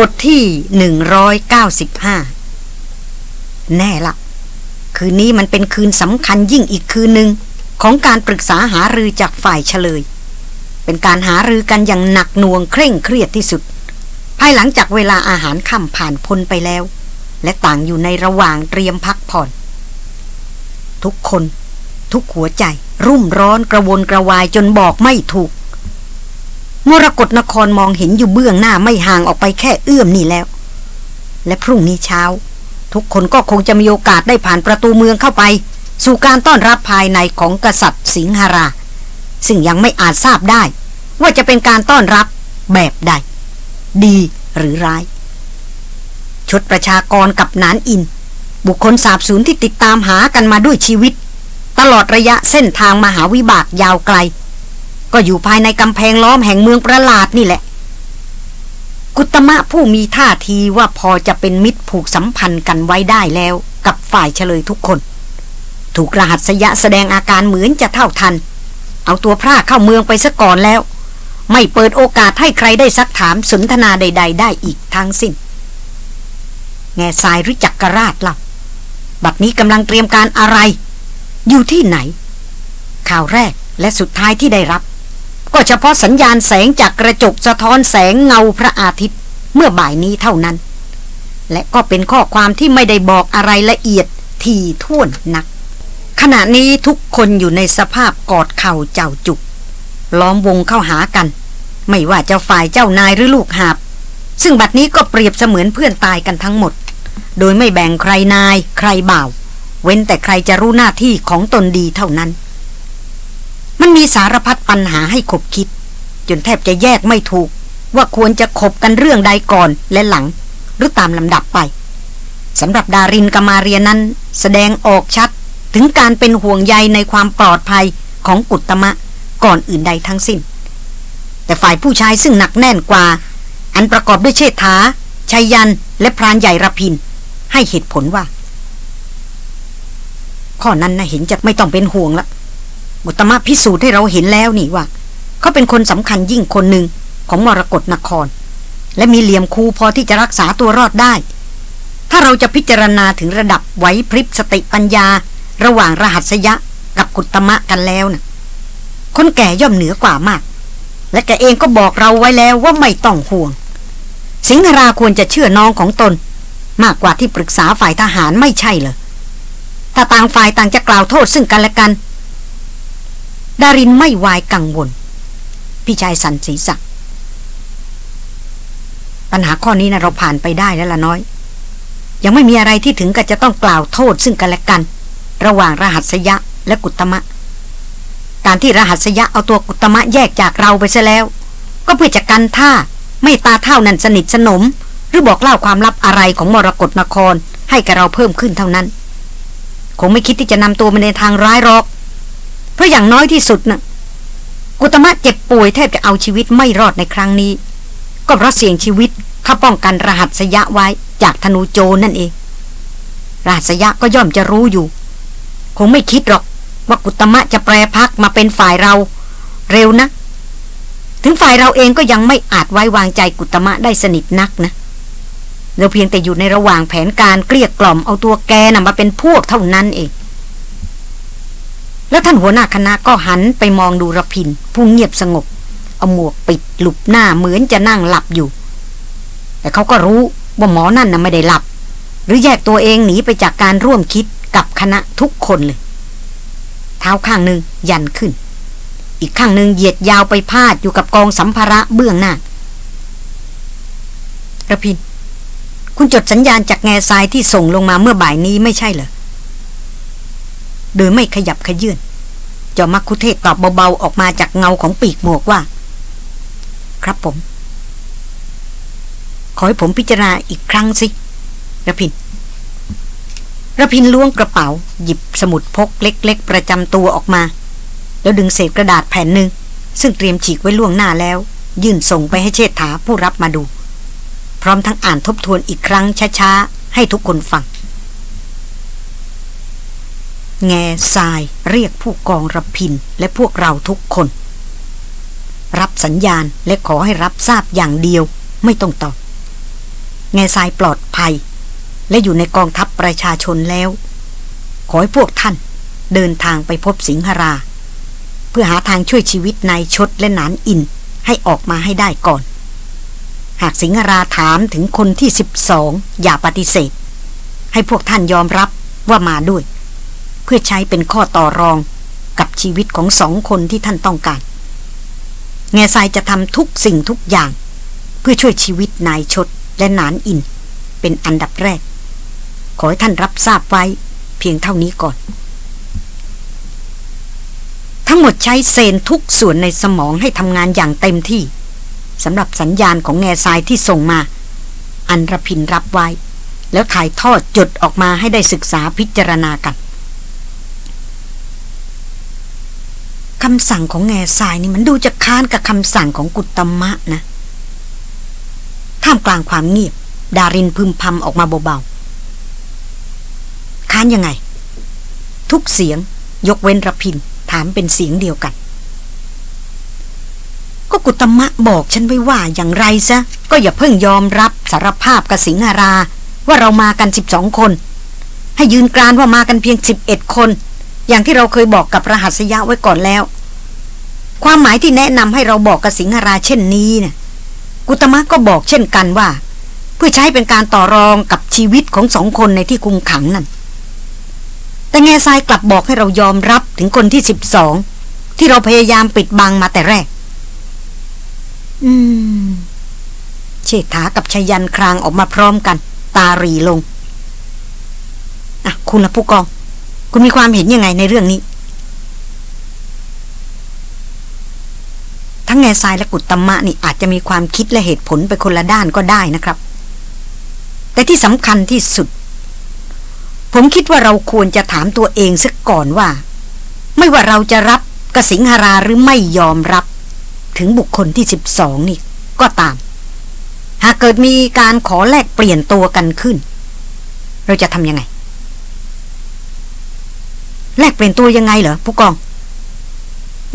บทที่ 195 แน่ละ คืนนี้มันเป็นคืนสำคัญยิ่งอีกคืนหนึ่งของการปรึกษาหารือจากฝ่ายเฉลย เป็นการหารือกันอย่างหนักหน่วงเคร่งเครียดที่สุด ภายหลังจากเวลาอาหารค่ำผ่านพ้นไปแล้ว และต่างอยู่ในระหว่างเตรียมพักผ่อน ทุกคน ทุกหัวใจ รุ่มร้อนกระวนกระวายจนบอกไม่ถูก มรกรนครมองเห็นอยู่เบื้องหน้าไม่ห่างออกไปแค่เอื้อมนี่แล้ว และพรุ่งนี้เช้า ทุกคนก็คงจะมีโอกาสได้ผ่านประตูเมืองเข้าไป สู่การต้อนรับภายในของกษัตริย์สิงหรา ซึ่งยังไม่อาจทราบได้ ว่าจะเป็นการต้อนรับแบบใด ดีหรือร้าย ชดประชากรกับนานอิน บุคคลสาบสูญที่ติดตามหากันมาด้วยชีวิต ตลอดระยะเส้นทางมหาวิบากยาวไกล ก็อยู่ภายในกำแพงล้อมแห่งเมืองประหลาดนี่แหละ กุตมะผู้มีท่าทีว่าพอจะเป็นมิตรผูกสัมพันธ์กันไว้ได้แล้วกับฝ่ายเฉลยทุกคน ถูกรหัสยะแสดงอาการเหมือนจะเท่าทัน เอาตัวพระเข้าเมืองไปซะก่อนแล้ว ไม่เปิดโอกาสให้ใครได้ซักถามสนทนาใด ๆ ได้อีกทั้งสิ้น แง่ทรายรือจักรราชล่ะบัดนี้กำลังเตรียมการอะไร อยู่ที่ไหน ข่าวแรกและสุดท้ายที่ได้รับ ก็เฉพาะสัญญาณแสงจากกระจกสะท้อนแสงเงาพระอาทิตย์ เมื่อบ่ายนี้เท่านั้น และก็เป็นข้อความที่ไม่ได้บอกอะไรละเอียดทีท่วนนัก ขณะนี้ทุกคนอยู่ในสภาพกอดเข่าเจ้าจุก ล้อมวงเข้าหากัน ไม่ว่าจะฝ่ายเจ้านายหรือลูกหาบ ซึ่งบัดนี้ก็เปรียบเสมือนเพื่อนตายกันทั้งหมด โดยไม่แบ่งใครนายใครบ่าว เว้นแต่ใครจะรู้หน้าที่ของตนดีเท่านั้น มันมีสารพัดปัญหาให้ขบคิด จนแทบจะแยกไม่ถูก ว่าควรจะขบกันเรื่องใดก่อนและหลัง หรือตามลำดับไปสำหรับดารินกามาเรียนั้น แสดงออกชัดถึงการเป็นห่วงใยในความปลอดภัยของกุตมะก่อนอื่นใดทั้งสิ้น แต่ฝ่ายผู้ชายซึ่งหนักแน่นกว่า อันประกอบด้วยเชษฐาชัยยันและพรานใหญ่ระพิน ให้เหตุผลว่า ข้อนั้นนะเห็นจะไม่ต้องเป็นห่วงละ บุตมะพิสูจน์ให้เราเห็นแล้วนี่ว่า เขาเป็นคนสำคัญยิ่งคนหนึ่งของมรกรนคร และมีเหลี่ยมคูพอที่จะรักษาตัวรอดได้ ถ้าเราจะพิจารณาถึงระดับไหวพริบสติปัญญา ระหว่างรหัสยะกับกุตมะกันแล้วนะ่ะคนแก่ย่อมเหนือกว่ามาก และแกเองก็บอกเราไว้แล้วว่าไม่ต้องห่วง สิงหราควรจะเชื่อน้องของตน มากกว่าที่ปรึกษาฝ่ายทหารไม่ใช่เหรอถ้าต่างฝ่ายต่างจะกล่าวโทษซึ่งกันและกัน ดารินไม่วายกังวล พี่ชายสันสีสักปัญหาข้อนี้นะเราผ่านไปได้แล้วละน้อย ยังไม่มีอะไรที่ถึงกับจะต้องกล่าวโทษซึ่งกันและกัน ระหว่างรหัสยะและกุตมะ การที่รหัสยะเอาตัวกุตมะแยกจากเราไปซะแล้ว ก็เพื่อจะกันท่าไม่ตาเท่านั้นสนิทสนม หรือบอกเล่าความลับอะไรของมรกรนครให้กับเราเพิ่มขึ้นเท่านั้น คงไม่คิดที่จะนำตัวมาในทางร้ายหรอก เพราะอย่างน้อยที่สุดนะ่ะกุตมะเจ็บป่วยแทบจะเอาชีวิตไม่รอดในครั้งนี้ ก็เพราะเสี่ยงชีวิตเข้าป้องกันรหัสยะไว้จากธนูโจรนั่นเอง รหัสยะก็ย่อมจะรู้อยู่ คงไม่คิดหรอกว่ากุตมะจะแปรพักมาเป็นฝ่ายเรา เร็วนะ ถึงฝ่ายเราเองก็ยังไม่อาจไว้วางใจกุตมะได้สนิทนักนะเราเพียงแต่อยู่ในระหว่างแผนการเกลี้ยกล่อมเอาตัวแกนะ่ะมาเป็นพวกเท่านั้นเอง แล้วท่านหัวหน้าคณะก็หันไปมองดูระพิน ผู้เงียบสงบ เอาหมวกปิดหลุบหน้าเหมือนจะนั่งหลับอยู่ แต่เขาก็รู้ว่าหมอนั่นน่ะไม่ได้หลับ หรือแยกตัวเองหนีไปจากการร่วมคิดกับคณะทุกคนเลย เท้าข้างหนึ่งยันขึ้น อีกข้างหนึ่งเหยียดยาวไปพาดอยู่กับกองสัมภาระเบื้องหน้าระพิน คุณจดสัญญาณจากแง่ทรายที่ส่งลงมาเมื่อบ่ายนี้ไม่ใช่เหรอ โดยไม่ขยับขยื่นจอมักคุเทศตอบเบาๆออกมาจากเงาของปีกหมวกว่า ครับผม ขอให้ผมพิจารณาอีกครั้งสิระพินระพินล้วงกระเป๋า หยิบสมุดพกเล็ก ๆ ประจำตัวออกมา แล้วดึงเศษกระดาษแผ่นหนึ่งซึ่งเตรียมฉีกไว้ล่วงหน้าแล้ว ยื่นส่งไปให้เชษฐาผู้รับมาดู พร้อมทั้งอ่านทบทวนอีกครั้งช้าๆให้ทุกคนฟัง แง่ทรายเรียกผู้กองระพินและพวกเราทุกคน รับสัญญาณและขอให้รับทราบอย่างเดียวไม่ต้องตอบ แง่ทรายปลอดภัย และอยู่ในกองทัพประชาชนแล้ว ขอให้พวกท่านเดินทางไปพบสิงหรา เพื่อหาทางช่วยชีวิตนายชดและนานอินให้ออกมาให้ได้ก่อน หากสิงหราถามถึงคนที่สิบสองอย่าปฏิเสธ ให้พวกท่านยอมรับว่ามาด้วย เพื่อใช้เป็นข้อต่อรองกับชีวิตของสองคนที่ท่านต้องการ แง่ทรายจะทำทุกสิ่งทุกอย่าง เพื่อช่วยชีวิตนายชดและนานอิน เป็นอันดับแรก ขอให้ท่านรับทราบไว้เพียงเท่านี้ก่อน ทั้งหมดใช้เซนทุกส่วนในสมองให้ทำงานอย่างเต็มที่สำหรับสัญญาณของแง่ทรายที่ส่งมา อันรพินรับไว้ แล้วถ่ายทอดจดออกมาให้ได้ศึกษาพิจารณากัน คำสั่งของแง่ทรายนี่มันดูจะค้านกับคำสั่งของกุตมะนะ ท่ามกลางความเงียบ ดารินพึมพำออกมาเบาๆ ค้านยังไง ทุกเสียง ยกเว้นระพินถามเป็นเสียงเดียวกัน ก็กุตมะบอกฉันไว้ว่าอย่างไรซะ ก็อย่าเพิ่งยอมรับสารภาพกับสิงหารา ว่าเรามากันสิบสองคน ให้ยืนกรานว่ามากันเพียงสิบเอ็ดคน อย่างที่เราเคยบอกกับรหัสยะไว้ก่อนแล้ว ความหมายที่แนะนำให้เราบอกกับสิงหราเช่นนี้นะ่ะกุตมะก็บอกเช่นกันว่า เพื่อใช้เป็นการต่อรองกับชีวิตของสองคนในที่คุมขังนั่นแต่แง่ทรายกลับบอกให้เรายอมรับถึงคนที่สิบสองที่เราพยายามปิดบังมาแต่แรก อืม เชษฐากับชยันครางออกมาพร้อมกัน ตารีลง อะ คุณละผู้กอง คุณมีความเห็นยังไงในเรื่องนี้ ทั้งแง่ทรายและกุตตมะนี่อาจจะมีความคิดและเหตุผลไปคนละด้านก็ได้นะครับ แต่ที่สำคัญที่สุด ผมคิดว่าเราควรจะถามตัวเองสักก่อนว่า ไม่ว่าเราจะรับกสิงหราหรือไม่ยอมรับ ถึงบุคคลที่สิบสองนี่ก็ตาม หากเกิดมีการขอแลกเปลี่ยนตัวกันขึ้น เราจะทำยังไง แลกเปลี่ยนตัวยังไงเหรอผู้กอง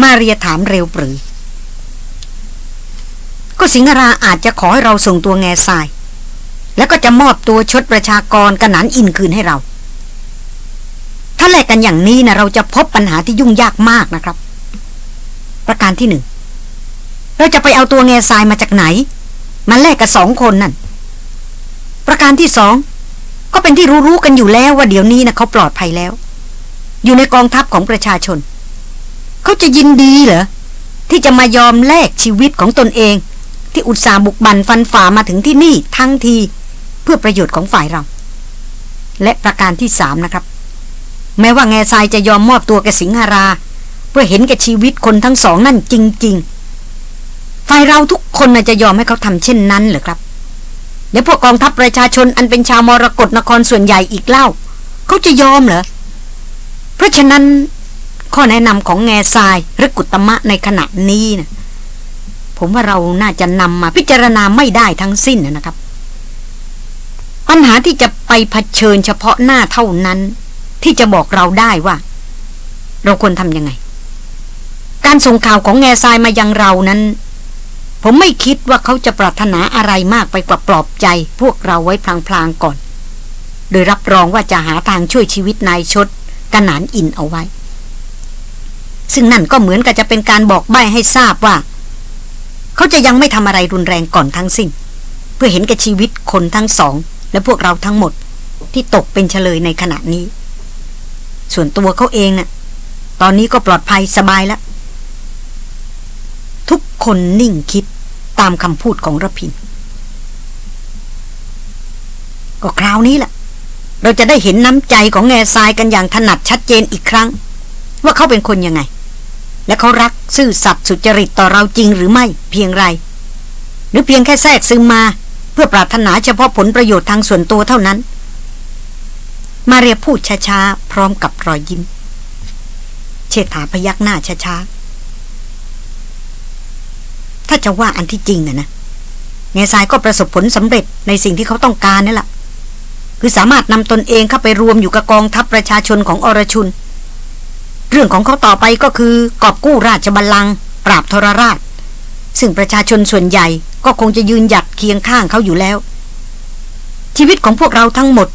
มาเรียถามเร็วปรือ ก็สิงหราอาจจะขอให้เราส่งตัวแง่ทราย แล้วก็จะมอบตัวชดประชากรกระนันอินคืนให้เรา ถ้าแลกกันอย่างนี้นะเราจะพบปัญหาที่ยุ่งยากมากนะครับ ประการที่หนึ่งเราจะไปเอาตัวแง่ทรายมาจากไหน มาแลกกับสองคนนั่น ประการที่สองก็เป็นที่รู้ๆกันอยู่แล้วว่าเดี๋ยวนี้นะเขาปลอดภัยแล้ว อยู่ในกองทัพของประชาชน เขาจะยินดีเหรอ ที่จะมายอมแลกชีวิตของตนเอง ที่อุตส่าห์บุกบันฟันฝ่ามาถึงที่นี่ทั้งทีเพื่อประโยชน์ของฝ่ายเรา และประการที่สามนะครับ แม้ว่าแง่ทรายจะยอมมอบตัวแกสิงหารา เพื่อเห็นแก่ชีวิตคนทั้งสองนั่นจริง ๆ ฝ่ายเราทุกคนจะยอมให้เขาทำเช่นนั้นเหรอครับและพวกกองทัพประชาชนอันเป็นชาวมรกรนครส่วนใหญ่อีกเล่า เขาจะยอมเหรอ เพราะฉะนั้นข้อแนะนำของแง่ทรายหรือกุตมะในขณะนี้นะผมว่าเราน่าจะนำมาพิจารณาไม่ได้ทั้งสิ้นนะครับ ปัญหาที่จะไปเผชิญเฉพาะหน้าเท่านั้น ที่จะบอกเราได้ว่า เราควรทำยังไง การส่งข่าวของแง่ทรายมายังเรานั้น ผมไม่คิดว่าเขาจะปรารถนาอะไรมากไปกว่าปลอบใจ พวกเราไว้พลางๆก่อน โดยรับรองว่าจะหาทางช่วยชีวิตนายชด กระหนานอินเอาไว้ ซึ่งนั่นก็เหมือนกับจะเป็นการบอกใบ้ให้ทราบว่า เขาจะยังไม่ทำอะไรรุนแรงก่อนทั้งสิ้น เพื่อเห็นกับชีวิตคนทั้งสอง และพวกเราทั้งหมดที่ตกเป็นเฉลยในขณะนี้ ส่วนตัวเขาเองนะ่ะ ตอนนี้ก็ปลอดภัยสบายแล้ว ทุกคนนิ่งคิดตามคำพูดของระพินก็คราวนี้แหละ เราจะได้เห็นน้ำใจของแง่ทรายกันอย่างถนัดชัดเจนอีกครั้ง ว่าเขาเป็นคนยังไง และเขารักซื่อสัตย์สุจริตต่อเราจริงหรือไม่เพียงไร หรือเพียงแค่แทรกซึมมา เพื่อปรารถนาเฉพาะผลประโยชน์ทางส่วนตัวเท่านั้น มาเรียพูดช้าๆพร้อมกับรอยยิ้ม เชษฐาพยักหน้าช้าๆถ้าจะว่าอันที่จริงนะนะแง่ทรายก็ประสบผลสำเร็จในสิ่งที่เขาต้องการนั่แหละ คือสามารถนำตนเองเข้าไปรวมอยู่กับกองทัพประชาชนของอรชุน เรื่องของเขาต่อไปก็คือกอบกู้ราชบัลลังก์ปราบทรราช ซึ่งประชาชนส่วนใหญ่ก็คงจะยืนหยัดเคียงข้างเขาอยู่แล้ว ชีวิตของพวกเราทั้งหมด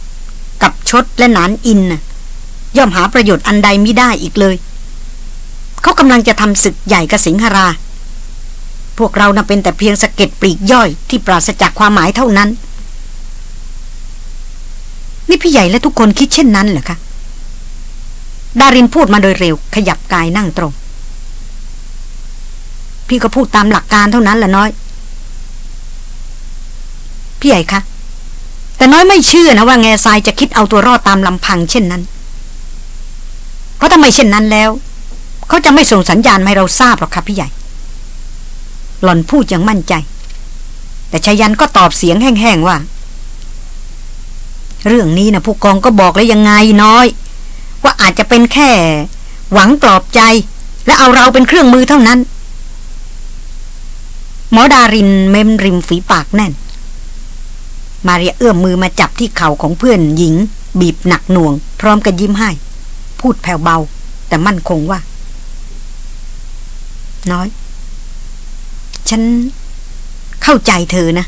กับชดและนานอินย่อมหาประโยชน์อันใดไม่ได้อีกเลย เขากำลังจะทำศึกใหญ่กับสิงหรา พวกเราน่ะเป็นแต่เพียงสะเก็ดปลีกย่อยที่ปราศจากความหมายเท่านั้น นี่พี่ใหญ่และทุกคนคิดเช่นนั้นเหรอคะ ดารินพูดมาโดยเร็ว ขยับกายนั่งตรง พี่ก็พูดตามหลักการเท่านั้นแหละน้อย พี่ใหญ่คะ แต่น้อยไม่เชื่อนะว่าแง่ทรายจะคิดเอาตัวรอดตามลำพังเช่นนั้น เพราะทำไมเช่นนั้นแล้ว เขาจะไม่ส่งสัญญาณให้เราทราบหรอกครับพี่ใหญ่ หล่อนพูดอย่างมั่นใจ แต่ชายันก็ตอบเสียงแห้งๆว่า เรื่องนี้นะผู้กองก็บอกแล้วยังไงน้อย ว่าอาจจะเป็นแค่ หวังปลอบใจ และเอาเราเป็นเครื่องมือเท่านั้น หมอดารินเมมริมฝีปากแน่น มาเรียเอื้อมมือมาจับที่เข่าของเพื่อนหญิง บีบหนักหน่วง พร้อมกับยิ้มให้ พูดแผ่วเบา แต่มั่นคงว่า น้อย ฉันเข้าใจเธอนะ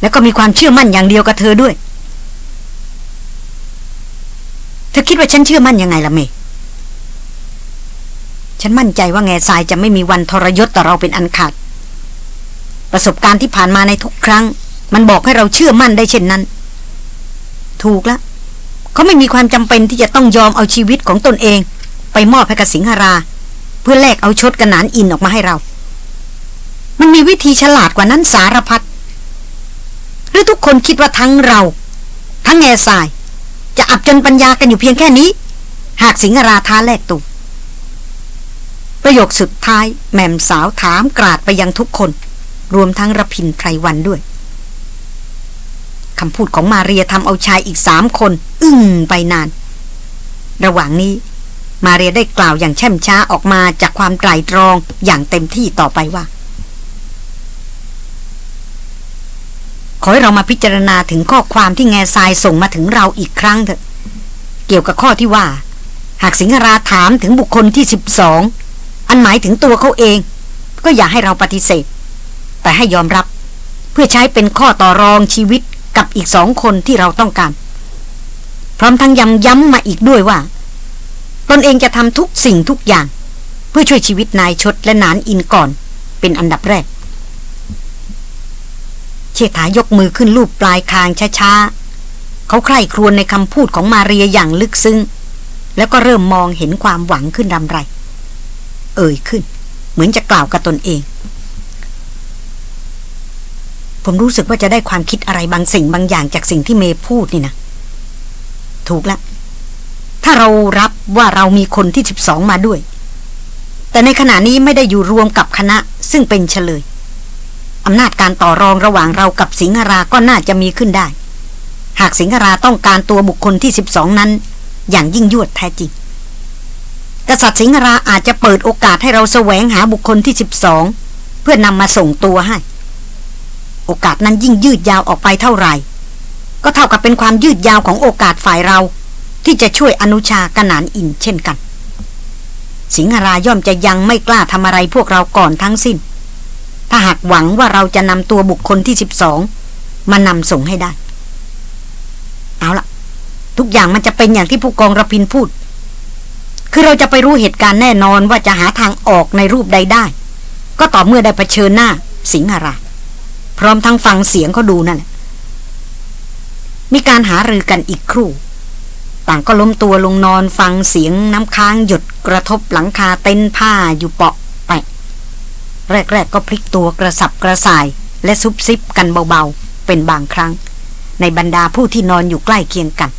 แล้วก็มีความเชื่อมั่นอย่างเดียวกับเธอด้วย เธอคิดว่าฉันเชื่อมั่นยังไงล่ะเม ฉันมั่นใจว่าแง่ทรายจะไม่มีวันทรยศต่อเราเป็นอันขาด ประสบการณ์ที่ผ่านมาในทุกครั้ง มันบอกให้เราเชื่อมั่นได้เช่นนั้น ถูกแล้วเขาไม่มีความจำเป็นที่จะต้องยอมเอาชีวิตของตนเอง ไปมอบให้กับสิงหรา เพื่อแลกเอาชดกระนานอินออกมาให้เรา มันมีวิธีฉลาดกว่านั้นสารพัด รือทุกคนคิดว่าทั้งเรา ทั้งแง่ทราย จะอับจนปัญญากันอยู่เพียงแค่นี้ หากสิงหราท้าแลกตัวประโยคสุดท้าย แม่มสาวถามกราดไปยังทุกคน รวมทั้งระพินไพรวันด้วยคำพูดของมาเรียทำเอาชายอีกสามคน อึ้งไปนาน ระหว่างนี้ มาเรียได้กล่าวอย่างแช่มช้าออกมาจากความไตรตรองอย่างเต็มที่ต่อไปว่า ขอให้เรามาพิจารณาถึงข้อความที่แง่ทรายส่งมาถึงเราอีกครั้งเถอะ เกี่ยวกับข้อที่ว่า หากสิงหราถามถึงบุคคลที่สิบสองอันหมายถึงตัวเขาเอง ก็อย่าให้เราปฏิเสธ แต่ให้ยอมรับ เพื่อใช้เป็นข้อต่อรองชีวิตกับอีกสองคนที่เราต้องการ พร้อมทั้งย้ำย้ำมาอีกด้วยว่า ตนเองจะทำทุกสิ่งทุกอย่าง เพื่อช่วยชีวิตนายชดและนานอินก่อน เป็นอันดับแรก เชษฐายกมือขึ้นลูบปลายคางช้าๆ เขาใคร่ครวญในคำพูดของมาเรียอย่างลึกซึ้ง แล้วก็เริ่มมองเห็นความหวังขึ้นรำไร เอ่ยขึ้น เหมือนจะกล่าวกับตนเอง ผมรู้สึกว่าจะได้ความคิดอะไรบางสิ่งบางอย่างจากสิ่งที่เมย์พูดนี่นะ ถูกแล้วถ้าเรารับว่าเรามีคนที่สิบสองมาด้วย แต่ในขณะนี้ไม่ได้อยู่รวมกับคณะซึ่งเป็นเฉลย อำนาจการต่อรองระหว่างเรากับสิงหราก็น่าจะมีขึ้นได้ หากสิงหราต้องการตัวบุคคลที่สิบสองนั้น อย่างยิ่งยวดแท้จริง กษัตริย์สิงหราอาจจะเปิดโอกาสให้เราแสวงหาบุคคลที่สิบสองเพื่อนำมาส่งตัวให้ โอกาสนั้นยิ่งยืดยาวออกไปเท่าไหร่ ก็เท่ากับเป็นความยืดยาวของโอกาสฝ่ายเรา ที่จะช่วยอนุชากนานอินเช่นกัน สิงหราย่อมจะยังไม่กล้าทำอะไรพวกเราก่อนทั้งสิ้น ถ้าหากหวังว่าเราจะนำตัวบุคคลที่สิบสองมานำส่งให้ได้ เอาละทุกอย่างมันจะเป็นอย่างที่ผู้กองระพินพูด คือเราจะไปรู้เหตุการณ์แน่นอนว่าจะหาทางออกในรูปใดได้ ก็ต่อเมื่อได้เผชิญหน้า สิงหรา พร้อมทั้งฟังเสียงเขาดูนั่นแหละมีการหารือกันอีกครู่ ต่างก็ล้มตัวลงนอนฟังเสียงน้ำค้างหยดกระทบหลังคาเต็นผ้าอยู่เปาะ แรก ๆ ก็พลิกตัวกระสับกระส่าย และซุบซิบกันเบาๆ เป็นบางครั้ง ในบรรดาผู้ที่นอนอยู่ใกล้เคียงกัน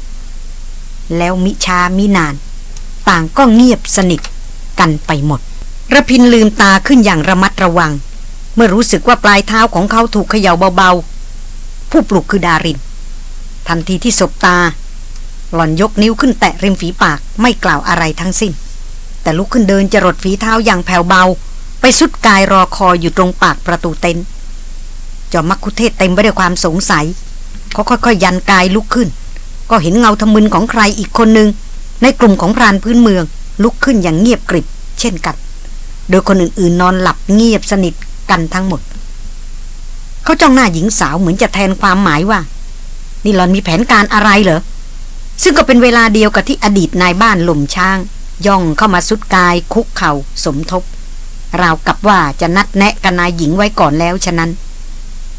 แล้วมิชามินาน ต่างก็เงียบสนิทกันไปหมดระพินลืมตาขึ้นอย่างระมัดระวัง เมื่อรู้สึกว่าปลายเท้าของเขาถูกเขย่าเบาๆ ผู้ปลุกคือดาริน ทันทีที่สบตา หล่อนยกนิ้วขึ้นแตะริมฝีปากไม่กล่าวอะไรทั้งสิ้น แต่ลุกขึ้นเดินจรดฝีเท้าอย่างแผ่วเบา ไปสุดกายรอคอยอยู่ตรงปากประตูเต็นท์จอมักคุเทศเต็มไปด้วยความสงสัย เขาค่อยๆยันกายลุกขึ้น ก็เห็นเงาทะมึนของใครอีกคนหนึ่งในกลุ่มของพรานพื้นเมือง ลุกขึ้นอย่างเงียบกริบ เช่นกัน โดยคนอื่นๆ นอนหลับเงียบสนิทกันทั้งหมดเเขาจ้องหน้าหญิงสาวเหมือนจะแทนความหมายว่า นี่หลอนมีแผนการอะไรเหรอ ซึ่งก็เป็นเวลาเดียวกับที่อดีตนายบ้านหล่มช้าง ย่องเข้ามาสุดกายคุกเข่าสมทบ ราวกับว่าจะนัดแนะกับนายหญิงไว้ก่อนแล้วฉะนั้น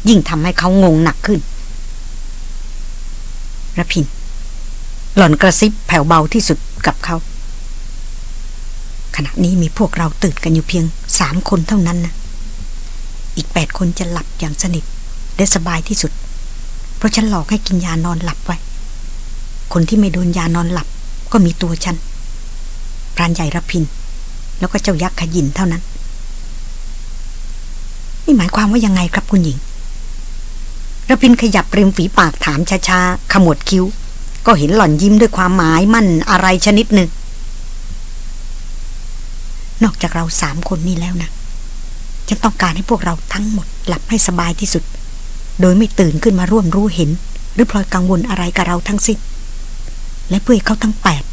ยิ่งทำให้เขางงหนักขึ้นระพิน หล่อนกระซิบแผ่วเบาที่สุดกับเขา ขณะนี้มีพวกเราตื่นกันอยู่เพียงสามคนเท่านั้นนะอีกแปดคนจะหลับอย่างสนิทและสบายที่สุด เพราะฉันหลอกให้กินยานอนหลับไว้ คนที่ไม่โดนยานอนหลับก็มีตัวฉันพรานใหญ่ระพิน แล้วก็เจ้ายักษ์ขยินเท่านั้น นี่หมายความว่ายังไงครับคุณหญิงระพินขยับริมฝีปากถามช้าๆขมวดคิ้ว ก็เห็นหล่อนยิ้มด้วยความหมายมั่นอะไรชนิดหนึ่ง นอกจากเราสามคนนี้แล้วนะฉันต้องการให้พวกเราทั้งหมดหลับให้สบายที่สุด โดยไม่ตื่นขึ้นมาร่วมรู้เห็น หรือพลอยกังวลอะไรกับเราทั้งสิ้น และเพื่อเขาทั้งแปด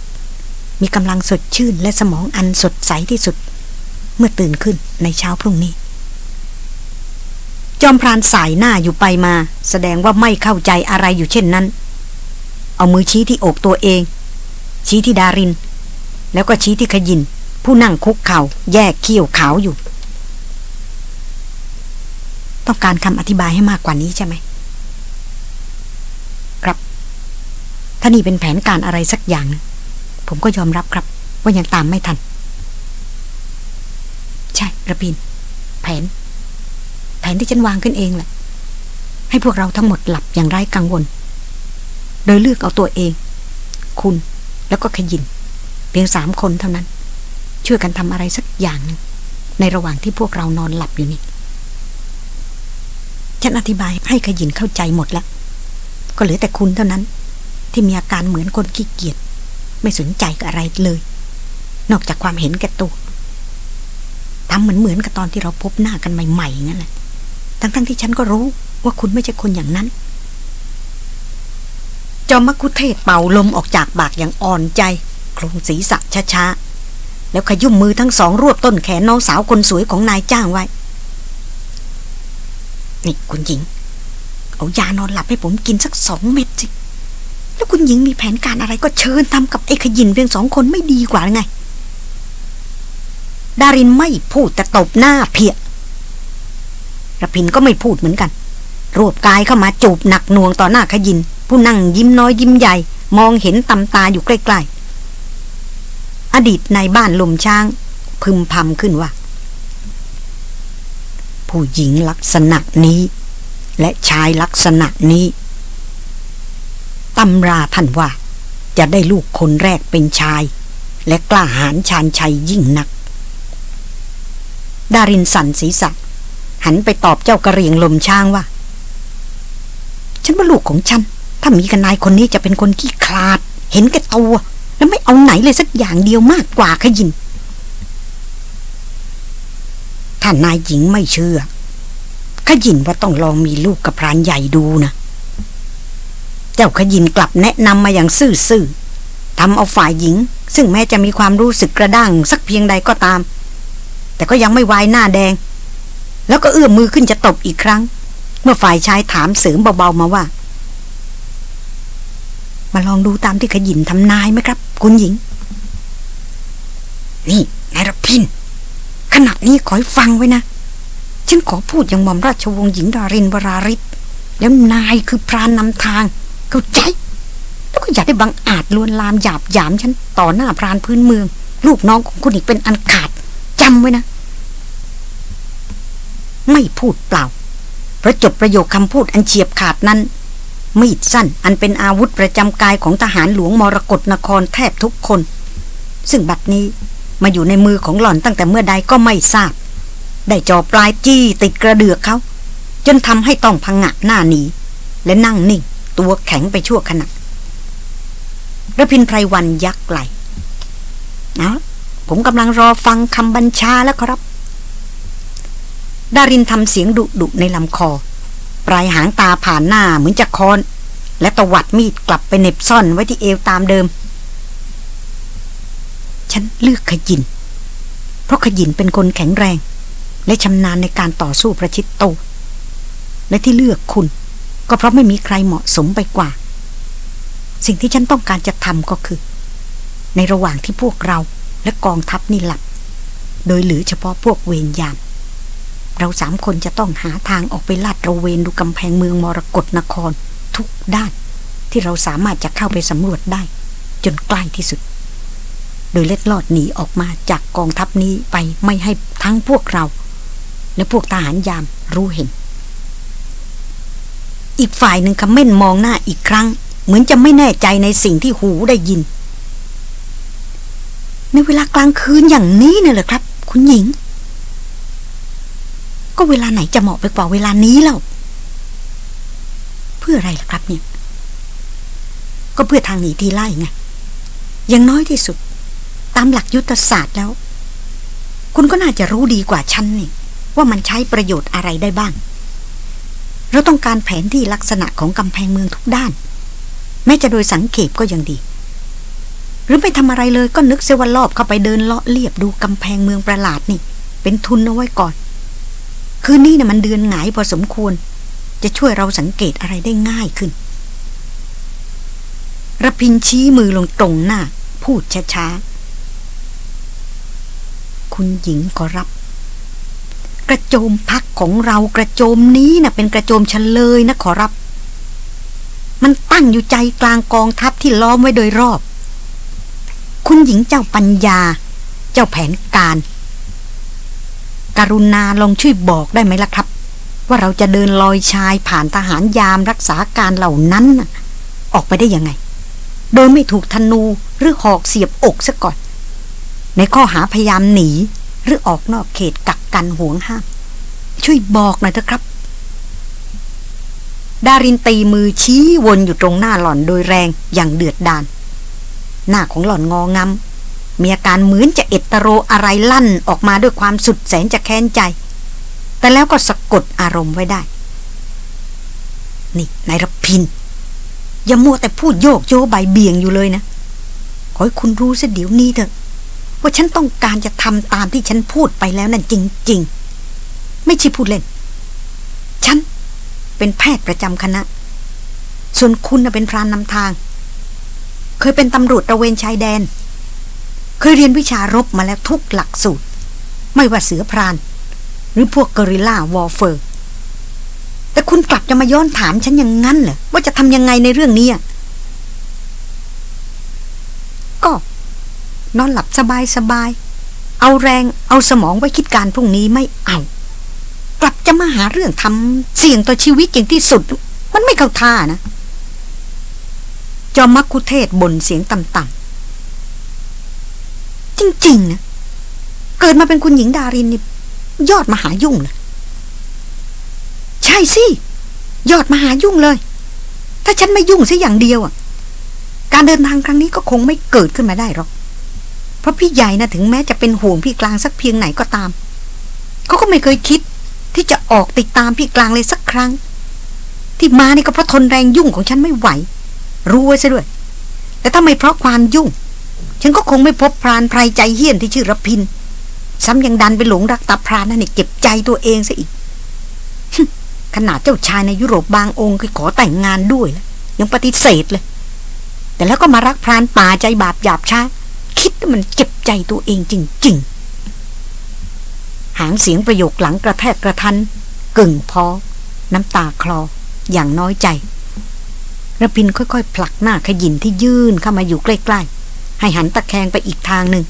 มีกำลังสดชื่นและสมองอันสดใสที่สุด เมื่อตื่นขึ้นในเช้าพรุ่งนี้ จอมพรานสายหน้าอยู่ไปมา แสดงว่าไม่เข้าใจอะไรอยู่เช่นนั้น เอามือชี้ที่อกตัวเอง ชี้ที่ดาริน แล้วก็ชี้ที่ขยิน ผู้นั่งคุกเข่าแยกเขี้ยวขาวอยู่ ต้องการคำอธิบายให้มากกว่านี้ใช่ไหม ครับถ้านี่เป็นแผนการอะไรสักอย่าง ผมก็ยอมรับครับ ว่ายังตามไม่ทัน ใช่ระพิน แผน นที่ฉันวางขึ้นเองแหละ ให้พวกเราทั้งหมดหลับอย่างไร้กังวล โดยเลือกเอาตัวเอง คุณแล้วก็ขยิน เพียงสามคนเท่านั้น ช่วยกันทำอะไรสักอย่างนึงในระหว่างที่พวกเรานอนหลับอยู่นี่ ฉันอธิบายให้ขยินเข้าใจหมดแล้ว ก็เหลือแต่คุณเท่านั้น ที่มีอาการเหมือนคนขี้เกียจไม่สนใจกับอะไรเลย นอกจากความเห็นแก่ตัวทำเหมือนเหมือนกับตอนที่เราพบหน้ากันใหม่ๆงั้นแหละ ทั้งๆทที่ฉันก็รู้ว่าคุณไม่ใช่คนอย่างนั้น จอมกุเทศเป่าลมออกจากปากอย่างอ่อนใจ โครงศีรษะช้าๆ แล้วขยุ่มมือทั้งสองรวบต้นแขนน้องสาวคนสวยของนายจ้างไว้ นี่คุณหญิง เอายานอนหลับให้ผมกินสักสองเม็ดสิ แล้วคุณหญิงมีแผนการอะไรก็เชิญทำกับไอ้ขยินเพียงสองคนไม่ดีกว่าไงดารินไม่พูดแต่ตบหน้าเพีย ระพินก็ไม่พูดเหมือนกัน รวบกายเข้ามาจูบหนักหน่วงต่อหน้าขยิน ผู้นั่งยิ้มน้อยยิ้มใหญ่ มองเห็นตำตาอยู่ใกล้ๆ อดีตในบ้านลมช้าง พึมพำขึ้นว่า ผู้หญิงลักษณะนี้ และชายลักษณะนี้ตำราท่านว่า จะได้ลูกคนแรกเป็นชาย และกล้าหาญชาญชัยยิ่งนัก ดารินสันศีรษะ หันไปตอบเจ้ากระเรียงลมช้างว่า ฉันว่าลูกของฉัน ถ้ามีกันนายคนนี้จะเป็นคนขี้คลาด เห็นแก่ตัวแล้วไม่เอาไหนเลยสักอย่างเดียวมากกว่าขยินถ้านายหญิงไม่เชื่อขยินว่าต้องลองมีลูกกับพรานใหญ่ดูนะ เจ้าขยินกลับแนะนำมาอย่างซื่อๆทำเอาฝ่ายหญิง ซึ่งแม้จะมีความรู้สึกกระด้างสักเพียงใดก็ตาม แต่ก็ยังไม่วายหน้าแดง แล้วก็เอื้อมมือขึ้นจะตบอีกครั้ง เมื่อฝ่ายชายถามเสริมเบาๆมาว่า มาลองดูตามที่ขยินทำนายไหมครับ คุณหญิง นี่นายรพินขณะนี้ขอฟังไว้นะ ฉันขอพูดอย่างหม่อมราชวงศ์หญิงดารินวราริศแล้วนายคือพรานนำทาง เข้าใจแล้วก็อย่าได้บังอาจลวนลามหยาบหยามฉันต่อหน้าพรานพื้นเมือง ลูกน้องของคุณอีกเป็นอันขาดจำไว้นะ ไม่พูดเปล่า เพราะจบประโยคคำพูดอันเฉียบขาดนั้น มีดสั้นอันเป็นอาวุธประจำกายของทหารหลวงมรกรนครแทบทุกคน ซึ่งบัดนี้มาอยู่ในมือของหล่อนตั้งแต่เมื่อใดก็ไม่ทราบ ได้จ่อปลายจี้ติดกระเดือกเขาจนทำให้ต้องพังงะหน้าหนี และนั่งนิ่ง ตัวแข็งไปชั่วขณะระพินไพรวันยักไหลนะผมกำลังรอฟังคำบัญชาแล้วครับ ดารินทำเสียงดุดุในลำคอ ปลายหางตาผ่านหน้าเหมือนจะคอน และตวัดมีดกลับไปเน็บซ่อนไว้ที่เอวตามเดิม ฉันเลือกขยิน เพราะขยินเป็นคนแข็งแรง และชำนาญในการต่อสู้ประชิดโต และที่เลือกคุณ ก็เพราะไม่มีใครเหมาะสมไปกว่า สิ่งที่ฉันต้องการจะทำก็คือ ในระหว่างที่พวกเราและกองทัพนี่หลับ โดยเหลือเฉพาะพวกเวรยาม เราสามคนจะต้องหาทางออกไปลาดระเวนดูกำแพงเมืองมรกรนครทุกด้าน ที่เราสามารถจะเข้าไปสำรวจได้ จนใกล้ที่สุด โดยเล็ดลอดหนีออกมาจากกองทัพนี้ไปไม่ให้ทั้งพวกเรา และพวกทหารยามรู้เห็น อีกฝ่ายหนึ่งคำเม่นมองหน้าอีกครั้ง เหมือนจะไม่แน่ใจในสิ่งที่หูได้ยิน ในเวลากลางคืนอย่างนี้เนี่ยเหรอครับ คุณหญิง ก็เวลาไหนจะเหมาะไปกว่าเวลานี้แล้วเพื่ออะไรล่ะครับเนี่ย ก็เพื่อทางหนีทีไล่ไงอย่างน้อยที่สุด ตามหลักยุทธศาสตร์แล้ว คุณก็น่าจะรู้ดีกว่าฉันนี่ ว่ามันใช้ประโยชน์อะไรได้บ้าง เราต้องการแผนที่ลักษณะของกำแพงเมืองทุกด้าน แม้จะโดยสังเขปก็ยังดี หรือไม่ทำอะไรเลยก็นึกเสวันรอบเข้าไปเดินเลาะเลียบดูกำแพงเมืองประหลาดนี่ เป็นทุนเอาไว้ก่อน คืนนี้นะ่ะมันเดือนหงายพอสมควร จะช่วยเราสังเกตอะไรได้ง่ายขึ้นระพินชี้มือลงตรงหน้า พูดช้าๆ คุณหญิงก็รับ กระโจมพักของเรากระโจมนี้นะ่ะเป็นกระโจมเฉลยนะขอรับ มันตั้งอยู่ใจกลางกองทัพที่ล้อมไว้โดยรอบ คุณหญิงเจ้าปัญญา เจ้าแผนการ การุณาลองช่วยบอกได้ไหมล่ะครับ ว่าเราจะเดินลอยชายผ่านทหารยามรักษาการเหล่านั้น ออกไปได้ยังไง โดยไม่ถูกธนูหรือหอกเสียบอกซะก่อน ในข้อหาพยายามหนี หรือออกนอกเขตกักกันห่วงห้าม ช่วยบอกหน่อยเถอะครับ ดารินตีมือชี้วนอยู่ตรงหน้าหล่อนโดยแรงอย่างเดือดดานหน้าของหล่อนงองำ มีอาการเหมือนจะเอตโรอะไรลั่นออกมาด้วยความสุดแสนจะแค้นใจ แต่แล้วก็สะกดอารมณ์ไว้ได้ นี่นายรพิน อย่ามัวแต่พูดโยกโยใบเบี่ยงอยู่เลยนะ ขอให้คุณรู้ซะเดี๋ยวนี้เถอะ ว่าฉันต้องการจะทำตามที่ฉันพูดไปแล้วนั่นจริง ๆ ไม่ใช่พูดเล่น ฉันเป็นแพทย์ประจำคณะ ส่วนคุณเป็นพรานนำทาง เคยเป็นตำรวจตระเวนชายแดน เคยเรียนวิชารบมาแล้วทุกหลักสูตร ไม่ว่าเสือพราน หรือพวก guerrilla warfare แต่คุณกลับจะมาย้อนถามฉันอย่างนั้นเหรอ ว่าจะทำยังไงในเรื่องนี้ก็ นอนหลับสบายสบาย เอาแรงเอาสมองไว้คิดการพรุ่งนี้ไม่เอา กลับจะมาหาเรื่องทำเสี่ยงต่อชีวิตอย่างที่สุด มันไม่เข้าท่านะ จอมมักคุเทศบนเสียงต่ำๆ จริงๆนะเกิดมาเป็นคุณหญิงดารินนี่ยอดมหายุ่งเลยใช่สิ ยอดมหายุ่งเลย ถ้าฉันไม่ยุ่งสักอย่างเดียวอะ การเดินทางครั้งนี้ก็คงไม่เกิดขึ้นมาได้หรอก เพราะพี่ใหญ่นะถึงแม้จะเป็นห่วงพี่กลางสักเพียงไหนก็ตาม เขาก็ไม่เคยคิด ที่จะออกติดตามพี่กลางเลยสักครั้ง ที่มานี่ก็เพราะทนแรงยุ่งของฉันไม่ไหว รู้ไว้ซะด้วย แต่ถ้าไม่เพราะความยุ่ง ฉันก็คงไม่พบพรานไพรใจเฮี้ยนที่ชื่อรพิน ซ้ำยังดันไปหลงรักตาพรานนั่นนี่เก็บใจตัวเองซะอีกขนาดเจ้าชายในยุโรปบางองค์เคยขอแต่งงานด้วยแล้วยังปฏิเสธเลย แต่แล้วก็มารักพรานป่าใจบาปหยาบช้า คิดว่ามันเจ็บใจตัวเองจริง ๆ หางเสียงประโยคหลังกระแทกกระทัน กึ่งพอ น้ำตาคลออย่างน้อยใจระพินค่อยๆผลักหน้าขยินที่ยื่นเข้ามาอยู่ใกล้ ๆ ให้หันตะแคงไปอีกทางหนึ่ง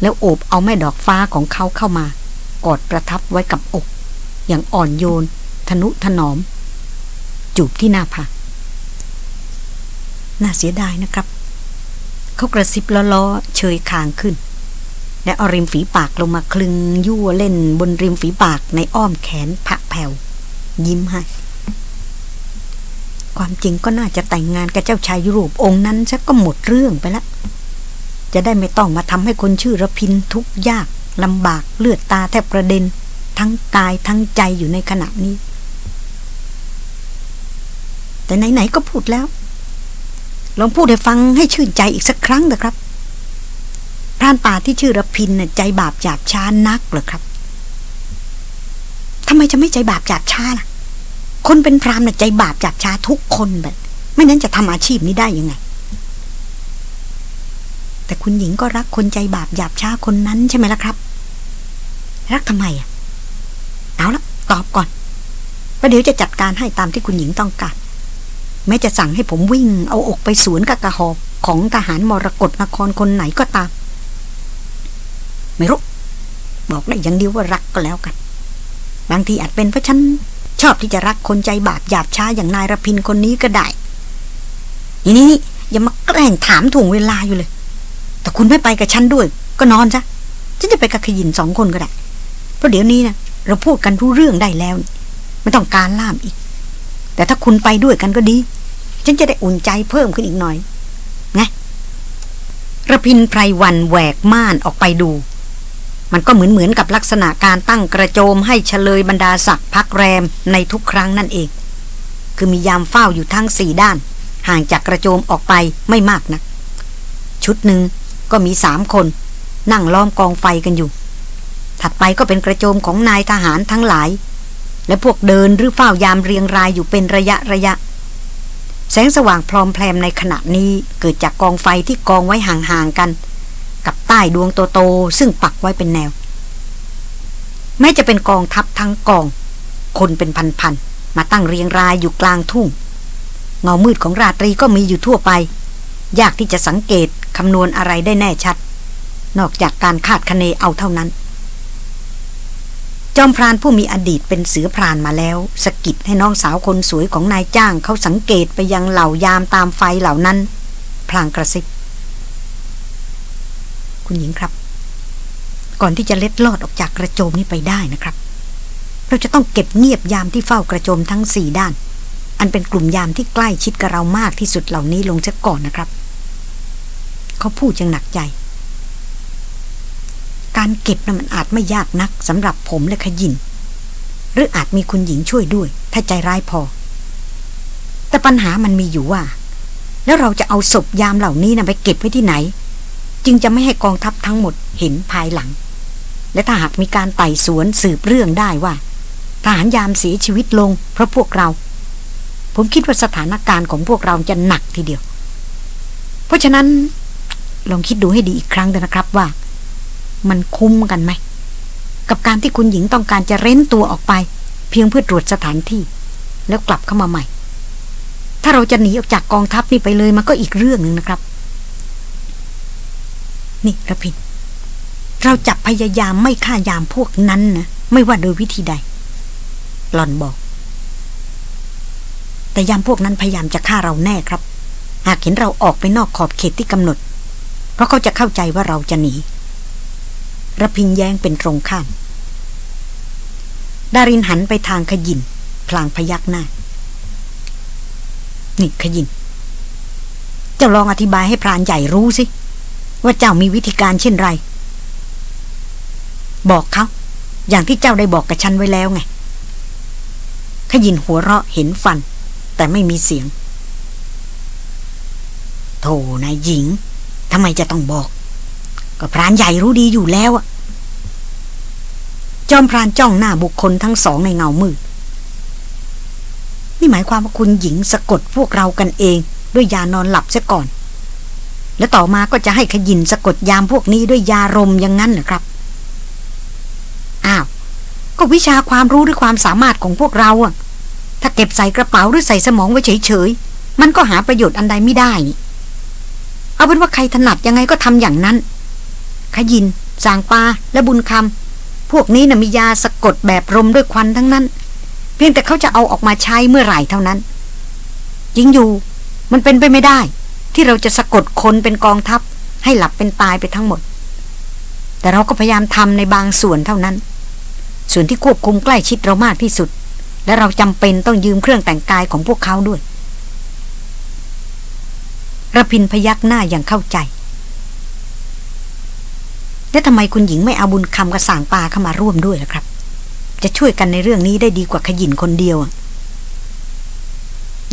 แล้วโอบเอาแม่ดอกฟ้าของเขาเข้ามากอดประทับไว้กับอก อย่างอ่อนโยน ทนุถนอม จูบที่หน้าผากน่าเสียดายนะครับ เขากระซิบล้อๆเชยคางขึ้น และเอาริมฝีปากลงมาคลึงยั่วเล่นบนริมฝีปากในอ้อมแขนผะแผ่ว ยิ้มให้ความจริงก็น่าจะแต่งงานกับเจ้าชายยุโรปองค์นั้นซะก็หมดเรื่องไปแล้ว จะได้ไม่ต้องมาทำให้คนชื่อระพินทุกข์ยากลำบากเลือดตาแทบประเด็น ทั้งกายทั้งใจอยู่ในขณะนี้ แต่ไหนๆก็พูดแล้ว ลองพูดให้ฟังให้ชื่นใจอีกสักครั้งเถอะครับพรานป่าที่ชื่อระพินน่ะใจบาปจาบช้านักเหรอครับทำไมจะไม่ใจบาปจาบช้าล่ะ คนเป็นพรามน่ะใจบาปจัดช้าทุกคนแบบ ไม่นั้นจะทำอาชีพนี้ได้ยังไง แต่คุณหญิงก็รักคนใจบาปหยาบช้าคนนั้นใช่ไหมล่ะครับ รักทำไมอะ เอาละตอบก่อนประเดี๋ยวจะจัดการให้ตามที่คุณหญิงต้องการ แม้จะสั่งให้ผมวิ่ง เอาอกไปสวนกับกระหอบของทหารมรกรนครคนไหนก็ตาม ไม่รู้ บอกได้อย่างเดียวว่ารักก็แล้วกัน บางทีอาจเป็นเพราะฉันชอบที่จะรักคนใจบาปหยาบช้าอย่างนายรพินคนนี้ก็ได้ นี่นี่อย่ามาแกล้งถามถ่วงเวลาอยู่เลย แต่คุณไม่ไปกับฉันด้วย ก็นอนซะฉันจะไปกับขยินสองคนก็ได้ เพราะเดี๋ยวนี้นะเราพูดกันรู้เรื่องได้แล้ว ไม่ต้องการล่ามอีก แต่ถ้าคุณไปด้วยกันก็ดี ฉันจะได้อุ่นใจเพิ่มขึ้นอีกหน่อยไงระพินไพรวันแหวกม่านออกไปดู มันก็เหมือนเหมือนกับลักษณะการตั้งกระโจมให้เฉลยบรรดาศักดิ์พักแรมในทุกครั้งนั่นเอง คือมียามเฝ้าอยู่ทั้งสี่ด้าน ห่างจากกระโจมออกไปไม่มากนะชุดหนึ่ง ก็มีสามคน นั่งล้อมกองไฟกันอยู่ ถัดไปก็เป็นกระโจมของนายทหารทั้งหลาย และพวกเดินหรือเฝ้ายามเรียงรายอยู่เป็นระยะระยะ แสงสว่างพร้อมแพรมในขณะนี้เกิดจากกองไฟที่กองไว้ห่างๆกัน กับใต้ดวงโตๆซึ่งปักไว้เป็นแนว แม้จะเป็นกองทัพทั้งกอง คนเป็นพันๆมาตั้งเรียงรายอยู่กลางทุ่งเงามืดของราตรีก็มีอยู่ทั่วไป ยากที่จะสังเกต คำนวณอะไรได้แน่ชัด นอกจากการคาดคะเนเอาเท่านั้น จอมพรานผู้มีอดีตเป็นเสือพรานมาแล้วสกิดให้น้องสาวคนสวยของนายจ้างเขาสังเกตไปยังเหล่ายามตามไฟเหล่านั้น พลางกระซิบคุณหญิงครับ ก่อนที่จะเล็ดลอดออกจากกระโจมนี้ไปได้นะครับ เราจะต้องเก็บเงียบยามที่เฝ้ากระโจมทั้งสี่ด้าน อันเป็นกลุ่มยามที่ใกล้ชิดกับเรามากที่สุดเหล่านี้ลงซะก่อนนะครับ เขาพูดยังหนักใจ การเก็บนะ่ะมันอาจไม่ยากนักสำหรับผมและขยิน หรืออาจมีคุณหญิงช่วยด้วย ถ้าใจร้ายพอ แต่ปัญหามันมีอยู่ว่า แล้วเราจะเอาศพยามเหล่านี้นะไปเก็บไว้ที่ไหน จึงจะไม่ให้กองทัพทั้งหมดเห็นภายหลัง และถ้าหากมีการไต่สวนสืบเรื่องได้ว่าทหารยามเสียชีวิตลง เพราะพวกเรา ผมคิดว่าสถานการณ์ของพวกเราจะหนักทีเดียว เพราะฉะนั้น ลองคิดดูให้ดีอีกครั้งนะครับว่า มันคุ้มกันไหม กับการที่คุณหญิงต้องการจะเร้นตัวออกไป เพียงเพื่อตรวจสถานที่ แล้วกลับเข้ามาใหม่ ถ้าเราจะหนีออกจากกองทัพนี่ไปเลยมันก็อีกเรื่องหนึ่งนะครับ นี่ระพินเราจับพยายามไม่ฆ่ายามพวกนั้นนะไม่ว่าโดยวิธีใด หล่อนบอก แต่ยามพวกนั้นพยายามจะฆ่าเราแน่ครับ หากเห็นเราออกไปนอกขอบเขตที่กำหนด เพราะเขาจะเข้าใจว่าเราจะหนีระพินแย้งเป็นตรงข้าม ดารินหันไปทางขยิน พลางพยักหน้า นี่ขยิน เจ้าลองอธิบายให้พรานใหญ่รู้สิ ว่าเจ้ามีวิธีการเช่นไร บอกเขา อย่างที่เจ้าได้บอกกับฉันไว้แล้วไง ขยินหัวเราะเห็นฟัน แต่ไม่มีเสียง โธ่นายหญิง ทำไมจะต้องบอก ก็พรานใหญ่รู้ดีอยู่แล้วอะจอมพรานจ้องหน้าบุคคลทั้งสองในเงามืดนี่หมายความว่าคุณหญิงสะกดพวกเรากันเอง ด้วยยานอนหลับซะก่อน แล้วต่อมาก็จะให้ขยินสะกดยามพวกนี้ด้วยยารมอย่างนั้นเหรอครับ อ้าว ก็วิชาความรู้หรือความสามารถของพวกเราอะถ้าเก็บใส่กระเป๋าหรือใส่สมองไว้เฉยๆ มันก็หาประโยชน์อันใดไม่ได้ เอาเป็นว่าใครถนัดยังไงก็ทำอย่างนั้น ขยิน สางปาและบุญคำพวกนี้นะ่ะมียาสะกดแบบรมด้วยควันทั้งนั้น เพียงแต่เขาจะเอาออกมาใช้เมื่อไหร่เท่านั้นจริงอยู่ มันเป็นไปไม่ได้ ที่เราจะสะกดคนเป็นกองทัพ ให้หลับเป็นตายไปทั้งหมด แต่เราก็พยายามทำในบางส่วนเท่านั้น ส่วนที่ควบคุมใกล้ชิดเรามากที่สุด และเราจำเป็นต้องยืมเครื่องแต่งกายของพวกเขาด้วย ระพินพยักหน้าอย่างเข้าใจ แล้วทำไมคุณหญิงไม่เอาบุญคำกระสางปลาเข้ามาร่วมด้วยล่ะครับ จะช่วยกันในเรื่องนี้ได้ดีกว่าขยินคนเดียว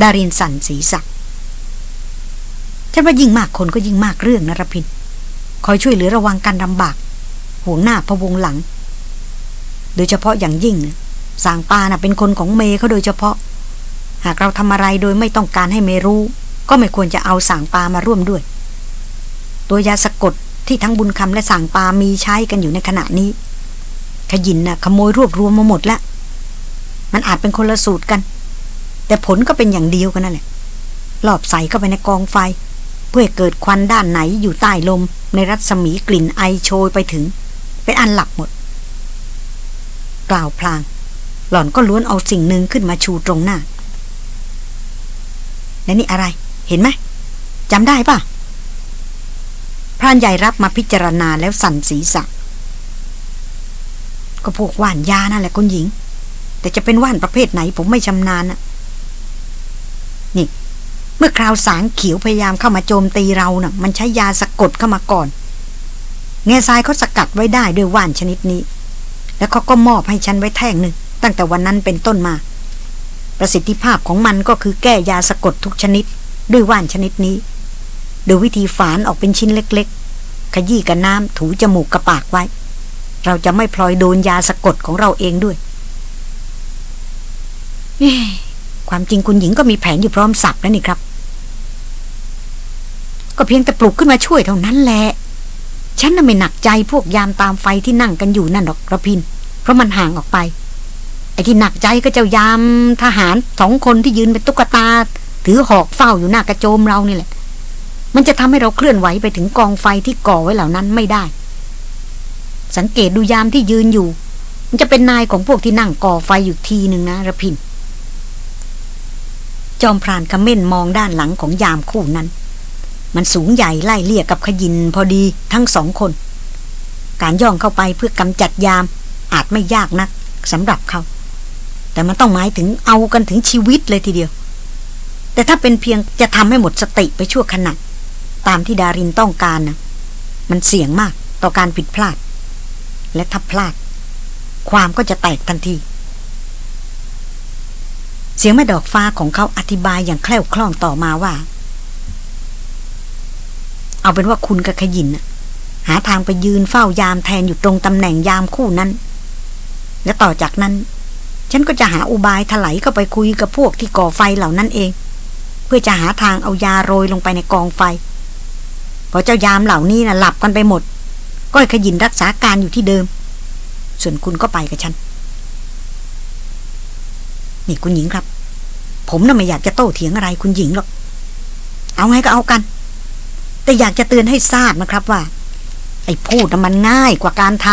ดารินสันสีสักฉันว่ายิ่งมากคนก็ยิ่งมากเรื่องนะรพิน คอยช่วยเหลือระวังการลำบาก ห่วงหน้าพะวงหลัง โดยเฉพาะอย่างยิ่งสางปานะ่ะเป็นคนของเมย์เขาโดยเฉพาะ หากเราทำอะไรโดยไม่ต้องการให้เมรู้ ก็ไม่ควรจะเอาสางปามาร่วมด้วย ตัวยาสะกดที่ทั้งบุญคำและสางปามีใช้กันอยู่ในขณะนี้ ขยินนะ่ะขโมยรวบรวมมาหมดแล้ว มันอาจเป็นคนละสูตรกัน แต่ผลก็เป็นอย่างเดียวกันนั่นแหละลอบใส่เข้าไปในกองไฟ เพื่อเกิดควันด้านไหนอยู่ใต้ลม ในรัศมีกลิ่นไอโชยไปถึง เป็นอันหลักหมด กล่าวพลาง หล่อนก็ล้วนเอาสิ่งหนึ่งขึ้นมาชูตรงหน้าและนี่อะไร เห็นไหมจำได้ปะพรานใหญ่รับมาพิจารณาแล้วสั่นศีรษะ ก็พวกว่านยานั่นแหละคุณหญิง แต่จะเป็นว่านประเภทไหนผมไม่ชำนาญนะนี่ เมื่อคราวสางเขียวพยายามเข้ามาโจมตีเรานะ่ะ มันใช้ยาสะกดเข้ามาก่อนเงซายเขาสกัดไว้ได้ด้วยว่านชนิดนี้ แล้วเขาก็มอบให้ฉันไว้แท่งหนึ่ง ตั้งแต่วันนั้นเป็นต้นมา ประสิทธิภาพของมันก็คือแก้ยาสะกดทุกชนิด ด้วยว่านชนิดนี้ โดยวิธีฝานออกเป็นชิ้นเล็กๆ ขยี้กับน้ำถูจมูกกระปากไว้ เราจะไม่พลอยโดนยาสะกดของเราเองด้วยความจริงคุณหญิงก็มีแผนอยู่พร้อมสับแล้วนี่ครับ ก็เพียงแต่ปลุกขึ้นมาช่วยเท่านั้นแหละ ฉันน่ะไม่หนักใจพวกยามตามไฟที่นั่งกันอยู่นั่นหรอกระพิน เพราะมันห่างออกไป ไอ้ที่หนักใจก็เจ้ายามทหารสองคนที่ยืนเป็นตุ๊กตา ถือหอกเฝ้าอยู่หน้ากระโจมเรานี่แหละ มันจะทำให้เราเคลื่อนไหวไปถึงกองไฟที่ก่อไว้เหล่านั้นไม่ได้ สังเกตดูยามที่ยืนอยู่ มันจะเป็นนายของพวกที่นั่งก่อไฟอยู่ทีหนึ่งนะระพินจอมพรานกระเม่นมองด้านหลังของยามคู่นั้น มันสูงใหญ่ไล่เลี่ยกับขยินพอดีทั้งสองคน การย่องเข้าไปเพื่อกำจัดยามอาจไม่ยากนักสำหรับเขา แต่มันต้องหมายถึงเอากันถึงชีวิตเลยทีเดียว แต่ถ้าเป็นเพียงจะทำให้หมดสติไปชั่วขณะ ตามที่ดารินต้องการนะมันเสี่ยงมากต่อการผิดพลาด และถ้าพลาด ความก็จะแตกทันที เสียงแม่ดอกฟ้าของเขาอธิบายอย่างแคล่วคล่องต่อมาว่า เอาเป็นว่าคุณกับขยินหาทางไปยืนเฝ้ายามแทนอยู่ตรงตำแหน่งยามคู่นั้น และต่อจากนั้น ฉันก็จะหาอุบายถลายเข้าไปคุยกับพวกที่ก่อไฟเหล่านั้นเอง เพื่อจะหาทางเอายาโรยลงไปในกองไฟพอเจ้ายามเหล่านี้นะ่ะหลับกันไปหมดก็ขยินรักษาการอยู่ที่เดิม ส่วนคุณก็ไปกับฉัน นี่คุณหญิงครับ ผมน่ะไม่อยากจะโต้เถียงอะไรคุณหญิงหรอก เอาไงก็เอากัน แต่อยากจะเตือนให้ทราบนะครับว่า ไอ้พูดน่ะมันง่ายกว่าการท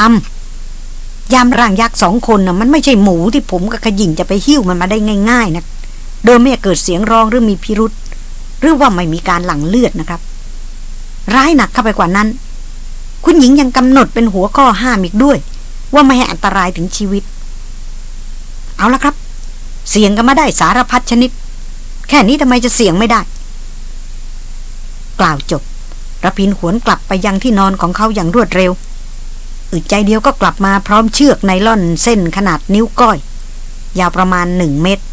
ำยามร่างยักษ์สองคนน่ะมันไม่ใช่หมูที่ผมกับขยินจะไปหิ้วมันมาได้ง่าย ๆนะ โดยไม่เกิดเสียงร้องหรือมีพิรุษหรือว่าไม่มีการหลั่งเลือดนะครับ ร้ายหนักเข้าไปกว่านั้น คุณหญิงยังกำหนดเป็นหัวข้อห้ามอีกด้วย ว่าไม่ให้อันตรายถึงชีวิต เอาละครับ เสี่ยงกันมาได้สารพัดชนิด แค่นี้ทำไมจะเสี่ยงไม่ได้ กล่าวจบระพินหวนกลับไปยังที่นอนของเขาอย่างรวดเร็วอึดใจเดียวก็กลับมาพร้อมเชือกไนล่อนเส้นขนาดนิ้วก้อย ยาวประมาณหนึ่งเมตร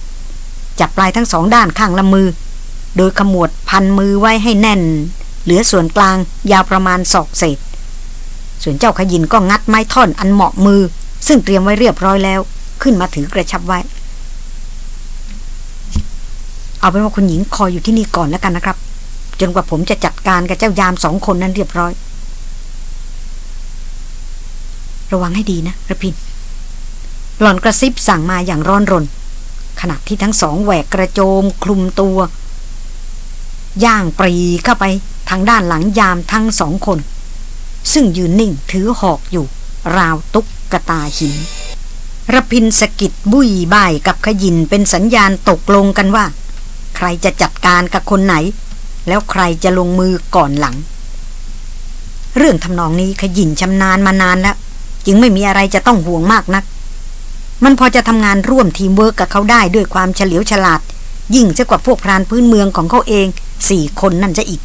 จับปลายทั้งสองด้านข้างละมือ โดยขมวดพันมือไว้ให้แน่น เหลือส่วนกลางยาวประมาณศอกเศษ ส่วนเจ้าขยินก็งัดไม้ท่อนอันเหมาะมือ ซึ่งเตรียมไว้เรียบร้อยแล้ว ขึ้นมาถือกระชับไว้ เอาเป็นว่าคุณหญิงคอยอยู่ที่นี่ก่อนแล้วกันนะครับ จนกว่าผมจะจัดการกับเจ้ายามสองคนนั้นเรียบร้อย ระวังให้ดีนะระพินหล่อนกระซิบสั่งมาอย่างร้อนรน ขณะที่ทั้งสองแหวกกระโจมคลุมตัว ย่างปรีเข้าไปทางด้านหลังยามทั้งสองคน ซึ่งยืนนิ่งถือหอกอยู่ ราวตุ๊กตาหินระพินสะกิดบุ้ยใบ้กับขยินเป็นสัญญาณตกลงกันว่า ใครจะจัดการกับคนไหน แล้วใครจะลงมือก่อนหลัง เรื่องทำนองนี้ขยินชำนาญมานานแล้ว จึงไม่มีอะไรจะต้องห่วงมากนัก มันพอจะทำงานร่วมทีมเวิร์กกับเขาได้ด้วยความเฉลียวฉลาด ยิ่งจะกว่าพวกพรานพื้นเมืองของเขาเองสี่คนนั่นจะอีก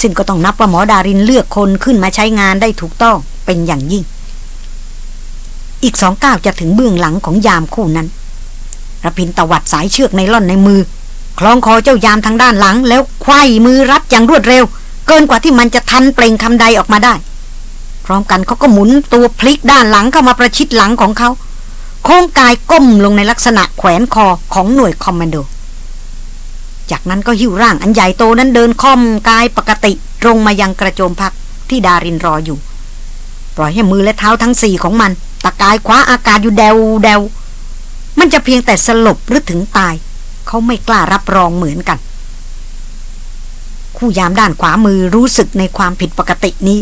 ซึ่งก็ต้องนับว่าหมอดารินเลือกคนขึ้นมาใช้งานได้ถูกต้องเป็นอย่างยิ่ง อีกสองก้าวจะถึงเบื้องหลังของยามคู่นั้นระพินตวัดสายเชือกในล่อนในมือ คล้องคอเจ้ายามทางด้านหลัง แล้วควยมือรับอย่างรวดเร็ว เกินกว่าที่มันจะทันเปล่งคำใดออกมาได้ พร้อมกันเขาก็หมุนตัวพลิกด้านหลังเข้ามาประชิดหลังของเขา ค้งกายก้มลงในลักษณะแขวนคอของหน่วยคอมมานโด จากนั้นก็หิ้วร่างอันใหญ่โตนั้นเดินค่อมกายปกติตรงมายังกระโจมพักที่ดารินรออยู่ ปล่อยให้มือและเท้าทั้งสี่ของมัน ตะกายคว้าอากาศอยู่เดวเดวมันจะเพียงแต่สลบหรือถึงตาย เขาไม่กล้ารับรองเหมือนกัน คู่ยามด้านขวามือรู้สึกในความผิดปกตินี้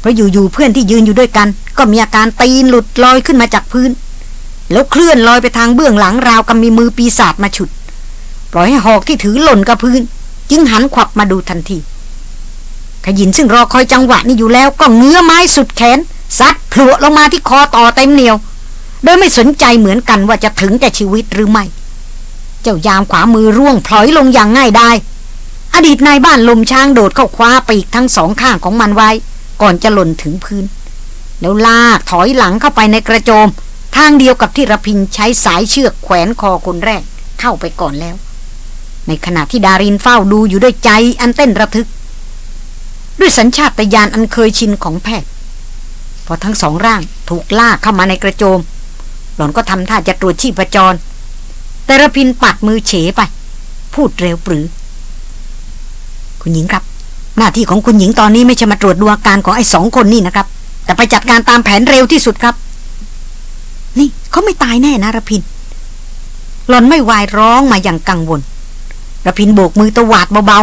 เพราะอยู่ๆเพื่อนที่ยืนอยู่ด้วยกัน ก็มีอาการตีนหลุดลอยขึ้นมาจากพื้น แล้วเคลื่อนลอยไปทางเบื้องหลังราวกับมีมือปีศาจมาฉุด ปล่อยให้หอกที่ถือหล่นกับพื้น จึงหันขวับมาดูทันทีขยินซึ่งรอคอยจังหวะนี้อยู่แล้วก็เงื้อไม้สุดแขนซัดพลวลงมาที่คอต่อเต็มเหนียว โดยไม่สนใจเหมือนกันว่าจะถึงแก่ชีวิตหรือไม่ เจ้ายามขวามือร่วงพลอยลงอย่างง่ายได้ อดีตนายบ้านลมช้างโดดเข้าคว้าปีกทั้งสองข้างของมันไว้ ก่อนจะหล่นถึงพื้น แล้วลากถอยหลังเข้าไปในกระโจม ทางเดียวกับที่ระพินใช้สายเชือกแขวนคอคนแรก เข้าไปก่อนแล้ว ในขณะที่ดารินเฝ้าดูอยู่ด้วยใจอันเต้นระทึก ด้วยสัญชาตญาณอันเคยชินของแพทย์พอทั้งสองร่างถูกล่าเข้ามาในกระโจม หล่อนก็ทำท่าจะตรวจชีพจร แต่ระพินปัดมือเฉไป พูดเร็วปรือ คุณหญิงครับ หน้าที่ของคุณหญิงตอนนี้ไม่ใช่มาตรวจดูอาการของไอ้สองคนนี่นะครับ แต่ไปจัดการตามแผนเร็วที่สุดครับ นี่เขาไม่ตายแน่นะระพินหลอนไม่วายร้องมาอย่างกังวลระพินโบกมือตวาดเบา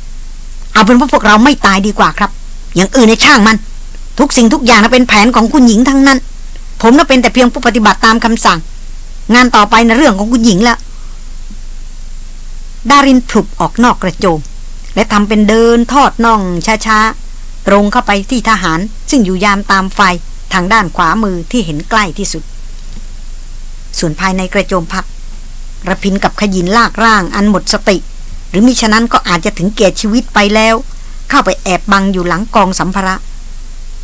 ๆ เอาเป็นว่าพวกเราไม่ตายดีกว่าครับ อย่างอื่นในช่างมัน ทุกสิ่งทุกอย่างนะเป็นแผนของคุณหญิงทั้งนั้น ผมน่ะเป็นแต่เพียงผู้ปฏิบัติตามคำสั่ง งานต่อไปนะเรื่องของคุณหญิงล้วดารินผลุบออกนอกกระโจม และทำเป็นเดินทอดน่องช้าๆ ตรงเข้าไปที่ทหาร ซึ่งอยู่ยามตามไฟทางด้านขวามือที่เห็นใกล้ที่สุด ส่วนภายในกระโจมพักระพินกับขยินลากร่างอันหมดสติ หรือมิฉะนั้นก็อาจจะถึงเกียชีวิตไปแล้ว เข้าไปแอบบังอยู่หลังกองสัมภาระ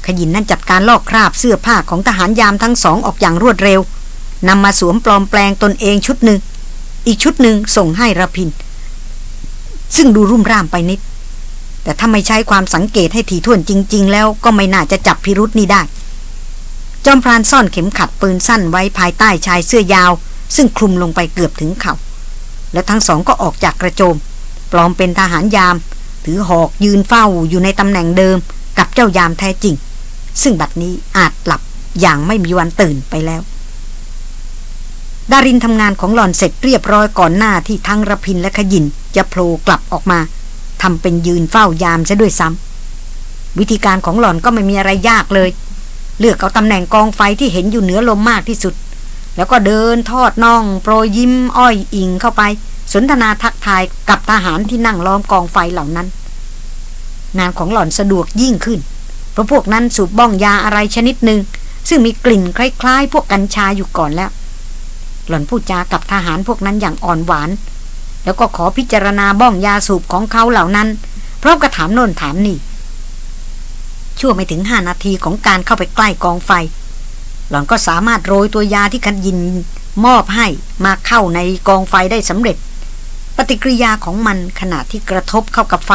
ขยินนั่นจัดการลอกคราบเสื้อผ้าของทหารยามทั้งสองออกอย่างรวดเร็วนำมาสวมปลอมแปลงตนเองชุดหนึ่ง อีกชุดหนึ่งส่งให้ระพิน ซึ่งดูรุ่มร่ามไปนิด แต่ถ้าไม่ใช้ความสังเกตให้ถี่ถ้วนจริง ๆ แล้วก็ไม่น่าจะจับพิรุษนี้ได้ จอมพรานซ่อนเข็มขัดปืนสั้นไว้ภายใต้ชายเสื้อยาว ซึ่งคลุมลงไปเกือบถึงเขา่าและทั้งสองก็ออกจากกระโจม ปลอมเป็นทหารยาม ถือหอกยืนเฝ้าอยู่ในตำแหน่งเดิมกับเจ้ายามแท้จริง ซึ่งบัดนี้อาจหลับอย่างไม่มีวันตื่นไปแล้ว ดารินทำงานของหล่อนเสร็จเรียบร้อยก่อนหน้าที่ทั้งระพินและขยินจะโผล่กลับออกมาทำเป็นยืนเฝ้ายามซะด้วยซ้ำวิธีการของหล่อนก็ไม่มีอะไรยากเลย เลือกเอาตำแหน่งกองไฟที่เห็นอยู่เหนือลมมากที่สุด แล้วก็เดินทอดน่อง โปรยยิ้มอ้อยอิงเข้าไป สนทนาทักทายกับทหารที่นั่งล้อมกองไฟเหล่านั้น งานของหล่อนสะดวกยิ่งขึ้น เพราะพวกนั้นสูบบ้องยาอะไรชนิดหนึ่งซึ่งมีกลิ่นคล้ายๆ พวกกัญชาอยู่ก่อนแล้ว หล่อนพูดจากับทหารพวกนั้นอย่างอ่อนหวาน แล้วก็ขอพิจารณาบ้องยาสูบของเขาเหล่านั้นพร้อมกับถามโน่นถามนี่ ชั่วไม่ถึงห้านาทีของการเข้าไปใกล้กองไฟ หล่อนก็สามารถโรยตัวยาที่คันยินมอบให้มาเข้าในกองไฟได้สำเร็จ ปฏิกิริยาของมันขณะที่กระทบเข้ากับไฟ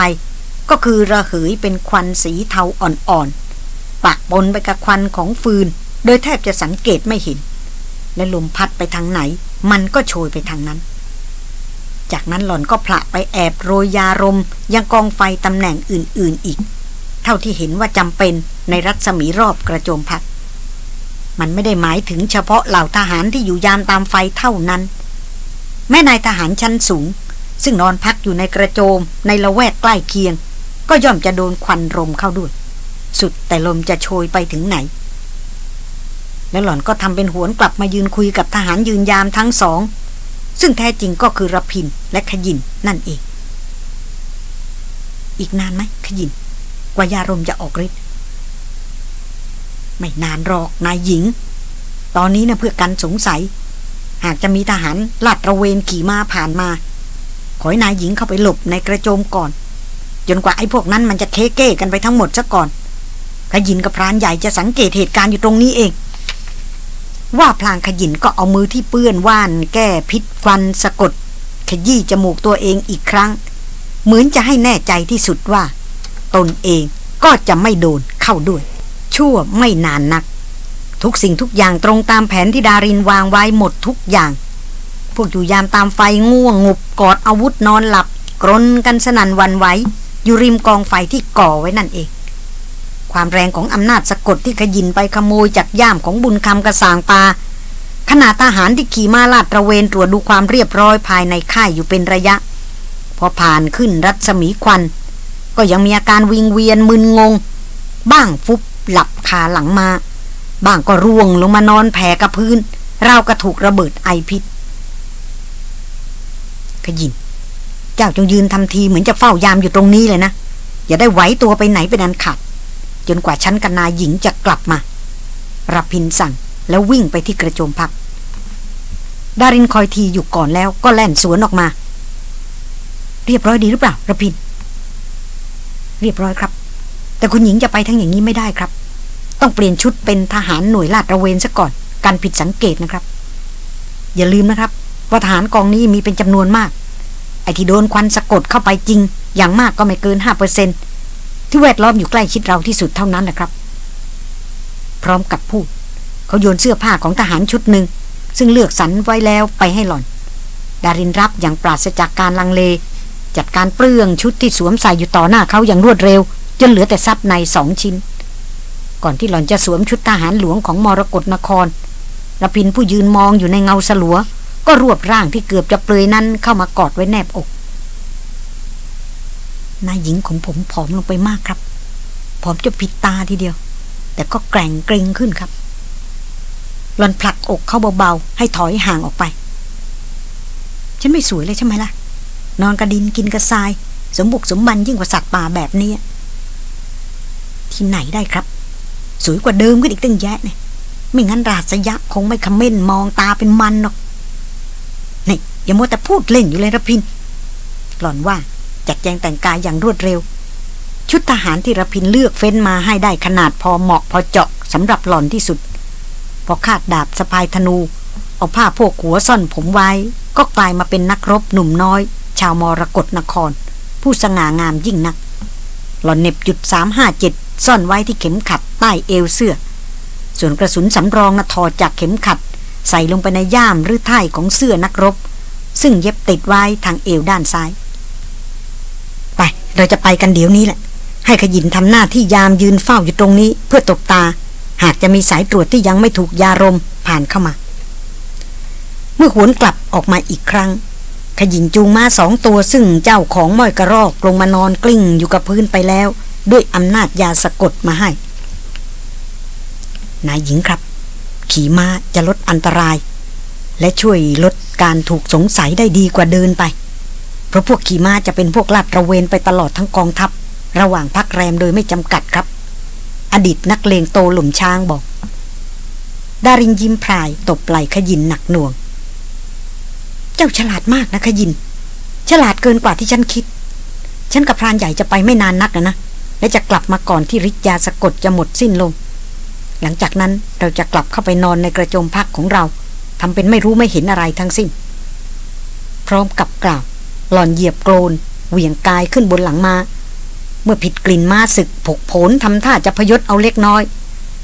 ก็คือระเหยเป็นควันสีเทาอ่อนๆปะปนไปกับควันของฟืน โดยแทบจะสังเกตไม่เห็น และลมพัดไปทางไหน มันก็โชยไปทางนั้น จากนั้นหล่อนก็ผละไปแอบโรยยารมยังกองไฟตำแหน่งอื่นๆอีก เท่าที่เห็นว่าจำเป็นในรัศมีรอบกระโจมพัดมันไม่ได้หมายถึงเฉพาะเหล่าทหารที่อยู่ยามตามไฟเท่านั้น แม่นายทหารชั้นสูง ซึ่งนอนพักอยู่ในกระโจมในละแวกใกล้เคียง ก็ย่อมจะโดนควันลมเข้าด้วย สุดแต่ลมจะโชยไปถึงไหน แล้วหล่อนก็ทำเป็นหวนกลับมายืนคุยกับทหารยืนยามทั้งสอง ซึ่งแท้จริงก็คือรพินและขยินนั่นเอง อีกนานไหมขยิน กว่ายารมจะออกฤทธิ์ไม่นานหรอกนายหญิง ตอนนี้นะเพื่อกันสงสัย หากจะมีทหารลาดตระเวนขี่มาผ่านมา ขอยนายหญิงเข้าไปหลบในกระโจมก่อน จนกว่าไอ้พวกนั้นมันจะเคเก้กันไปทั้งหมดซะก่อนขยินกับพรานใหญ่จะสังเกตเหตุการณ์อยู่ตรงนี้เอง ว่าพลางขยินก็เอามือที่เปื้อนว่าน แก้พิษฟันสะกด ขยี้จมูกตัวเองอีกครั้ง เหมือนจะให้แน่ใจที่สุดว่า ตนเองก็จะไม่โดนเข้าด้วย ชั่วไม่นานนัก ทุกสิ่งทุกอย่างตรงตามแผนที่ดารินวางไว้หมดทุกอย่าง พวกอยู่ยามตามไฟง่วงงบกอดอาวุธนอนหลับ กรนกันสนันวันไหวอยู่ริมกองไฟที่ก่อไว้นั่นเอง ความแรงของอำนาจสะกดที่ขยินไปขโมยจากย่ามของบุญคำกระสางปาขณะทหารที่ขี่ม้าลาดตระเวนตรวจดูความเรียบร้อยภายในค่ายอยู่เป็นระยะ พอผ่านขึ้นรัศมีควัน ก็ยังมีอาการวิงเวียนมึนงง บ้างฟุบหลับคาหลังมา บ้างก็ร่วงลงมานอนแผ่กับพื้นเรากระถูกระเบิดไอพิษขยิน เจ้าจงยืนทำทีเหมือนจะเฝ้ายามอยู่ตรงนี้เลยนะ อย่าได้ไหวตัวไปไหนไปนันขัด จนกว่าชั้นกันนาหญิงจะกลับมารับพินสั่งแล้ววิ่งไปที่กระโจมพัก ดารินคอยทีอยู่ก่อนแล้วก็แล่นสวนออกมา เรียบร้อยดีหรือเปล่าระพิน เรียบร้อยครับ แต่คุณหญิงจะไปทั้งอย่างนี้ไม่ได้ครับ ต้องเปลี่ยนชุดเป็นทหารหน่วยลาดระเวนซะก่อน การผิดสังเกตนะครับ อย่าลืมนะครับ ว่าทหารกองนี้มีเป็นจำนวนมาก ไอ้ที่โดนควันสะกดเข้าไปจริง อย่างมากก็ไม่เกินห้าเปอร์เซนที่แวดล้อมอยู่ใกล้ชิดเราที่สุดเท่านั้นแหละครับ พร้อมกับพูดเขาโยนเสื้อผ้าของทหารชุดหนึ่งซึ่งเลือกสรรไว้แล้วไปให้หล่อน ดารินรับอย่างปราศจากการลังเล จัดการเปลื้องชุดที่สวมใส่อยู่ต่อหน้าเขาอย่างรวดเร็ว จนเหลือแต่ซับในสองชิ้น ก่อนที่หล่อนจะสวมชุดทหารหลวงของมรกรนครระพินผู้ยืนมองอยู่ในเงาสลัว ก็รวบร่างที่เกือบจะเปลยนั้นเข้ามากอดไว้แนบอก นายหญิงของผมผอมลงไปมากครับ ผอมจะผิดตาทีเดียว แต่ก็แกร่งเกรงขึ้นครับหล่อนผลักอกเข้าเบาๆ ให้ถอยห่างออกไป ฉันไม่สวยเลยใช่ไหมล่ะ นอนกระดินกินกระทราย สมบุกสมบันยิ่งกว่าสัตว์ป่าแบบนี้ ที่ไหนได้ครับ สวยกว่าเดิมก็อีกตั้งแยะเนี่ยไม่งั้นราษยะคงไม่คำเม่นมองตาเป็นมันหรอกนี่อย่ามัวแต่พูดเล่นอยู่เลยระพิน หล่อนว่าจัดแจงแต่งกายอย่างรวดเร็ว ชุดทหารที่ระพินเลือกเฟ้นมาให้ได้ขนาดพอเหมาะพอเจาะสำหรับหล่อนที่สุด พอคาดดาบสะพายธนู เอาผ้าพวกหัวซ่อนผมไว้ ก็กลายมาเป็นนักรบหนุ่มน้อย ชาวมรกรนคร ผู้สง่างามยิ่งนัก หล่อนเน็บจุดสามห้าเจ็ดซ่อนไว้ที่เข็มขัดใต้เอวเสื้อ ส่วนกระสุนสำรองนะถอดจากเข็มขัด ใส่ลงไปในย่ามหรือท้ายของเสื้อนักรบ ซึ่งเย็บติดไว้ทางเอวด้านซ้าย ไป เราจะไปกันเดี๋ยวนี้แหละ ให้ขยินทำหน้าที่ยามยืนเฝ้าอยู่ตรงนี้ เพื่อตกตา หากจะมีสายตรวจที่ยังไม่ถูกยารมผ่านเข้ามา เมื่อหวนกลับออกมาอีกครั้ง ขยิงจูงม้าสองตัวซึ่งเจ้าของม้อยกระรอกลงมานอนกลิ้งอยู่กับพื้นไปแล้ว ด้วยอำนาจยาสะกดมาให้ นายหญิงครับ ขี่ม้าจะลดอันตราย และช่วยลดการถูกสงสัยได้ดีกว่าเดินไป เพราะพวกขี่ม้าจะเป็นพวกลาดระเวนไปตลอดทั้งกองทัพ ระหว่างพักแรมโดยไม่จำกัดครับ อดีตนักเลงโตหลุมช้างบอก ดารินยิ้มพรายตบไหลขยินหนักหน่วง เจ้าฉลาดมากนะขยิน ฉลาดเกินกว่าที่ฉันคิด ฉันกับพรานใหญ่จะไปไม่นานนักนะนะ และจะกลับมาก่อนที่ฤทธิ์ยาสะกดจะหมดสิ้นลง หลังจากนั้นเราจะกลับเข้าไปนอนในกระโจมพักของเราทำเป็นไม่รู้ไม่เห็นอะไรทั้งสิ้น พร้อมกับกล่าว หล่อนเหยียบโกรนเหวี่ยงกายขึ้นบนหลังมา เมื่อผิดกลิ่นมาศึกผกผลทำท่าจะพยศเอาเล็กน้อย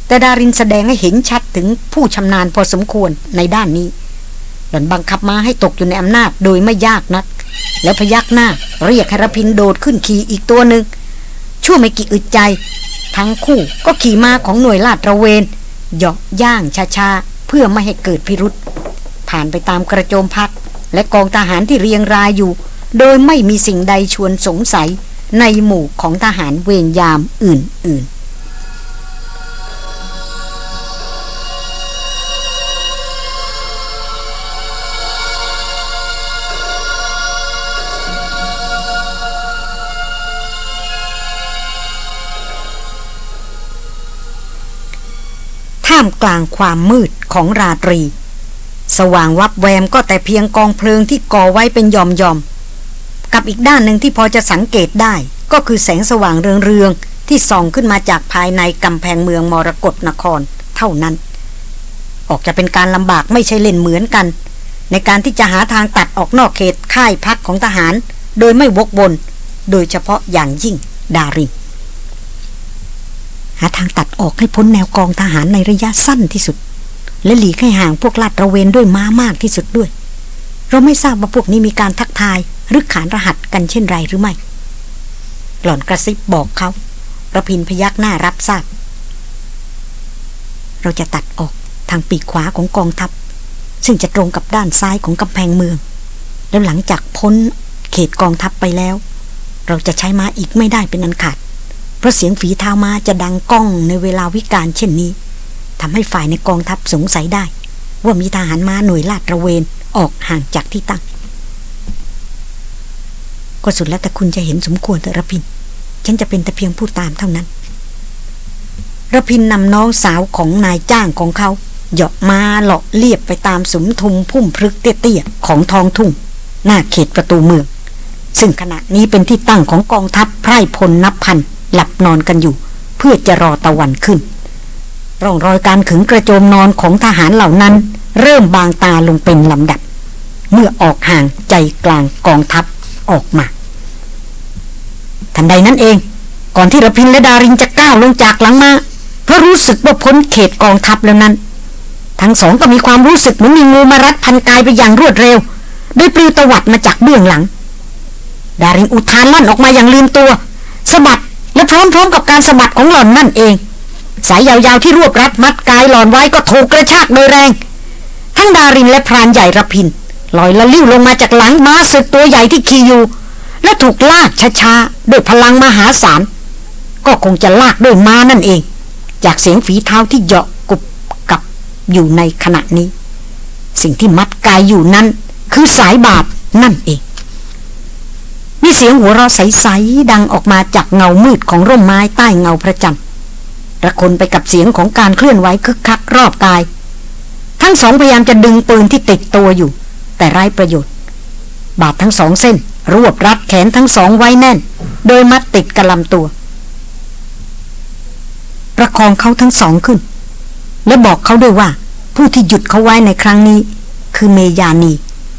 แต่ดารินแสดงให้เห็นชัดถึงผู้ชำนาญพอสมควรในด้านนี้ หล่อนบังคับมาให้ตกอยู่ในอำนาจโดยไม่ยากนัก แล้วพยักหน้าเรียกให้รพินโดดขึ้นขี่อีกตัวหนึ่งชั่วไม่กี่อึดใจ ทั้งคู่ก็ขี่มาของหน่วยลาดระเวนเหาะย่างช้าๆเพื่อไม่ให้เกิดพิรุษผ่านไปตามกระโจมพัก และกองทหารที่เรียงรายอยู่ โดยไม่มีสิ่งใดชวนสงสัยในหมู่ของทหารเวรยามอื่นๆามกลางความมืดของราตรี สว่างวับแวมก็แต่เพียงกองเพลิงที่ก่อไว้เป็นยอมยอมกับอีกด้านหนึ่งที่พอจะสังเกตได้ก็คือแสงสว่างเรืองๆที่ส่องขึ้นมาจากภายในกำแพงเมืองมรกรนครเท่านั้น ออกจะเป็นการลำบากไม่ใช่เล่นเหมือนกัน ในการที่จะหาทางตัดออกนอกเขตค่ายพักของทหาร โดยไม่วกวนโดยเฉพาะอย่างยิ่งดาริง หาทางตัดออกให้พ้นแนวกองทหารในระยะสั้นที่สุด และหลีกให้ห่างพวกลาดระเวนด้วยม้ามากที่สุดด้วย เราไม่ทราบว่าพวกนี้มีการทักทายหรือขานรหัสกันเช่นไรหรือไม่ หล่อนกระซิบบอกเขาระพินพยักหน้ารับทราบ เราจะตัดออกทางปีกขวาของกองทัพ ซึ่งจะตรงกับด้านซ้ายของกำแพงเมือง แล้วหลังจากพ้นเขตกองทัพไปแล้ว เราจะใช้ม้าอีกไม่ได้เป็นอันขาด เพราะเสียงฝีเท้ามาจะดังก้องในเวลาวิกาลเช่นนี้ทำให้ฝ่ายในกองทัพสงสัยได้ ว่ามีทหารม้าหน่วยลาดระเวนออกห่างจากที่ตั้ง ก็สุดแล้วแต่คุณจะเห็นสมควรแต่ระพิน ฉันจะเป็นแต่เพียงผู้ตามเท่านั้นระพินนำน้องสาวของนายจ้างของเขาเหยาะมาเลาะเลียบไปตามสมทุมพุ่มพลึกเตี้ยๆของทองทุ่ง หน้าเขตประตูเมือง ซึ่งขณะนี้เป็นที่ตั้งของกองทัพไพร่พลนับพัน หลับนอนกันอยู่ เพื่อจะรอตะวันขึ้น ร่องรอยการขึงกระโจมนอนของทหารเหล่านั้น เริ่มบางตาลงเป็นลำดับ เมื่อออกห่างใจกลางกองทัพออกมา ทันใดนั้นเอง ก่อนที่ระพินและดารินจะก้าวลงจากหลังมาเพราะรู้สึกว่าพ้นเขตกองทัพแล้วนั้น ทั้งสองก็มีความรู้สึกเหมือนมีงูมารัดพันกายไปอย่างรวดเร็วโดยปลิวตวัดมาจากเบื้องหลัง ดารินอุทานลั่นออกมาอย่างลืมตัวสะบัด และพร้อมๆกับการสะบัดของหล่อนนั่นเอง สายยาวๆที่รวบรัดมัดกายหล่อนไว้ก็ถูกกระชากโดยแรง ทั้งดารินและพรานใหญ่ระพินลอยละลิ้วลงมาจากหลังม้าศึกตัวใหญ่ที่ขี่อยู่ และถูกลากช้าๆด้วยพลังมหาศาลก็คงจะลากด้วยม้านั่นเอง จากเสียงฝีเท้าที่เหาะกุบกับอยู่ในขณะนี้ สิ่งที่มัดกายอยู่นั้น คือสายบาปนั่นเอง มีเสียงหัวเราะใสๆดังออกมาจากเงามืดของร่มไม้ใต้เงาพระจันทร์ระคนไปกับเสียงของการเคลื่อนไหวคึกคักรอบกาย ทั้งสองพยายามจะดึงปืนที่ติดตัวอยู่ แต่ไร้ประโยชน์ บาดทั้งสองเส้น รวบรัดแขนทั้งสองไว้แน่น โดยมัดติดกระลำตัว ประคองเขาทั้งสองขึ้น และบอกเขาด้วยว่า ผู้ที่หยุดเขาไว้ในครั้งนี้ คือเมยานี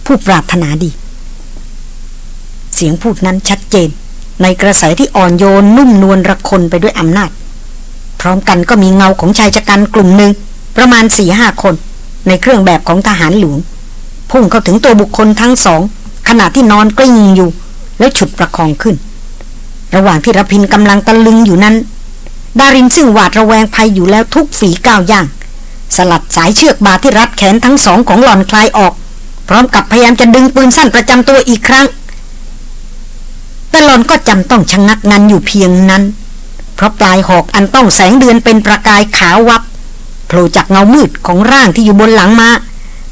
ผู้ปรารถนาดี สียงพูดนั้นชัดเจน ในกระแสที่อ่อนโยนนุ่มนวลระคนไปด้วยอำนาจ พร้อมกันก็มีเงาของชายจักันกลุ่มหนึ่งประมาณสี่ห้าคน ในเครื่องแบบของทหารหลวงพุ่งเข้าถึงตัวบุคคลทั้งสอง ขณะที่นอนกลิ้งอยู่ แล้วฉุดประคองขึ้น ระหว่างที่รพินกำลังตะลึงอยู่นั้น ดารินซึ่งหวาดระแวงภัยอยู่แล้วทุกฝีก้าวย่าง สลัดสายเชือกบาที่รัดแขนทั้งสองของหล่อนคลายออก พร้อมกับพยายามจะดึงปืนสั้นประจำตัวอีกครั้ง แต่หลอนก็จำต้องชะงงักงันอยู่เพียงนั้น เพราะปลายหอกอันต้องแสงเดือนเป็นประกายขาววับโผล่จากเงามืดของร่างที่อยู่บนหลังมา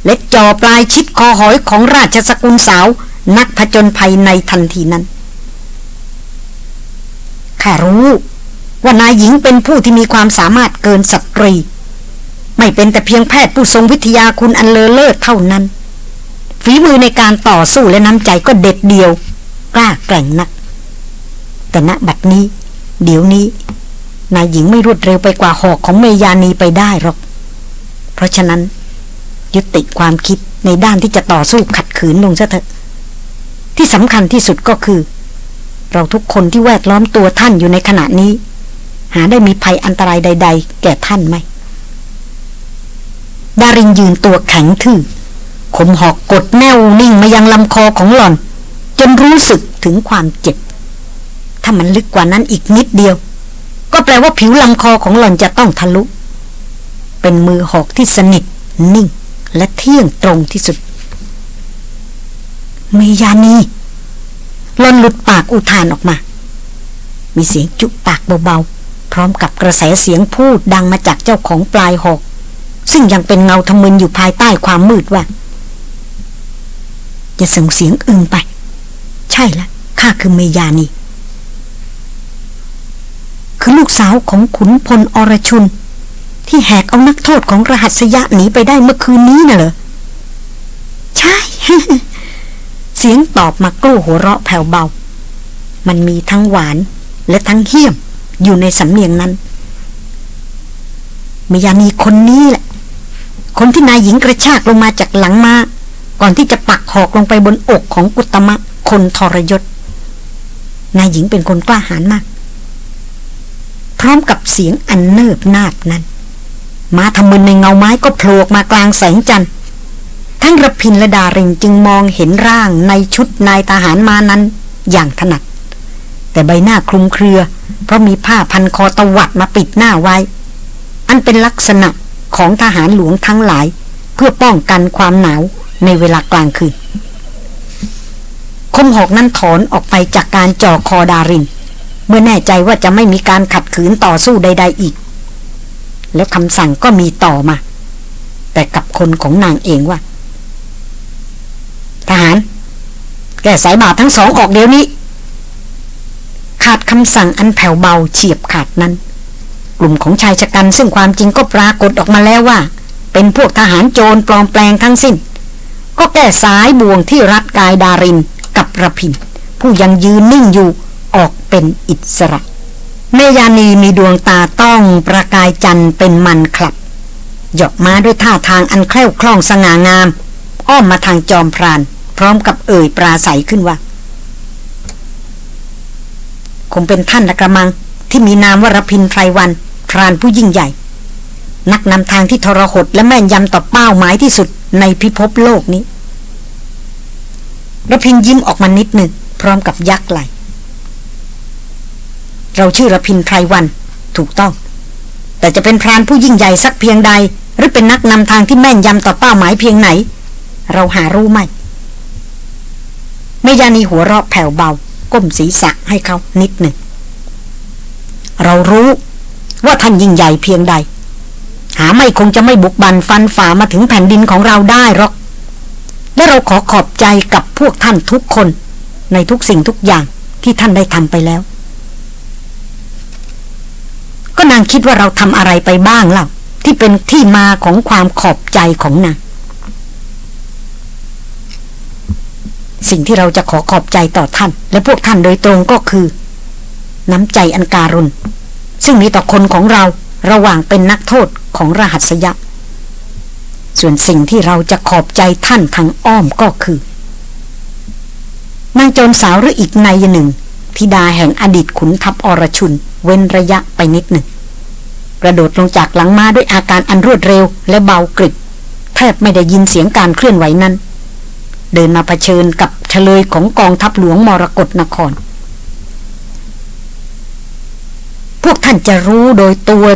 เล็กจอปลายชิดคอหอยของราชสกุลสาว นักผจญภัยในทันทีนั้นข้ารู้ ว่านายหญิงเป็นผู้ที่มีความสามารถเกินสตรี ไม่เป็นแต่เพียงแพทย์ผู้ทรงวิทยาคุณอันเลอเลิศเท่านั้น ฝีมือในการต่อสู้และน้ำใจก็เด็ดเดียว ล้าแกร่งนัก แต่ณบัดนี้ เดี๋ยวนี้ นายหญิงไม่รวดเร็วไปกว่าหอกของเมยานีไปได้หรอก เพราะฉะนั้น ยุติความคิดในด้านที่จะต่อสู้ขัดขืนลงซะเถอะ ที่สำคัญที่สุดก็คือ เราทุกคนที่แวดล้อมตัวท่านอยู่ในขณะนี้ หาได้มีภัยอันตรายใด ๆ แก่ท่านไหมดารินยืนตัวแข็งทื่อขมหอกกดแน่วนิ่งมายังลำคอของหล่อน จนรู้สึกถึงความเจ็บ ถ้ามันลึกกว่านั้นอีกนิดเดียว ก็แปลว่าผิวลำคอของหล่อนจะต้องทะลุ เป็นมือหอกที่สนิท นิ่ง และเที่ยงตรงที่สุด เมยานีหล่อนหลุดปากอุทานออกมา มีเสียงจุปากเบาๆ พร้อมกับกระแสเสียงพูดดังมาจากเจ้าของปลายหอก ซึ่งยังเป็นเงาทะมึนอยู่ภายใต้ความมืดว่าอย่าส่งเสียงอึงไป ช่ละข้าคือเมยานีคือลูกสาวของขุนพลอรชุน ที่แหกเอานักโทษของรหัสยะหนีไปได้เมื่อคืนนี้น่ะเหรอ ใช่ เสียงตอบมากลู้หัวเราะแผ่วเบา มันมีทั้งหวานและทั้งเหี้ยมอยู่ในสำเนียงนั้นเมยานีคนนี้แหละ คนที่นายหญิงกระชากลงมาจากหลังมา ก่อนที่จะปักหอกลงไปบนอกของกุตมะ คนทรยศ นายหญิงเป็นคนกล้าหาญมาก พร้อมกับเสียงอันเนิบนาบนั้น มาทำมือในเงาไม้ก็โผล่มากลางแสงจันทร์ทั้งระพินและดารินจึงมองเห็นร่างในชุดนายทหารมานั้นอย่างถนัด แต่ใบหน้าคลุมเครือ เพราะมีผ้าพันคอตวัดมาปิดหน้าไว้ อันเป็นลักษณะของทหารหลวงทั้งหลาย เพื่อป้องกันความหนาวในเวลากลางคืน คมหอกนั้นถอนออกไปจากการจ่อคอดาริน เมื่อแน่ใจว่าจะไม่มีการขัดขืนต่อสู้ใด ๆอีก แล้วคำสั่งก็มีต่อมา แต่กับคนของนางเองว่า ทหาร แกสายบาดทั้งสองออกเดี๋ยวนี้ ขาดคำสั่งอันแผ่วเบาเฉียบขาดนั้น กลุ่มของชายชะกันซึ่งความจริงก็ปรากฏออกมาแล้วว่า เป็นพวกทหารโจรปลอมแปลงทั้งสิ้น ก็แก้สายบ่วงที่รัดกายดาริน กับระพิน ผู้ยังยืนนิ่งอยู่ออกเป็นอิสระเมยานีมีดวงตาต้องประกายจันเป็นมันคลับหยอกมาด้วยท่าทางอันแคล่วคล่องสง่างาม อ้อมมาทางจอมพราน พร้อมกับเอ่ยปราศัยขึ้นว่า คงเป็นท่านละกระมัง ที่มีนามวรพินไพรวัน พรานผู้ยิ่งใหญ่ นักนำทางที่ทรหดและแม่นยำต่อเป้าหมายที่สุดในพิภพโลกนี้ ระพินยิ้มออกมานิดหนึ่งพร้อมกับยักไหล เราชื่อระพินไพรวัน ถูกต้อง แต่จะเป็นพรานผู้ยิ่งใหญ่สักเพียงใด หรือเป็นนักนำทางที่แม่นยำต่อเป้าหมายเพียงไหน เราหารู้ไหมไม่ยานีหัวเราะแผ่วเบา ก้มศีรษะให้เขานิดหนึ่ง เรารู้ว่าท่านยิ่งใหญ่เพียงใด หาไม่คงจะไม่บุกบันฟันฝ่ามาถึงแผ่นดินของเราได้หรอก และเราขอขอบใจกับพวกท่านทุกคน ในทุกสิ่งทุกอย่างที่ท่านได้ทำไปแล้ว ก็นางคิดว่าเราทำอะไรไปบ้างล่ะที่เป็นที่มาของความขอบใจของนางสิ่งที่เราจะขอขอบใจต่อท่าน และพวกท่านโดยตรงก็คือ น้ำใจอันการุณ ซึ่งมีต่อคนของเราระหว่างเป็นนักโทษของรหัสยะ ส่วนสิ่งที่เราจะขอบใจท่านทางอ้อมก็คือนางโจรสาวหรืออีกนายหนึ่งธิดาแห่งอดีตขุนทัพอรชุน เว้นระยะไปนิดหนึ่ง กระโดดลงจากหลังม้าด้วยอาการอันรวดเร็วและเบากริบแทบไม่ได้ยินเสียงการเคลื่อนไหวนั้น เดินมาเผชิญกับเฉลยของกองทัพหลวงมรกรนคร พวกท่านจะรู้โดยตัว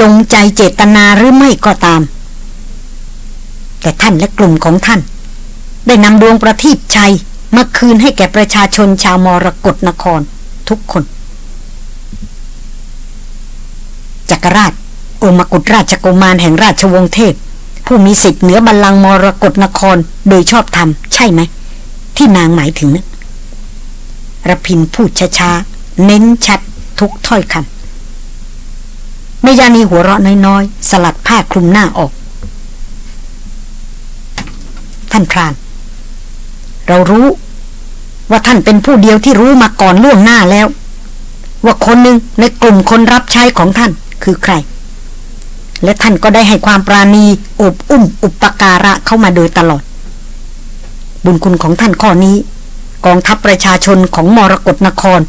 จงใจเจตนาหรือไม่ก็ตาม แต่ท่านและกลุ่มของท่าน ได้นำดวงประทีปชัยมาคืนให้แก่ประชาชนชาวมรกรนครทุกคน จักรราชองค์มกุฎราชกุมารแห่งราชวงศ์เทพ ผู้มีสิทธิ์เหนือบัลลังก์มรกรนครโดยชอบธรรมใช่ไหม ที่นางหมายถึงนะระพินพูดช้าๆ เน้นชัดทุกถ้อยคำไม่ยานีหัวเราะน้อยๆ สลัดผ้าคลุมหน้าออก ท่านพราน เรารู้ว่าท่านเป็นผู้เดียวที่รู้มาก่อนล่วงหน้าแล้ว ว่าคนหนึ่งในกลุ่มคนรับใช้ของท่านคือใคร และท่านก็ได้ให้ความปราณีอบอุ้มอุปการะเข้ามาโดยตลอด บุญคุณของท่านข้อนี้ กองทัพประชาชนของมรกรนคร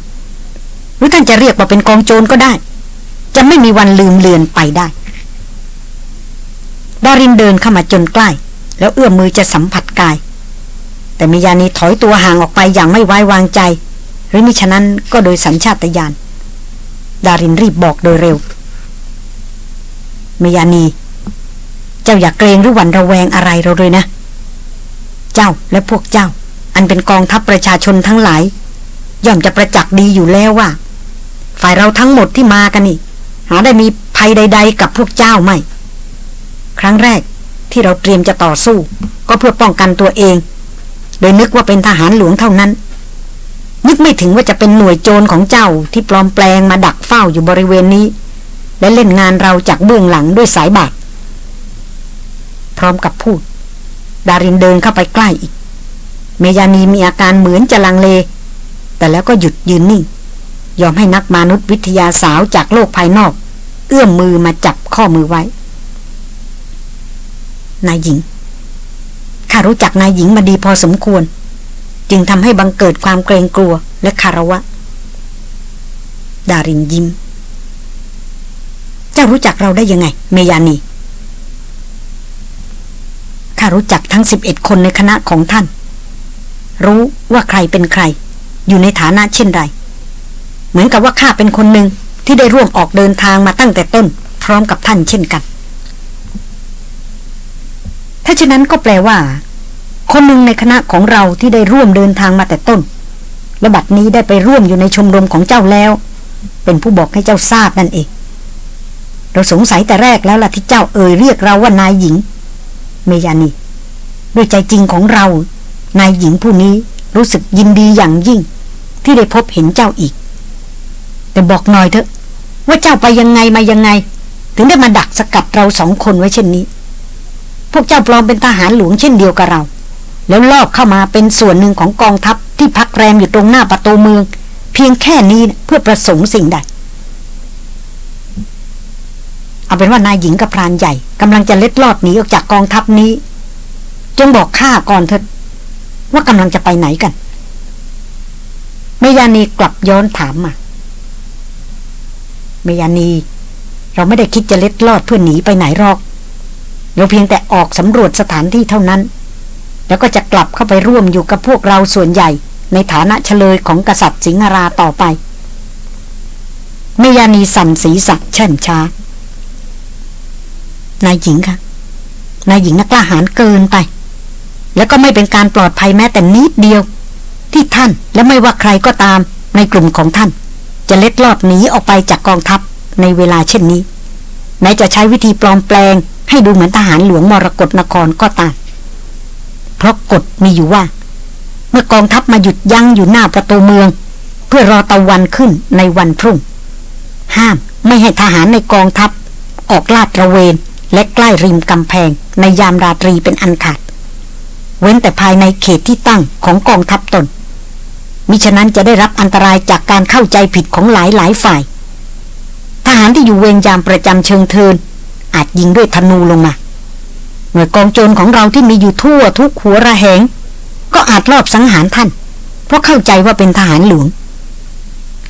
หรือท่านจะเรียกว่าเป็นกองโจรก็ได้ จะไม่มีวันลืมเลือนไปได้ดารินเดินเข้ามาจนใกล้ แล้วเอื้อมมือจะสัมผัสกาย แต่มิยานีถอยตัวห่างออกไปอย่างไม่ไว้วางใจ หรือมิฉะนั้นก็โดยสัญชาตญาณดารินรีบบอกโดยเร็วมิยานีเจ้าอย่าเกรงหรือหวั่นระแวงอะไรเราเลยนะ เจ้าและพวกเจ้า อันเป็นกองทัพประชาชนทั้งหลาย ย่อมจะประจักษ์ดีอยู่แล้วว่า ฝ่ายเราทั้งหมดที่มากันนี่ หาได้มีภัยใด ๆ กับพวกเจ้าไม่ ครั้งแรก ที่เราเตรียมจะต่อสู้ ก็เพื่อป้องกันตัวเอง โดยนึกว่าเป็นทหารหลวงเท่านั้น นึกไม่ถึงว่าจะเป็นหน่วยโจรของเจ้าที่ปลอมแปลงมาดักเฝ้าอยู่บริเวณนี้ และเล่นงานเราจากเบื้องหลังด้วยสายบาดพร้อมกับพูด ดารินเดินเข้าไปใกล้อีก เมยานีมีอาการเหมือนจะลังเล แต่แล้วก็หยุดยืนนิ่ง ยอมให้นักมนุษยวิทยาสาวจากโลกภายนอก เอื้อมมือมาจับข้อมือไว้ นายหญิง ข้ารู้จักนายหญิงมาดีพอสมควร จึงทำให้บังเกิดความเกรงกลัวและคารวะ ดารินยิ้ม เจ้ารู้จักเราได้ยังไง เมยานี ข้ารู้จักทั้งสิบเอ็ดคนในคณะของท่าน รู้ว่าใครเป็นใคร อยู่ในฐานะเช่นไร เหมือนกับว่าข้าเป็นคนหนึ่งที่ได้ร่วมออกเดินทางมาตั้งแต่ต้น พร้อมกับท่านเช่นกัน ถ้าเช่นนั้นก็แปลว่า คนหนึ่งในคณะของเราที่ได้ร่วมเดินทางมาแต่ต้น และบัดนี้ได้ไปร่วมอยู่ในชมรมของเจ้าแล้ว เป็นผู้บอกให้เจ้าทราบนั่นเอง เราสงสัยแต่แรกแล้วล่ะที่เจ้าเอ่ยเรียกเราว่านายหญิง เมยานีด้วยใจจริงของเรา นายหญิงผู้นี้รู้สึกยินดีอย่างยิ่ง ที่ได้พบเห็นเจ้าอีก แต่บอกหน่อยเถอะ ว่าเจ้าไปยังไงมายังไง ถึงได้มาดักสกัดเราสองคนไว้เช่นนี้ พวกเจ้าปลอมเป็นทหารหลวงเช่นเดียวกับเรา แล้วลอบเข้ามาเป็นส่วนหนึ่งของกองทัพที่พักแรมอยู่ตรงหน้าประตูเมือง เพียงแค่นี้เพื่อประสงค์สิ่งใด เอาเป็นว่านายหญิงกับพรานใหญ่กำลังจะเล็ดลอดหนีออกจากกองทัพนี้ จงบอกข้าก่อนเถิดว่ากำลังจะไปไหนกันเมยานีกลับย้อนถามมาเมยานี เราไม่ได้คิดจะเล็ดลอดเพื่อหนีไปไหนหรอก เราเพียงแต่ออกสำรวจสถานที่เท่านั้น แล้วก็จะกลับเข้าไปร่วมอยู่กับพวกเราส่วนใหญ่ ในฐานะเฉลยของกษัตริย์สิงหราต่อไปเมยานีสั่นสีสักเช่นช้า นายหญิงคะนายหญิงนักล่าหารเกินไป แล้วก็ไม่เป็นการปลอดภัยแม้แต่นิดเดียว ที่ท่านและไม่ว่าใครก็ตามในกลุ่มของท่าน จะเล็ดลอดหนีออกไปจากกองทัพในเวลาเช่นนี้ ไหนจะใช้วิธีปลอมแปลง ให้ดูเหมือนทหารหลวงมรกรนครก็ตามเพราะกฎมีอยู่ว่า เมื่อกองทัพมาหยุดยั้งอยู่หน้าประตูเมือง เพื่อรอตะวันขึ้นในวันพรุ่ง ห้ามไม่ให้ทหารในกองทัพ ออกลาดระเวนและใกล้ริมกำแพง ในยามราตรีเป็นอันขาด เว้นแต่ภายในเขตที่ตั้งของกองทัพตนมิฉะนั้นจะได้รับอันตรายจากการเข้าใจผิดของหลายหลายฝ่าย ทหารที่อยู่เวรยามประจำเชิงเทิน อาจยิงด้วยธนูลงมา หน่วยกองโจรของเราที่มีอยู่ทั่วทุกหัวระแหง ก็อาจลอบสังหารท่าน เพราะเข้าใจว่าเป็นทหารหลวง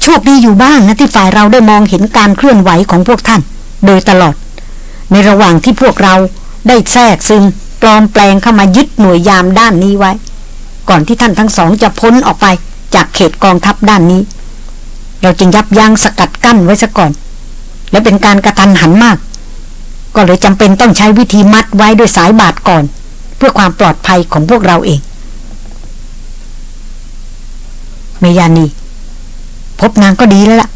โชคดีอยู่บ้างนะที่ฝ่ายเราได้มองเห็นการเคลื่อนไหวของพวกท่าน โดยตลอด ในระหว่างที่พวกเราได้แทรกซึมปลอมแปลงเข้ามายึดหน่วยยามด้านนี้ไว้ ก่อนที่ท่านทั้งสองจะพ้นออกไปจากเขตกองทัพด้านนี้ เราจึงยับยั้งสกัดกั้นไว้ซะก่อน และเป็นการกระทันหันมาก ก็เลยจำเป็นต้องใช้วิธีมัดไว้ด้วยสายบาดก่อน เพื่อความปลอดภัยของพวกเราเอง เมยานี พบนางก็ดีแล้วล่ะ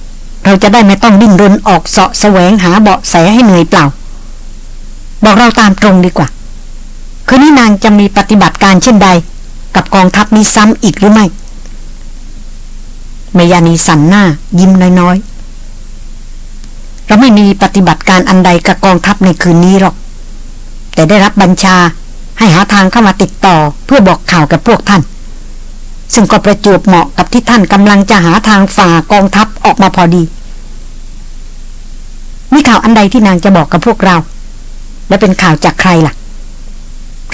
เราจะได้ไม่ต้องดิ้นรนออกเสาะแสวงหาเบาะแสให้เหนื่อยเปล่า บอกเราตามตรงดีกว่า คืนนี้นางจะมีปฏิบัติการเช่นใด กับกองทัพนี้ซ้ำอีกหรือไม่เมยานีสันหน้ายิ้มน้อยๆ เราไม่มีปฏิบัติการอันใดกับกองทัพในคืนนี้หรอก แต่ได้รับบัญชาให้หาทางเข้ามาติดต่อเพื่อบอกข่าวกับพวกท่าน ซึ่งก็ประจวบเหมาะกับที่ท่านกำลังจะหาทางฝ่ากองทัพออกมาพอดี มีข่าวอันใดที่นางจะบอกกับพวกเรา และเป็นข่าวจากใครล่ะ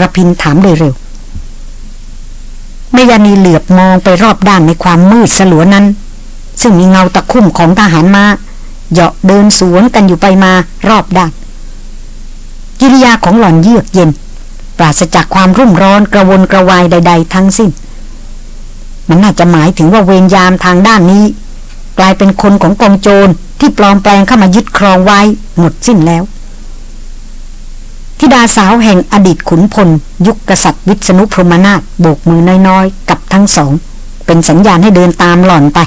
ระพินถามโดยเร็วเมยานีเหลือบมองไปรอบด้านในความมืดสลัวนั้น ซึ่งมีเงาตะคุ่มของทหารมา เหาะเดินสวนกันอยู่ไปมารอบด้านกิริยาของหล่อนเยือกเย็น ปราศจากความรุ่มร้อนกระวนกระวายใด ๆ ทั้งสิ้น มันน่าจะหมายถึงว่าเวรยามทางด้านนี้ กลายเป็นคนของกองโจรที่ปลอมแปลงเข้ามายึดครองไว้หมดสิ้นแล้วธิดาสาวแห่งอดีตขุนพล ยุคกษัตริย์วิษณุพรหมนาถโบกมือน้อยๆ กับทั้งสอง เป็นสัญญาณให้เดินตามหล่อนไป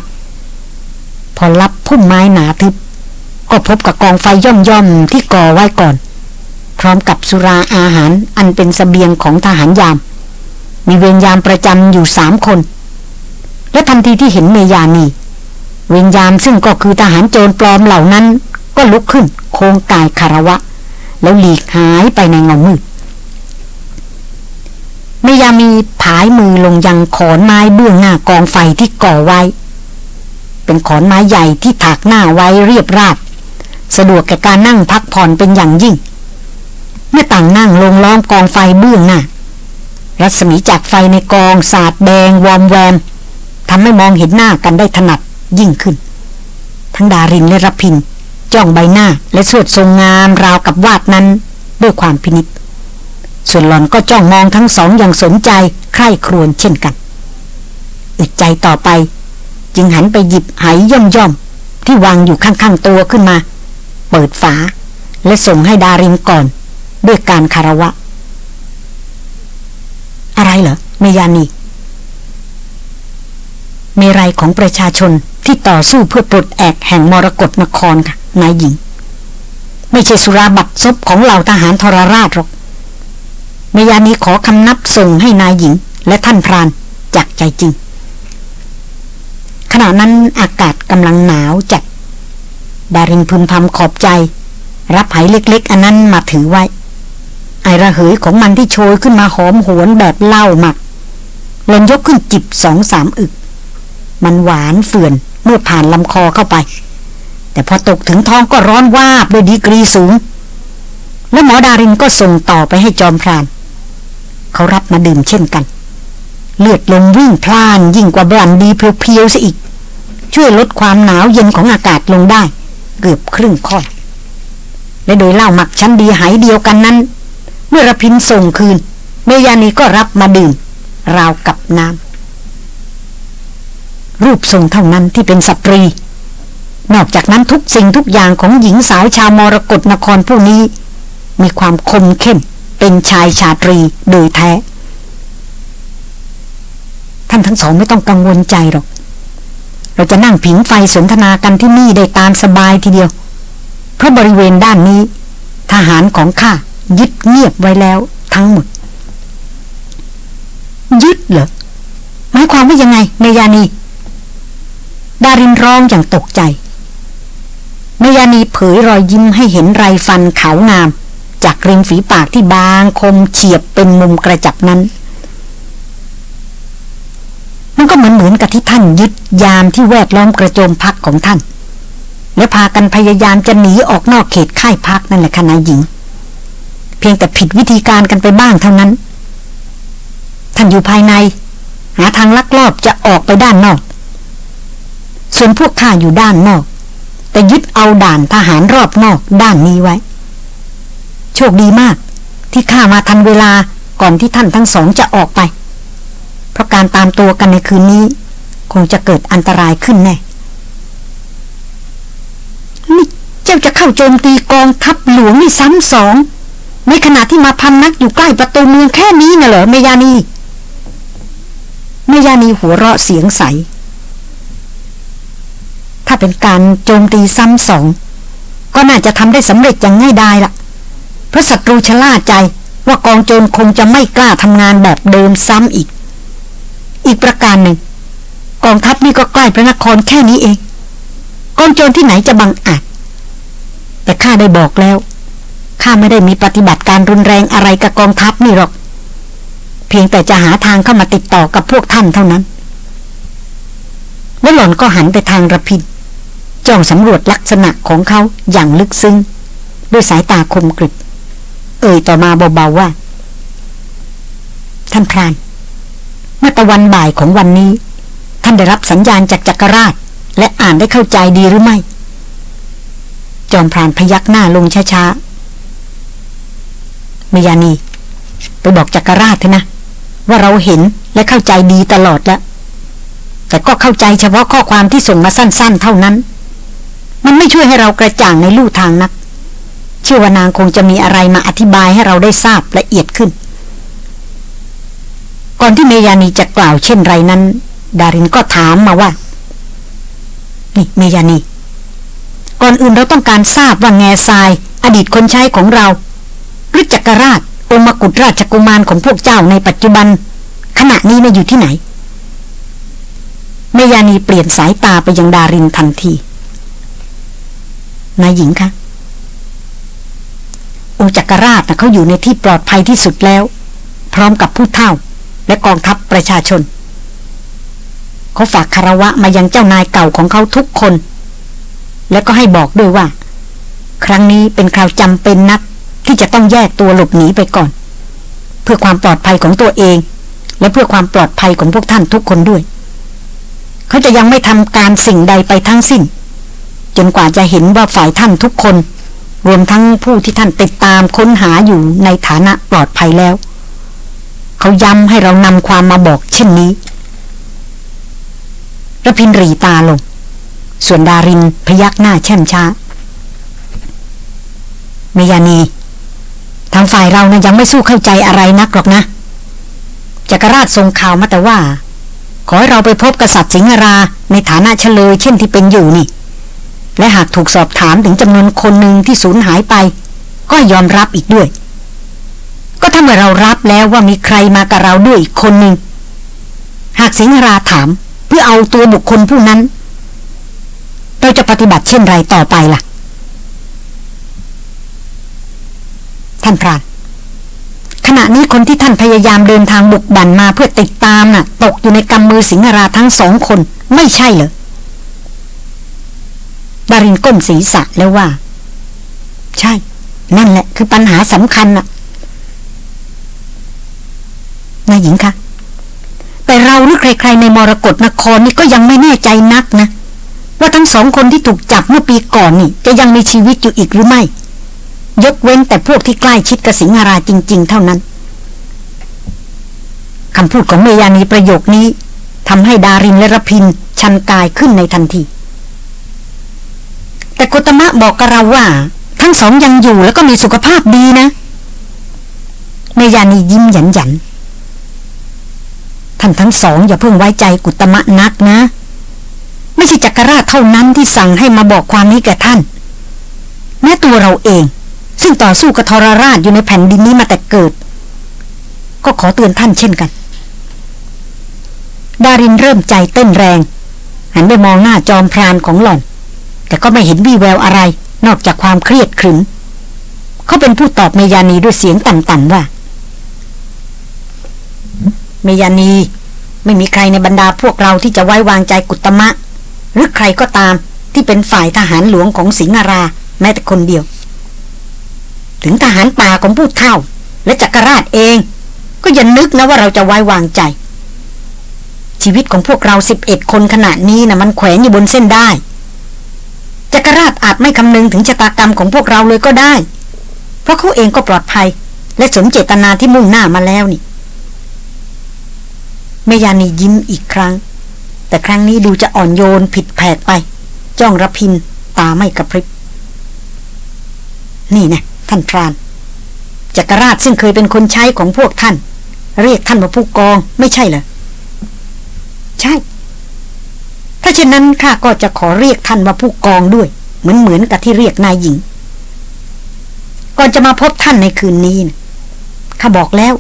พอรับพุ่มไม้หนาทึบ ก็พบกับกองไฟย่อมๆที่ก่อไว้ก่อน พร้อมกับสุราอาหารอันเป็นสเสบียงของทหารยาม มีเวรยามประจำอยู่สามคน และทันทีที่เห็นเมยานีเวรยามซึ่งก็คือทหารโจรปลอมเหล่านั้น ก็ลุกขึ้น โค้งกายคารวะ แล้วหลีกหายไปในเงามืดเมยามีผายมือลงยังขอนไม้เบื้องหน้ากองไฟที่ก่อไว้ เป็นขอนไม้ใหญ่ที่ถากหน้าไว้เรียบราบ สะดวกแก่การนั่งพักผ่อนเป็นอย่างยิ่ง เมื่อต่างนั่งลงล้อมกองไฟเบื้องหน้ารัศมีจากไฟในกองสาดแดงวอมแวมทำให้มองเห็นหน้ากันได้ถนัดยิ่งขึ้น ทั้งดารินและรพิน จ้องใบหน้าและสวดทรงงามราวกับวาดนั้น ด้วยความพินิษส่วนหลอนก็จ้องมองทั้งสองอย่างสนใจใคร่ครวญเช่นกันอึดใจต่อไป จึงหันไปหยิบไหย่อมย่อมที่วางอยู่ข้างๆตัวขึ้นมา เปิดฝา และส่งให้ดารินก่อน ด้วยการคารวะ อะไรเหรอเมยานีเมรัยของประชาชนที่ต่อสู้เพื่อปลดแอกแห่งมรกรนครค่ะนายหญิง ไม่ใช่สุราบัตซบของเหล่าทหารทรราชหรอกเมยานีขอคำนับส่งให้นายหญิง และท่านพรานจากใจจริง ขณะนั้นอากาศกำลังหนาวจัด ดารินพึมพำขอบใจ รับไหเล็กๆ อันนั้นมาถือไว้ ไอระเหยของมันที่โชยขึ้นมาหอมหวนแบบเล่าหมักลนยกขึ้นจิบสองสามอึก มันหวานเฟื่อนเมื่อผ่านลำคอเข้าไป แต่พอตกถึงท้องก็ร้อนวาบด้วยดีกรีสูง และหมอดารินก็ส่งต่อไปให้จอมพรานเขารับมาดื่มเช่นกัน เลือดลมวิ่งพล่านยิ่งกว่าบรันดีเพียวๆซะอีก ช่วยลดความหนาวเย็นของอากาศลงได้ เกือบครึ่งข้อและโดยเล่าหมักชั้นดีหายเดียวกันนั้น เมื่อระพินส่งคืน เมยานีก็รับมาดื่ม ราวกับน้ำรูปทรงเท่านั้นที่เป็นสตรี นอกจากนั้นทุกสิ่งทุกอย่างของหญิงสาวชาวมรกรนครผู้นี้ มีความคมเข้มเป็นชายชาตรีโดยแท้ ท่านทั้งสองไม่ต้องกังวลใจหรอก เราจะนั่งผิงไฟสนทนากันที่นี่ได้ตามสบายทีเดียว เพราะบริเวณด้านนี้ ทหารของข้ายึดเงียบไว้แล้วทั้งหมด ยึดเหรอหมายความว่ายังไงเมยานี ดารินร้องอย่างตกใจเมยานีเผยรอยยิ้มให้เห็นไรฟันขาวงาม จากริมฝีปากที่บางคมเฉียบเป็นมุมกระจับนั้น มันก็เหมือนเหมือนกับที่ท่านยึดยามที่แวดล้อมกระโจมพักของท่าน และพากันพยายามจะหนีออกนอกเขตค่ายพักนั่นแหละคณะหญิง เพียงแต่ผิดวิธีการกันไปบ้างเท่านั้น ท่านอยู่ภายใน หาทางลักลอบจะออกไปด้านนอก ส่วนพวกข้าอยู่ด้านนอก แต่ยึดเอาด่านทหารรอบนอกด้านนี้ไว้ โชคดีมากที่ข้ามาทันเวลาก่อนที่ท่านทั้งสองจะออกไป เพราะการตามตัวกันในคืนนี้ คงจะเกิดอันตรายขึ้นแน่นี่เจ้าจะเข้าโจมตีกองทัพหลวงนี่ซ้ำสอง ในขณะที่มาพันนักอยู่ใกล้ประตูเมืองแค่นี้น่ะเหรอเมยานีเมยานีหัวเราะเสียงใส ถ้าเป็นการโจมตีซ้ำสอง ก็น่าจะทำได้สำเร็จอย่างง่ายดายละ่ะพราะศัตรูชะล่าใจว่ากองโจรคงจะไม่กล้าทำงานแบบเดิมซ้ำอีก อีกประการหนึ่ง กองทัพนี่ก็ใกล้พระนครแค่นี้เองกองโจรที่ไหนจะบังอาจ แต่ข้าได้บอกแล้วข้าไม่ได้มีปฏิบัติการรุนแรงอะไรกับกองทัพนี่หรอก เพียงแต่จะหาทางเข้ามาติดต่อกับพวกท่านเท่านั้นแล้วหล่อนก็หันไปทางระพินจ้องสำรวจลักษณะของเขาอย่างลึกซึ้งด้วยสายตาคมกริบ เอ่ยต่อมาเบาๆว่า ท่านพราน เมื่อตะวันบ่ายของวันนี้ ท่านได้รับสัญญาณจากจักรราช และอ่านได้เข้าใจดีหรือไม่ จอมพรานพยักหน้าลงช้าๆมยานี ไปบอกจักรราชเถอะนะ ว่าเราเห็นและเข้าใจดีตลอดแล้วแต่ก็เข้าใจเฉพาะข้อความที่ส่งมาสั้น ๆ เท่านั้น มันไม่ช่วยให้เรากระจ่างในลู่ทางนัก เชื่อว่านางคงจะมีอะไรมาอธิบายให้เราได้ทราบละเอียดขึ้น ก่อนที่เมยานีจะกล่าวเช่นไรนั้น ดารินก็ถามมาว่า นี่เมยานี ก่อนอื่นเราต้องการทราบว่าแง่ทราย อดีตคนใช้ของเราหรือจักรราชองมกุฎราชกุมารของพวกเจ้าในปัจจุบัน ขณะนี้มาอยู่ที่ไหน เมยานีเปลี่ยนสายตาไปยังดารินทันทีนายหญิงคะองค์จักรราชเขาอยู่ในที่ปลอดภัยที่สุดแล้ว พร้อมกับผู้เฒ่า และกองทัพประชาชน เขาฝากคารวะมายังเจ้านายเก่าของเขาทุกคน แล้วก็ให้บอกด้วยว่า ครั้งนี้เป็นคราวจำเป็นนักที่จะต้องแยกตัวหลบหนีไปก่อน เพื่อความปลอดภัยของตัวเอง และเพื่อความปลอดภัยของพวกท่านทุกคนด้วย เขาจะยังไม่ทำการสิ่งใดไปทั้งสิ้น จนกว่าจะเห็นว่าฝ่ายท่านทุกคน รวมทั้งผู้ที่ท่านติดตามค้นหาอยู่ในฐานะปลอดภัยแล้ว เขาย้ำให้เรานำความมาบอกเช่นนี้ระพินรีตาลง ส่วนดารินพยักหน้าแช่มช้า เมยานี ทางฝ่ายเรานะยังไม่สู้เข้าใจอะไรนักหรอกนะจักรราชทรงข่าวมาแต่ว่า ขอให้เราไปพบกษัตริย์สิงหราในฐานะเฉลยเช่นที่เป็นอยู่นี่ และหากถูกสอบถามถึงจำนวนคนหนึ่งที่สูญหายไป ก็ยอมรับอีกด้วย ก็ถ้าเมื่อเรารับแล้วว่ามีใครมากับเราด้วยอีกคนหนึ่งหากสิงหราถามเพื่อเอาตัวบุคคลผู้นั้น เราจะปฏิบัติเช่นไรต่อไปล่ะ ท่านพรานขณะนี้คนที่ท่านพยายามเดินทางบุกบั่นมาเพื่อติดตามน่ะ ตกอยู่ในกำมือสิงหราทั้งสองคน ไม่ใช่เหรอดารินก้มศีรษะแล้วว่า ใช่ นั่นแหละคือปัญหาสำคัญน่ะ นายหญิงคะแต่เราหรือใครๆในมรกรนครนี่ก็ยังไม่แน่ใจนักนะ ว่าทั้งสองคนที่ถูกจับเมื่อปีก่อนนี่ จะยังมีชีวิตอยู่อีกหรือไม่ ยกเว้นแต่พวกที่ใกล้ชิดกับสิงหราจริง ๆ เท่านั้นคำพูดของเมยานีประโยคนี้ทำให้ดารินและรพินชันกายขึ้นในทันที แต่โกตมะบอกกับเราว่า ทั้งสองยังอยู่แล้วก็มีสุขภาพดีนะเมยานียิ้มหยันหยัน ท่านทั้งสองอย่าเพิ่งไว้ใจกุตมะนักนะ ไม่ใช่จักรราชเท่านั้นที่สั่งให้มาบอกความนี้แก่ท่าน แม้ตัวเราเอง ซึ่งต่อสู้กับทรราชอยู่ในแผ่นดินนี้มาแต่เกิด ก็ขอเตือนท่านเช่นกัน ดารินเริ่มใจเต้นแรง หันไปมองหน้าจอมพรานของหล่อน แต่ก็ไม่เห็นวี่แววอะไร นอกจากความเครียดขรึมเขาเป็นผู้ตอบเมยานีด้วยเสียงต่ำๆว่า เมยานี ไม่มีใครในบรรดาพวกเราที่จะไว้วางใจกุตมะ หรือใครก็ตามที่เป็นฝ่ายทหารหลวงของสิงหรา แม้แต่คนเดียว ถึงทหารป่าของผู้เท่า และจักรราชเอง ก็อย่านึกนะว่าเราจะไว้วางใจ ชีวิตของพวกเราสิบเอ็ดคนขนาดนี้นะมันแขวนอยู่บนเส้นได้จักรราชอาจไม่คำนึงถึงชะตากรรมของพวกเราเลยก็ได้ เพราะเขาเองก็ปลอดภัย และสมเจตนาที่มุ่งหน้ามาแล้วนี่ เมยานียิ้มอีกครั้ง แต่ครั้งนี้ดูจะอ่อนโยนผิดแผกไป จ้องระพินตาไม่กระพริบ นี่นะท่านพรานจักรราชซึ่งเคยเป็นคนใช้ของพวกท่าน เรียกท่านว่าผู้กองไม่ใช่เหรอ ใช่ ถ้าเช่นนั้นข้าก็จะขอเรียกท่านว่าผู้กองด้วย เหมือนเหมือนกับที่เรียกนายหญิง ก่อนจะมาพบท่านในคืนนี้นะข้าบอกแล้ว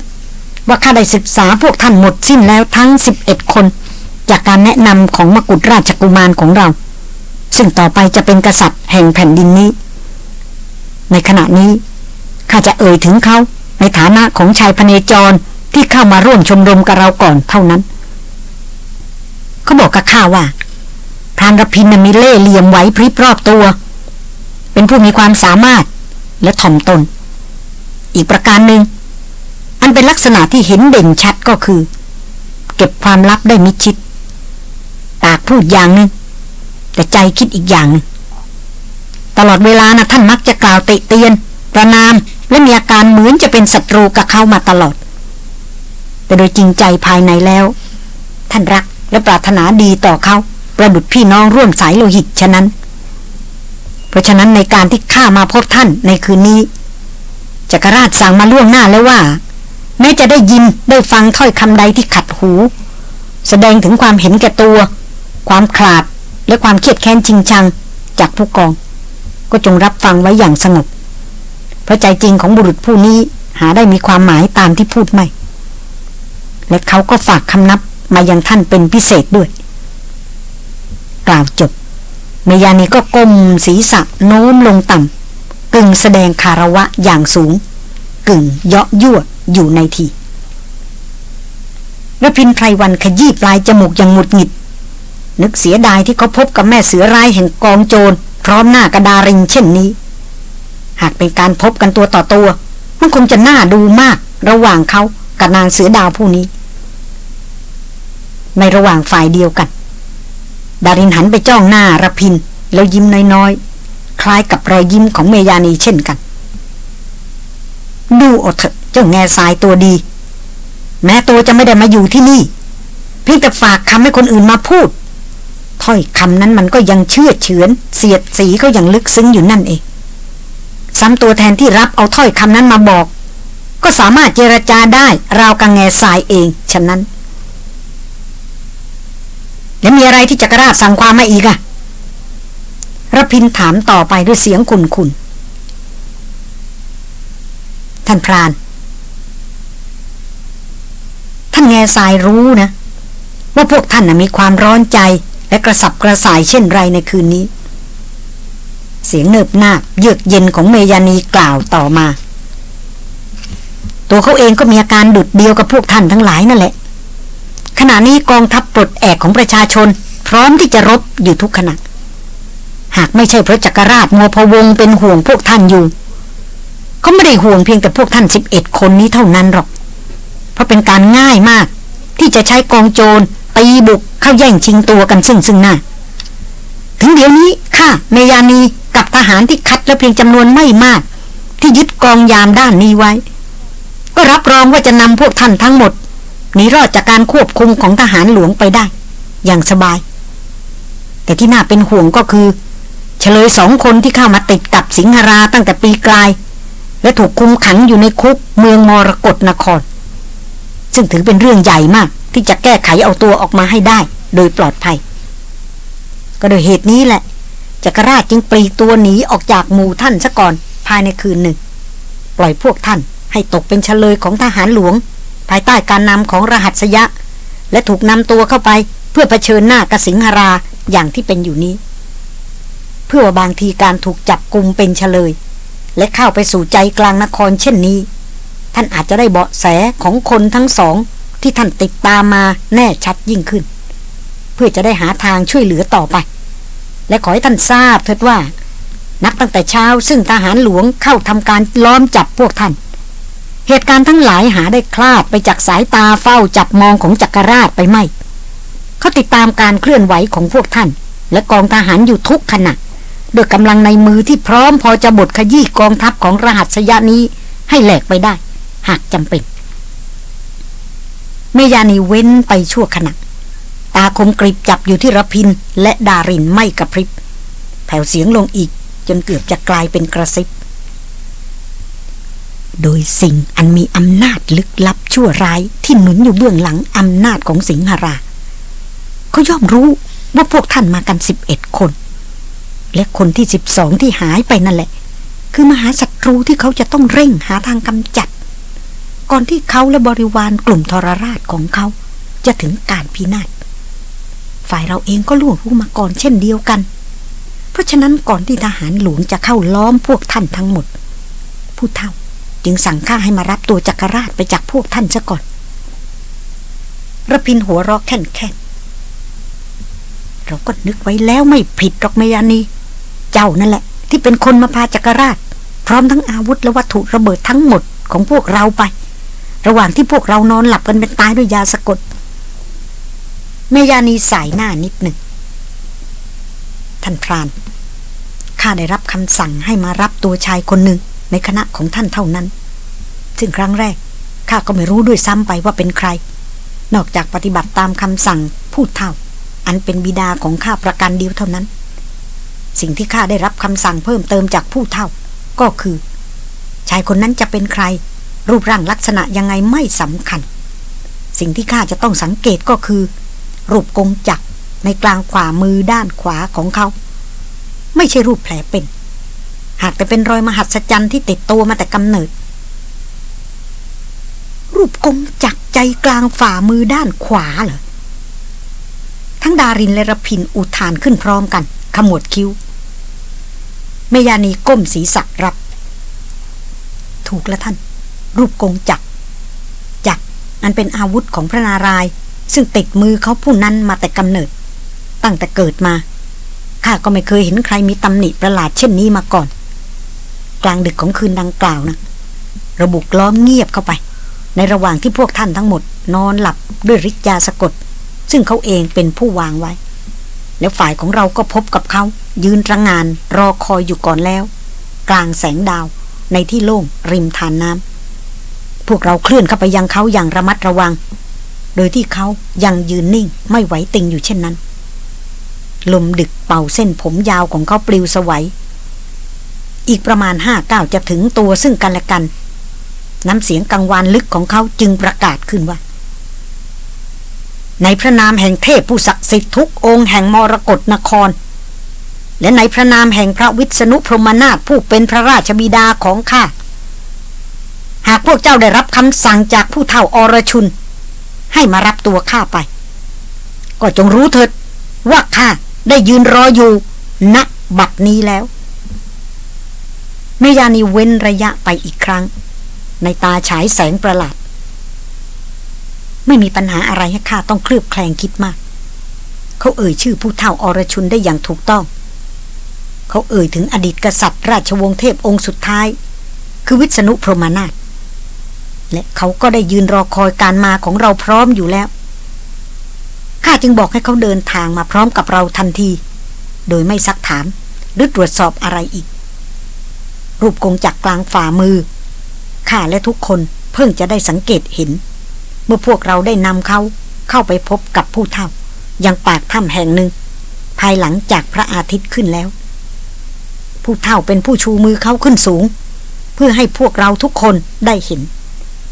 ว่าข้าได้ศึกษาพวกท่านหมดสิ้นแล้วทั้งสิบเอ็ดคน จากการแนะนำของมกุฎราชกุมารของเรา ซึ่งต่อไปจะเป็นกษัตริย์แห่งแผ่นดินนี้ ในขณะนี้ข้าจะเอ่ยถึงเขาในฐานะของชายพเนจรที่เข้ามาร่วมชมรมกับเราก่อนเท่านั้น เขาบอกกับข้าว่าพรานรพินมีเล่เหลี่ยมไหวพริบรอบตัว เป็นผู้มีความสามารถและถ่อมตน อีกประการหนึ่ง อันเป็นลักษณะที่เห็นเด่นชัดก็คือ เก็บความลับได้มิชิดปากพูดอย่างหนึ่งแต่ใจคิดอีกอย่างหนึ่งตลอดเวลานะท่านมักจะกล่าวติเตียน ประนาม และมีอาการเหมือนจะเป็นศัตรูกับเขามาตลอด แต่โดยจริงใจภายในแล้ว ท่านรักและปรารถนาดีต่อเขาประดุดพี่น้องร่วมสายโลหิตฉะนั้น เพราะฉะนั้นในการที่ข้ามาพบท่านในคืนนี้จักรราชสั่งมาล่วงหน้าแล้วว่า แม้จะได้ยินได้ฟังถ้อยคำใดที่ขัดหู แสดงถึงความเห็นแก่ตัว ความขลาดและความเครียดแค้นจริงชัง จากผู้กอง ก็จงรับฟังไว้อย่างสงบ เพราะใจจริงของบุรุษผู้นี้หาได้มีความหมายตามที่พูดไม่ และเขาก็ฝากคำนับมายังท่านเป็นพิเศษด้วย กล่าวจบเมยานีก็ก้มศีรษะโน้มลงต่ำกึ่งแสดงคาระวะอย่างสูง กึ่งเยาะยั่ว อยู่ในทีระพินไพรวันขยี้ปลายจมูกอย่างหงุดหงิด นึกเสียดายที่เขาพบกับแม่เสือร้ายแห่งกองโจร พร้อมหน้ากระดาริงเช่นนี้ หากเป็นการพบกันตัวต่อตัว มันคงจะน่าดูมากระหว่างเขากับนางเสือดาวผู้นี้ ในระหว่างฝ่ายเดียวกัน ดารินหันไปจ้องหน้าระพินแล้วยิ้มน้อยๆ คล้ายกับรอยยิ้มของเมยานีเช่นกัน ดูอดเถอะ เจ้าแง่ทรายตัวดี แม้ตัวจะไม่ได้มาอยู่ที่นี่ เพียงแต่ฝากคำให้คนอื่นมาพูดถ้อยคำนั้นมันก็ยังเชื่อเฉือน เสียดสีก็ยังลึกซึ้งอยู่นั่นเอง ซ้ำตัวแทนที่รับเอาถ้อยคำนั้นมาบอก ก็สามารถเจรจาได้ราวกังแง่ทรายเองฉะนั้น แล้วมีอะไรที่จักรราชสั่งความมาอีกอะรพินถามต่อไปด้วยเสียงคุนคุนท่านพราน ท่านแง่ทรายรู้นะ ว่าพวกท่านมีความร้อนใจและกระสับกระส่ายเช่นไรในคืนนี้ เสียงเนิบนาบเยือกเย็นของเมยานีกล่าวต่อมา ตัวเขาเองก็มีอาการดุดเดียวกับพวกท่านทั้งหลายนั่นแหละ ขณะนี้กองทัพปลดแอกของประชาชน พร้อมที่จะรบอยู่ทุกขณะหากไม่ใช่พระจักรราชมัวพวงเป็นห่วงพวกท่านอยู่เขาไม่ได้ห่วงเพียงแต่พวกท่านสิบเอ็ดคนนี้เท่านั้นหรอก ราะเป็นการง่ายมาก ที่จะใช้กองโจรตีบุกเข้าแย่งชิงตัวกันซึ่งซึ่งหน้า ถึงเดี๋ยวนี้ข้าเมยานีกับทหารที่คัดและเพียงจำนวนไม่มาก ที่ยึดกองยามด้านนี้ไว้ ก็รับรองว่าจะนำพวกท่านทั้งหมดหนีรอดจากการควบคุมของทหารหลวงไปได้ อย่างสบาย แต่ที่น่าเป็นห่วงก็คือ เฉลยสองคนที่เข้ามาติดกับสิงหราตั้งแต่ปีกลาย และถูกคุมขังอยู่ในคุกเมืองมรกรนคร ซึ่งถือเป็นเรื่องใหญ่มากที่จะแก้ไขเอาตัวออกมาให้ได้ โดยปลอดภัย ก็โดยเหตุนี้แหละจักรราชจึงปลีตัวหนีออกจากหมู่ท่านซะก่อนภายในคืนหนึ่ง ปล่อยพวกท่านให้ตกเป็นเฉลยของทหารหลวง ภายใต้การนำของรหัสยะ และถูกนำตัวเข้าไปเพื่อเผชิญหน้ากสิงหราอย่างที่เป็นอยู่นี้ เพื่อบางทีการถูกจับกลุ่มเป็นเฉลย และเข้าไปสู่ใจกลางนครเช่นนี้ ท่านอาจจะได้เบาะแสของคนทั้งสองที่ท่านติดตามมาแน่ชัดยิ่งขึ้น เพื่อจะได้หาทางช่วยเหลือต่อไป และขอให้ท่านทราบเถิดว่า นับตั้งแต่เช้าซึ่งทหารหลวงเข้าทำการล้อมจับพวกท่าน เหตุการณ์ทั้งหลายหาได้คลาดไปจากสายตาเฝ้าจับมองของจักรราชไปไม่ เขาติดตามการเคลื่อนไหวของพวกท่าน และกองทหารอยู่ทุกขณะด้วยกำลังในมือที่พร้อมพอจะบดขยี้กองทัพของรหัสยะนี้ให้แหลกไปได้ หากจำเป็น เมยานีเว้นไปชั่วขณะ ตาคมกริบจับอยู่ที่ระพินและดารินไม่กระพริบ แผ่วเสียงลงอีกจนเกือบจะกลายเป็นกระซิบ โดยสิ่งอันมีอำนาจลึกลับชั่วร้ายที่หนุนอยู่เบื้องหลังอำนาจของสิงหราเขาย่อมรู้ว่าพวกท่านมากันสิบเอ็ดคน และคนที่สิบสองที่หายไปนั่นแหละ คือมหาศัตรูที่เขาจะต้องเร่งหาทางกำจัด ก่อนที่เขาและบริวารกลุ่มทรราชของเขา จะถึงการพินาศฝ่ายเราเองก็ล่วงรู้มาก่อนเช่นเดียวกัน เพราะฉะนั้นก่อนที่ทหารหลวงจะเข้าล้อมพวกท่านทั้งหมด ผู้เฒ่าจึงสั่งข้าให้มารับตัวจักรราชไปจากพวกท่านซะก่อนระพินหัวรอกแค่นแค่เราก็นึกไว้แล้วไม่ผิดหรอกเมยานี เจ้านั่นแหละ ที่เป็นคนมาพาจักรราช พร้อมทั้งอาวุธและวัตถุระเบิดทั้งหมดของพวกเราไป ระหว่างที่พวกเรานอนหลับกันเป็นตายด้วยยาสะกดเมยานีสายหน้านิดหนึ่งท่านพราน ข้าได้รับคำสั่งให้มารับตัวชายคนหนึ่งในคณะของท่านเท่านั้น ซึ่งครั้งแรกข้าก็ไม่รู้ด้วยซ้ำไปว่าเป็นใคร นอกจากปฏิบัติตามคำสั่งพูดเท่า อันเป็นบิดาของข้าประกันเดียวเท่านั้น สิ่งที่ข้าได้รับคำสั่งเพิ่มเติมจากผู้เท่า ก็คือ ชายคนนั้นจะเป็นใคร รูปร่างลักษณะยังไงไม่สำคัญ สิ่งที่ข้าจะต้องสังเกตก็คือ รูปกงจักในกลางขวามือด้านขวาของเขา ไม่ใช่รูปแผลเป็น หากแต่เป็นรอยมหัศจรรย์ที่ติดตัวมาแต่กำเนิด รูปกงจักใจกลางฝ่ามือด้านขวาเหรอทั้งดารินและระพินอุทานขึ้นพร้อมกันขมวดคิ้วเมยานีก้มศีรษะรับ ถูกแล้วท่าน รูปกงจักจักอันเป็นอาวุธของพระนารายณ์ซึ่งติดมือเขาผู้นั้นมาแต่กำเนิด ตั้งแต่เกิดมาข้าก็ไม่เคยเห็นใครมีตำหนิประหลาดเช่นนี้มาก่อน กลางดึกของคืนดังกล่าวนะระบุกล้อมเงียบเข้าไป ในระหว่างที่พวกท่านทั้งหมด นอนหลับด้วยฤทธิ์ยาสะกด ซึ่งเขาเองเป็นผู้วางไว้ แล้วฝ่ายของเราก็พบกับเขา ยืนระงานรอคอยอยู่ก่อนแล้ว กลางแสงดาวในที่โล่งริมทานน้ำ พวกเราเคลื่อนเข้าไปยังเขาอย่างระมัดระวัง โดยที่เขายังยืนนิ่งไม่ไหวติงอยู่เช่นนั้น ลมดึกเป่าเส้นผมยาวของเขาปลิวสวัย อีกประมาณห้าเก้าจะถึงตัวซึ่งกันและกัน น้ำเสียงกังวานลึกของเขาจึงประกาศขึ้นว่า ในพระนามแห่งเทพผู้ศักดิ์สิทธิ์ทุกองค์แห่งมรกรนครและในพระนามแห่งพระวิษณุพรหมนาถผู้เป็นพระราชบิดาของข้า หากพวกเจ้าได้รับคำสั่งจากผู้เฒ่าอรชุน ให้มารับตัวข้าไป ก็จงรู้เถิดว่าข้าได้ยืนรออยู่ณบัดนี้แล้วเมยานีเว้นระยะไปอีกครั้ง ในตาฉายแสงประหลาด ไม่มีปัญหาอะไรให้ข้าต้องเคลือบแคลงคิดมาก เขาเอ่ยชื่อผู้เฒ่าอรชุนได้อย่างถูกต้อง เขาเอ่ยถึงอดีตกษัตริย์ราชวงศ์เทพองค์สุดท้าย คือวิษณุพรหมนาถ และเขาก็ได้ยืนรอคอยการมาของเราพร้อมอยู่แล้ว ข้าจึงบอกให้เขาเดินทางมาพร้อมกับเราทันที โดยไม่ซักถาม หรือตรวจสอบอะไรอีก รูปกงจักกลางฝ่ามือ ข้าและทุกคนเพิ่งจะได้สังเกตเห็น เมื่อพวกเราได้นำเขาเข้าไปพบกับผู้เฒ่า ยังปากถ้ำแห่งหนึ่ง ภายหลังจากพระอาทิตย์ขึ้นแล้ว ผู้เฒ่าเป็นผู้ชูมือเขาขึ้นสูง เพื่อให้พวกเราทุกคนได้เห็น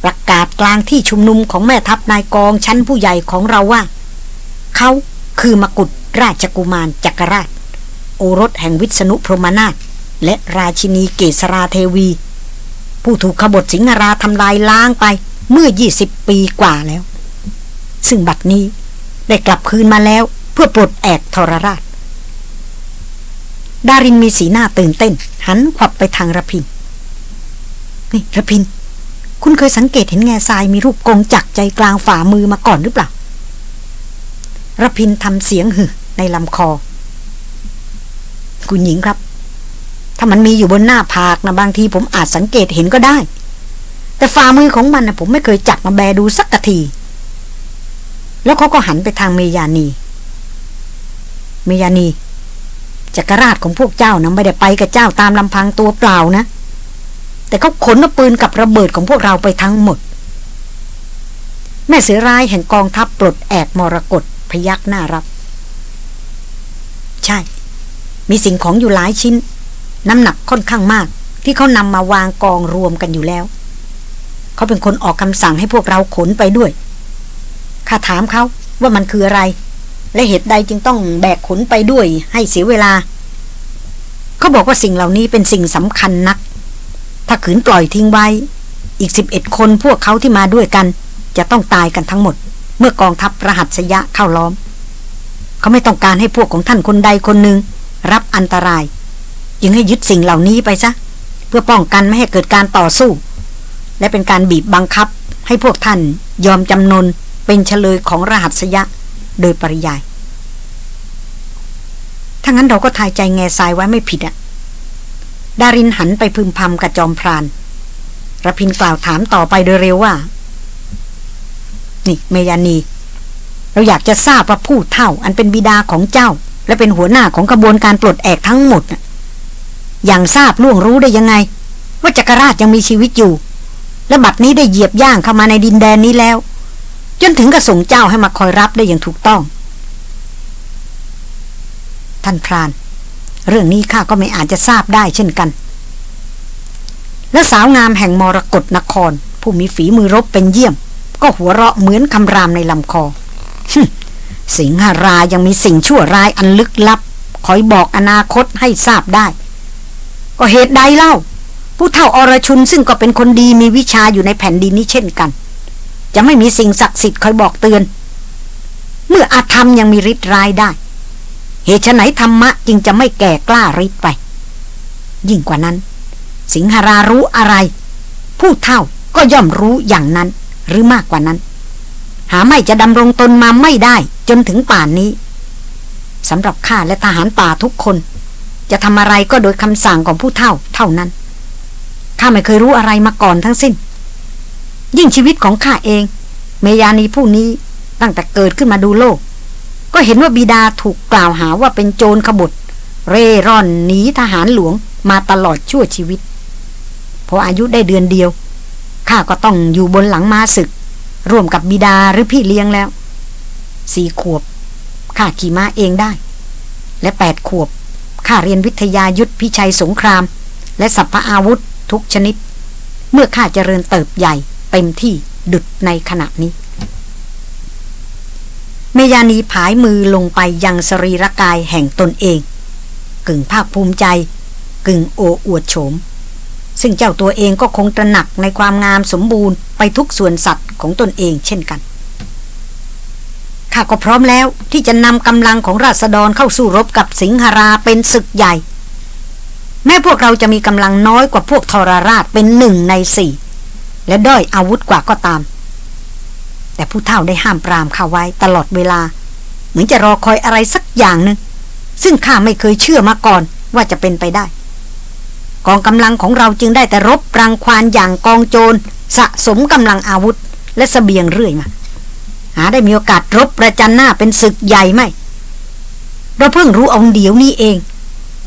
ประกาศกลางที่ชุมนุมของแม่ทัพนายกองชั้นผู้ใหญ่ของเราว่า เขาคือมกุฎราชกุมารจักรราช โอรสแห่งวิษณุพรหมนาถและราชินีเกษราเทวี ผู้ถูกขบฏสิงหราทำลายล้างไปเมื่อ 20 ปีกว่าแล้ว ซึ่งบัดนี้ได้กลับคืนมาแล้วเพื่อปลดแอกทรราช ดารินมีสีหน้าตื่นเต้น หันขวับไปทางระพินนี่ระพิน คุณเคยสังเกตเห็นแง่ทรายมีรูปกงจักใจกลางฝ่ามือมาก่อนหรือเปล่าระพินทำเสียงหึในลำคอ คุณหญิงครับ ถ้ามันมีอยู่บนหน้าผากนะบางทีผมอาจสังเกตเห็นก็ได้ แต่ฝ่ามือของมันนะผมไม่เคยจับมาแบดูสักที แล้วเขาก็หันไปทางเมยานี เมยานีจักรราชของพวกเจ้านะไม่ได้ไปกับเจ้าตามลำพังตัวเปล่านะ แต่เขาขนเอาปืนกับระเบิดของพวกเราไปทั้งหมด แม่เสือร้ายแห่งกองทัพปลดแอกมรกตพยักหน้ารับ ใช่ มีสิ่งของอยู่หลายชิ้น น้ำหนักค่อนข้างมาก ที่เขานำมาวางกองรวมกันอยู่แล้ว เขาเป็นคนออกคำสั่งให้พวกเราขนไปด้วยข้าถามเขาว่ามันคืออะไร และเหตุใดจึงต้องแบกขนไปด้วยให้เสียเวลา เขาบอกว่าสิ่งเหล่านี้เป็นสิ่งสำคัญนัก ถ้าขืนปล่อยทิ้งไว้ อีกสิบเอ็ดคนพวกเขาที่มาด้วยกัน จะต้องตายกันทั้งหมด เมื่อกองทัพรหัสยะเข้าล้อม เขาไม่ต้องการให้พวกของท่านคนใดคนหนึ่งรับอันตราย จึงให้ยึดสิ่งเหล่านี้ไปซะ เพื่อป้องกันไม่ให้เกิดการต่อสู้ และเป็นการบีบบังคับให้พวกท่านยอมจำนนเป็นเฉลยของรหัสยะโดยปริยาย ถ้างั้นเราก็ทายใจแง่ทรายไว้ไม่ผิดอะ ดารินหันไปพึมพำกับจอมพรานระพินกล่าวถามต่อไปโดยเร็วว่า นี่เมยานี เราอยากจะทราบว่าผู้เท่า อันเป็นบิดาของเจ้า และเป็นหัวหน้าของกระบวนการปลดแอกทั้งหมดอย่างทราบล่วงรู้ได้ยังไง ว่าจักรราชยังมีชีวิตอยู่ และบัดนี้ได้เหยียบย่างเข้ามาในดินแดนนี้แล้ว จนถึงกระส่งเจ้าให้มาคอยรับได้อย่างถูกต้อง ท่านพราน เรื่องนี้ข้าก็ไม่อาจจะทราบได้เช่นกัน และสาวงามแห่งมรกรนคร ผู้มีฝีมือรบเป็นเยี่ยม ก็หัวเราะเหมือนคำรามในลำคอสิงหารายังมีสิ่งชั่วร้ายอันลึกลับ คอยบอกอนาคตให้ทราบได้ ก็เหตุใดเล่า ผู้เฒ่าอรชุนซึ่งก็เป็นคนดีมีวิชาอยู่ในแผ่นดินนี้เช่นกัน จะไม่มีสิ่งศักดิ์สิทธิ์คอยบอกเตือน เมื่ออาธรรมยังมีฤทธิ์ร้ายได้ เหตุไหนธรรมะจึงจะไม่แก่กล้าฤทธิ์ไป ยิ่งกว่านั้น สิงหรารู้อะไร ผู้เฒ่าก็ย่อมรู้อย่างนั้นหรือมากกว่านั้น หาไม่จะดำรงตนมาไม่ได้จนถึงป่านนี้สำหรับข้าและทหารป่าทุกคน จะทำอะไรก็โดยคำสั่งของผู้เท่าเท่านั้นข้าไม่เคยรู้อะไรมาก่อนทั้งสิ้น ยิ่งชีวิตของข้าเอง เมยานีผู้นี้ตั้งแต่เกิดขึ้นมาดูโลก ก็เห็นว่าบิดาถูกกล่าวหาว่าเป็นโจรขบฏ เร่ร่อนหนีทหารหลวงมาตลอดชั่วชีวิต พออายุได้เดือนเดียว ข้าก็ต้องอยู่บนหลังม้าศึก ร่วมกับบิดาหรือพี่เลี้ยงแล้ว สี่ขวบ ข้าขี่ม้าเองได้ และแปดขวบ ข้าเรียนวิทยายุทธพิชัยสงคราม และสัพพอาวุธทุกชนิด เมื่อข้าเจริญเติบใหญ่เต็มที่ดุดในขณะนี้ เมยานีผายมือลงไปยังสรีระกายแห่งตนเอง กึ่งภาคภูมิใจ กึ่งโอ้อวดโฉม ซึ่งเจ้าตัวเองก็คงตระหนักในความงามสมบูรณ์ไปทุกส่วนสัตว์ของตนเองเช่นกันข้าก็พร้อมแล้วที่จะนำกำลังของราษฎรเข้าสู้รบกับสิงหราเป็นศึกใหญ่ แม้พวกเราจะมีกำลังน้อยกว่าพวกทรราชเป็นหนึ่งในสี่และด้อยอาวุธกว่าก็ตาม แต่ผู้เฒ่าได้ห้ามปรามข้าไว้ตลอดเวลา เหมือนจะรอคอยอะไรสักอย่างหนึ่งซึ่งข้าไม่เคยเชื่อมาก่อนว่าจะเป็นไปได้ กองกำลังของเราจึงได้แต่รบรังควานอย่างกองโจร สะสมกำลังอาวุธ และสเสบียงเรื่อยมาหาได้มีโอกาสรบประจันหน้าเป็นศึกใหญ่ไหมเราเพิ่งรู้เอาเดี๋ยวนี้เอง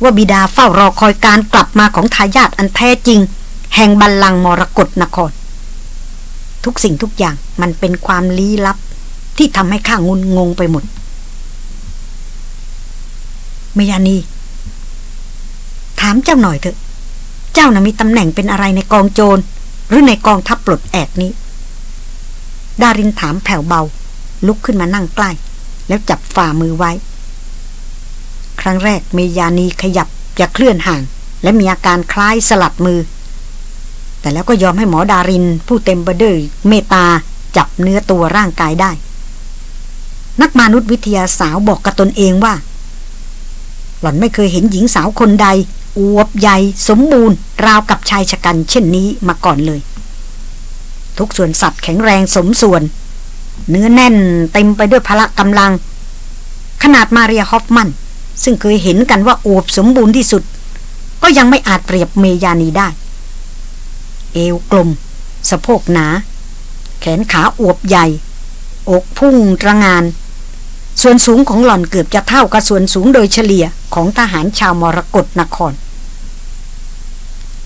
ว่าบิดาเฝ้ารอคอยการกลับมาของทายาทอันแท้จริง แห่งบัลลังก์มรกรนคร ทุกสิ่งทุกอย่างมันเป็นความลี้ลับ ที่ทำให้ข้างุนงงไปหมดเมยานี ถามเจ้าหน่อยเถอะ เจ้านะ่ะมีตำแหน่งเป็นอะไรในกองโจร หรือในกองทัพปลดแอกนี้ ดารินถามแผ่วเบา ลุกขึ้นมานั่งใกล้ แล้วจับฝ่ามือไว้ ครั้งแรกเมยานีขยับจะเคลื่อนห่าง และมีอาการคล้ายสลัดมือ แต่แล้วก็ยอมให้หมอดาริน ผู้เต็มไปด้วยเมตตาจับเนื้อตัวร่างกายได้ นักมนุษยวิทยาสาวบอกกับตนเองว่า หล่อนไม่เคยเห็นหญิงสาวคนใด อวบใหญ่สมบูรณ์ ราวกับชายชะกันเช่นนี้มาก่อนเลย ทุกส่วนสัตว์แข็งแรงสมส่วน เนื้อแน่นเต็มไปด้วยพละกำลัง ขนาดมาเรียฮอฟมัน ซึ่งเคยเห็นกันว่าอวบสมบูรณ์ที่สุด ก็ยังไม่อาจเปรียบเมยานีได้ เอวกลม สะโพกหนา แขนขาอวบใหญ่ อกพุ่งตระงาน ส่วนสูงของหล่อนเกือบจะเท่ากับส่วนสูงโดยเฉลี่ยของทหารชาวมรกรนคร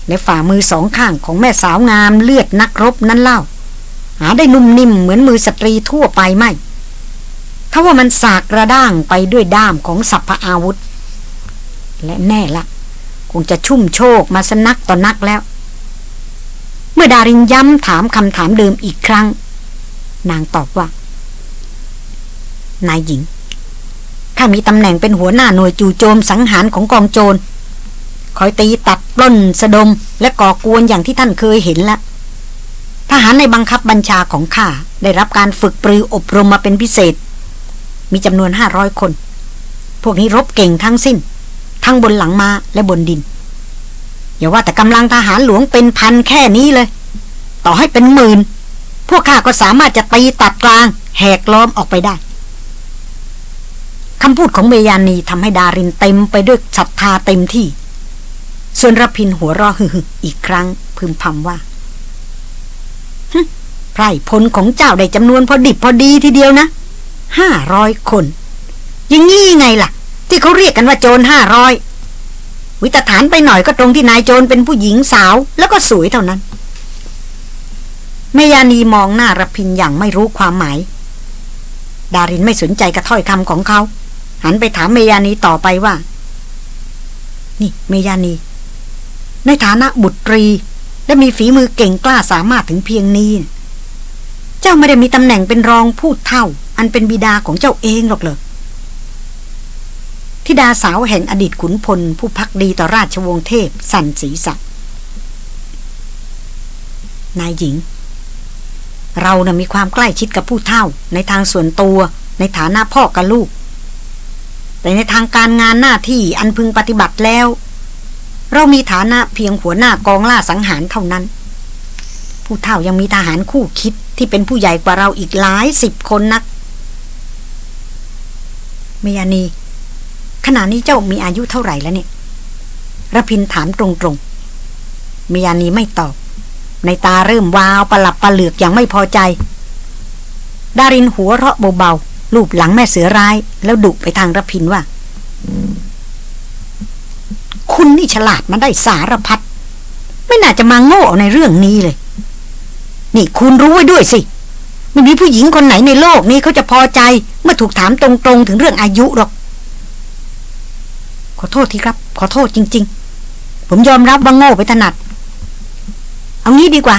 และฝ่ามือสองข้างของแม่สาวงามเลือดนักรบนั้นเล่า หาได้นุ่มนิ่มเหมือนมือสตรีทั่วไปไม่ถ้าว่ามันสากระด้างไปด้วยด้ามของสัพพอาวุธ และแน่ละ คงจะชุ่มโชคมาสนักต่อนักแล้ว เมื่อดารินย้ำถามคำถามเดิมอีกครั้ง นางตอบว่า นายหญิง ข้ามีตำแหน่งเป็นหัวหน้าหน่วยจู่โจมสังหารของกองโจร คอยตีตัดปล้นสะดม และก่อกวนอย่างที่ท่านเคยเห็นล้วทหารในบังคับบัญชาของข้าได้รับการฝึกปรืออบรมมาเป็นพิเศษ มีจำนวนห้าร้อยคน พวกนี้รบเก่งทั้งสิ้น ทั้งบนหลังมาและบนดิน อย่าว่าแต่กำลังทหารหลวงเป็นพันแค่นี้เลย ต่อให้เป็นหมื่น พวกข้าก็สามารถจะตีตัดกลาง แหกล้อมออกไปได้คำพูดของเมยานีทำให้ดารินเต็มไปด้วยศรัทธาเต็มที่ ส่วนรพินหัวรอหึ่อีกครั้ง พึมพำว่าไพรพลของเจ้าได้จำนวนพอดิบพอดีทีเดียวนะห้าร้อยคน ยังงี้ไงล่ะ ที่เขาเรียกกันว่าโจรห้าร้อย วิตฐานไปหน่อยก็ตรงที่นายโจรเป็นผู้หญิงสาวแล้วก็สวยเท่านั้นเมยานีมองหน้ารพินอย่างไม่รู้ความหมาย ดารินไม่สนใจกระถ้อยคำของเขา หันไปถามเมยานีต่อไปว่า นี่ เมยานี ในฐานะบุตรี และมีฝีมือเก่งกล้าสามารถถึงเพียงนี้ เจ้าไม่ได้มีตำแหน่งเป็นรองพูดเท่า อันเป็นบิดาของเจ้าเองหรอกเหรอ ธิดาสาวแห่งอดีตขุนพล ผู้พักดีต่อราชวงศ์เทพ สันสีสักนายหญิง เรานะ่ะมีความใกล้ชิดกับผู้เท่า ในทางส่วนตัว ในฐานะพ่อกับลูก แต่ในทางการงานหน้าที่อันพึงปฏิบัติแล้ว เรามีฐานะเพียงหัวหน้ากองล่าสังหารเท่านั้น ผู้เท่ายังมีทหารคู่คิดที่เป็นผู้ใหญ่กว่าเราอีกหลายสิบคนนักเมียนี ขณะนี้เจ้ามีอายุเท่าไหร่แล้วเนี่ยระพินถามตรงๆมียานีไม่ตอบ ในตาเริ่มวาวประหลับประเหลือกอย่างไม่พอใจ ดารินหัวเราะเบารูปหลังแม่เสือร้าย แล้วดุไปทางระพินว่า คุณนี่ฉลาดมาได้สารพัด ไม่น่าจะมาโง่ในเรื่องนี้เลย นี่คุณรู้ไว้ด้วยสิไม่มีผู้หญิงคนไหนในโลกนี้เขาจะพอใจ เมื่อถูกถามตรงๆ ถึงเรื่องอายุหรอก ขอโทษทีครับ ขอโทษจริง ๆ ผมยอมรับว่าโง่ไปถนัด เอางี้ดีกว่า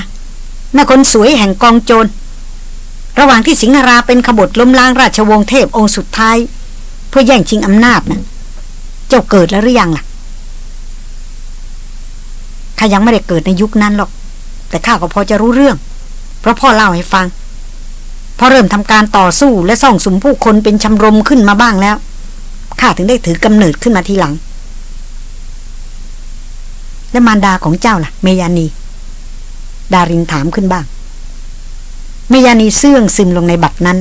แม่คนสวยแห่งกองโจร ระหว่างที่สิงหราเป็นขบฏล้มล้างราชวงศ์เทพองค์สุดท้าย เพื่อแย่งชิงอำนาจนะเจ้าเกิดแล้วหรือยังล่ะข้ายังไม่ได้เกิดในยุคนั้นหรอก แต่ข้าก็พอจะรู้เรื่อง เพราะพ่อเล่าให้ฟังพอเริ่มทำการต่อสู้และส่องสุมผู้คนเป็นชมรมขึ้นมาบ้างแล้ว ข้าถึงได้ถือกำเนิดขึ้นมาทีหลัง และมารดาของเจ้าล่ะ เมยานี ดารินถามขึ้นบ้าง เมยานีเสื่องซึมลงในบัตรนั้น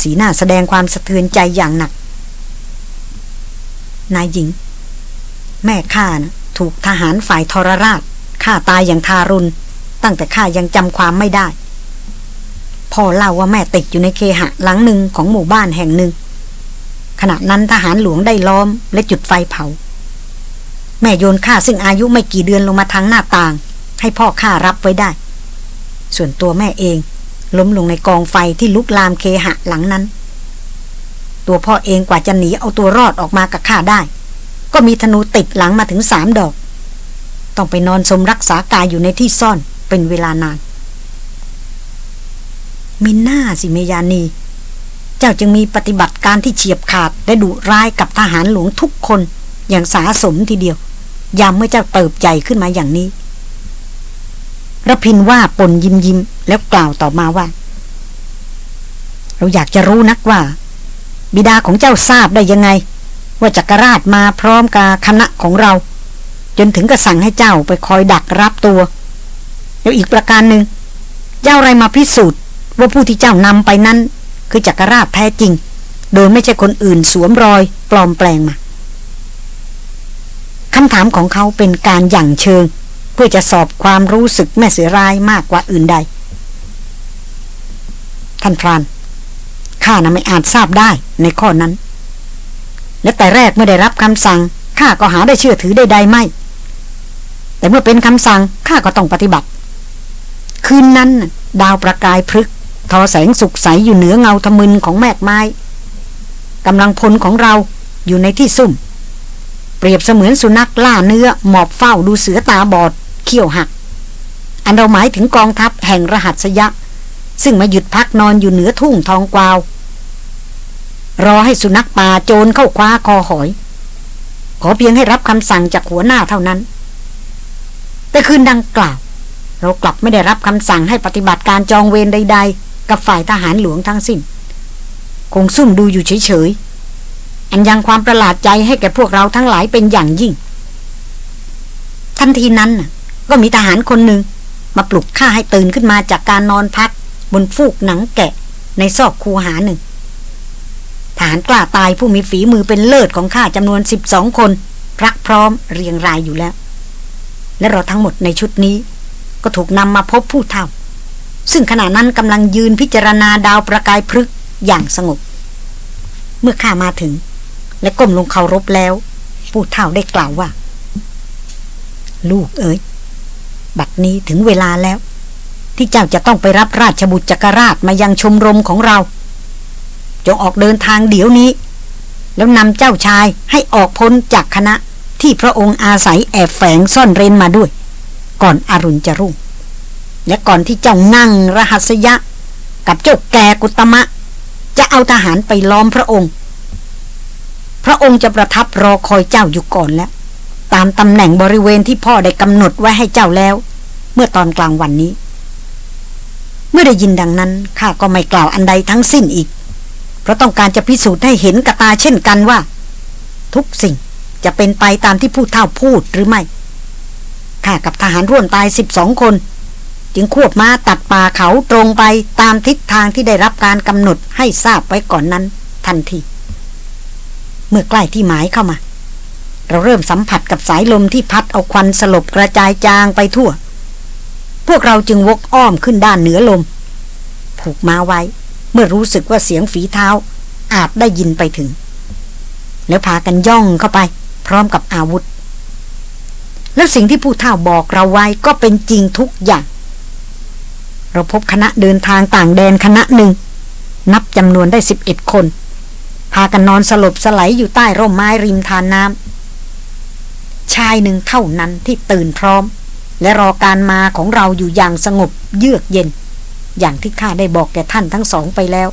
สีหน้าแสดงความสะเทือนใจอย่างหนัก นายหญิง แม่ข้านะถูกทหารฝ่ายทรราชฆ่าตายอย่างทารุณ ตั้งแต่ข้ายังจำความไม่ได้พ่อเล่าว่าแม่ติดอยู่ในเคหะหลังหนึ่งของหมู่บ้านแห่งหนึ่ง ขณะนั้นทหารหลวงได้ล้อมและจุดไฟเผา แม่โยนข้าซึ่งอายุไม่กี่เดือนลงมาทางหน้าต่าง ให้พ่อข้ารับไว้ได้ ส่วนตัวแม่เอง ล้มลงในกองไฟที่ลุกลามเคหะหลังนั้น ตัวพ่อเองกว่าจะหนีเอาตัวรอดออกมากับข้าได้ ก็มีธนูติดหลังมาถึงสามดอก ต้องไปนอนสมรักษากายอยู่ในที่ซ่อนเป็นเวลานานมิน่าสิเมยานี เจ้าจึงมีปฏิบัติการที่เฉียบขาดและดุร้ายกับทหารหลวงทุกคน อย่างสาสมทีเดียว ยามเมื่อเจ้าเติบใหญ่ขึ้นมาอย่างนี้ระพินว่าปนยิ้มยิ้มแล้วกล่าวต่อมาว่า เราอยากจะรู้นักว่า บิดาของเจ้าทราบได้ยังไง ว่าจักรราชมาพร้อมกับคณะของเรา จนถึงกระสั่งให้เจ้าไปคอยดักรับตัว แล้วอีกประการหนึ่งเจ้าอะไรมาพิสูจน์ว่าผู้ที่เจ้านำไปนั้น คือจักรราชแท้จริง โดยไม่ใช่คนอื่นสวมรอยปลอมแปลงมาคำถามของเขาเป็นการหยั่งเชิง เพื่อจะสอบความรู้สึกแม่เสือร้ายมากกว่าอื่นใด ท่านพรานข้านะไม่อาจทราบได้ในข้อนั้น และแต่แรกไม่ได้รับคำสั่งข้าก็หาได้เชื่อถือใดๆไม่ แต่เมื่อเป็นคำสั่งข้าก็ต้องปฏิบัติ คืนนั้นดาวประกายพลึก ทอแสงสุกใสอยู่เหนือเงาทมึนของแมกไม้กำลังพลของเราอยู่ในที่ซุ่ม เปรียบเสมือนสุนัขล่าเนื้อหมอบเฝ้าดูเสือตาบอด เขี้ยวหัก อันเราหมายถึงกองทัพแห่งรหัสยะซึ่งมาหยุดพักนอนอยู่เหนือทุ่งทองกวาว รอให้สุนัขป่าโจรเข้าคว้าคอหอย ขอเพียงให้รับคำสั่งจากหัวหน้าเท่านั้น แต่คืนดังกล่าว เรากลับไม่ได้รับคำสั่งให้ปฏิบัติการจองเวรใด ๆ กับฝ่ายทหารหลวงทั้งสิ้น คงซุ่มดูอยู่เฉยๆ อันยังความประหลาดใจให้แก่พวกเราทั้งหลายเป็นอย่างยิ่ง ทันทีนั้นก็มีทหารคนหนึ่งมาปลุกข้าให้ตื่นขึ้นมาจากการนอนพัก บนฟูกหนังแกะในซอกคูหาหนึ่งทหารกล้าตายผู้มีฝีมือเป็นเลิศของข้าจำนวนสิบสองคนพรักพร้อมเรียงรายอยู่แล้ว และเราทั้งหมดในชุดนี้ ก็ถูกนำมาพบผู้เฒ่า ซึ่งขณะนั้นกำลังยืนพิจารณาดาวประกายพฤกอย่างสงบ เมื่อข้ามาถึง และก้มลงเคารพแล้ว ผู้เฒ่าได้กล่าวว่า ลูกเอ๋ย บัดนี้ถึงเวลาแล้ว ที่เจ้าจะต้องไปรับราชบุตรจักรราชมายังชมรมของเรา จงออกเดินทางเดี๋ยวนี้ แล้วนำเจ้าชายให้ออกพ้นจากคณะที่พระองค์อาศัยแอบแฝงซ่อนเร้นมาด้วย ก่อนอรุณจะรุ่ง และก่อนที่เจ้านั่งรหัสยะ กับเจ้าแกกุตมะ จะเอาทหารไปล้อมพระองค์ พระองค์จะประทับรอคอยเจ้าอยู่ก่อนแล้ว ตามตำแหน่งบริเวณที่พ่อได้กำหนดไว้ให้เจ้าแล้ว เมื่อตอนกลางวันนี้ เมื่อได้ยินดังนั้นข้าก็ไม่กล่าวอันใดทั้งสิ้นอีก เพราะต้องการจะพิสูจน์ให้เห็นกับตาเช่นกันว่า ทุกสิ่งจะเป็นไปตามที่ผู้เท่าพูดหรือไม่ข้ากับทหารร่วนตายสิบสองคน จึงควบม้าตัดป่าเขาตรงไปตามทิศทางที่ได้รับการกำหนดให้ทราบไว้ก่อนนั้น ทันที เมื่อใกล้ที่หมายเข้ามา เราเริ่มสัมผัสกับสายลมที่พัดเอาควันสลบกระจายจางไปทั่ว พวกเราจึงวกอ้อมขึ้นด้านเหนือลม ผูกม้าไว้ เมื่อรู้สึกว่าเสียงฝีเท้า อาจได้ยินไปถึง แล้วพากันย่องเข้าไป พร้อมกับอาวุธ แล้วสิ่งที่ผู้เฒ่าบอกเราไว้ก็เป็นจริงทุกอย่าง เราพบคณะเดินทางต่างแดนคณะหนึ่ง นับจำนวนได้สิบเอ็ดคน พากันนอนสลบสไลอยู่ใต้ร่มไม้ริมทานน้ำชายหนึ่งเท่านั้นที่ตื่นพร้อม และรอการมาของเราอยู่อย่างสงบเยือกเย็น อย่างที่ข้าได้บอกแก่ท่านทั้งสองไปแล้ว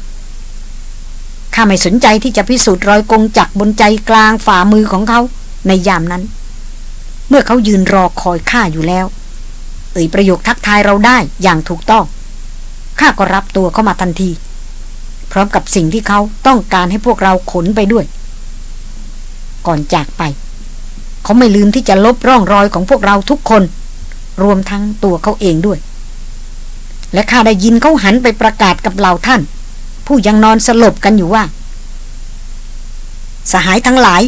ข้าไม่สนใจที่จะพิสูจน์รอยกงจักบนใจกลางฝ่ามือของเขาในยามนั้น เมื่อเขายืนรอคอยข้าอยู่แล้ว อ่ยประโยคทักทายเราได้อย่างถูกต้อง ข้าก็รับตัวเข้ามาทันที พร้อมกับสิ่งที่เขาต้องการให้พวกเราขนไปด้วย ก่อนจากไป เขาไม่ลืมที่จะลบร่องรอยของพวกเราทุกคน รวมทั้งตัวเขาเองด้วย และข้าได้ยินเขาหันไปประกาศกับเหล่าท่าน ผู้ยังนอนสลบกันอยู่ว่า สหายทั้งหลาย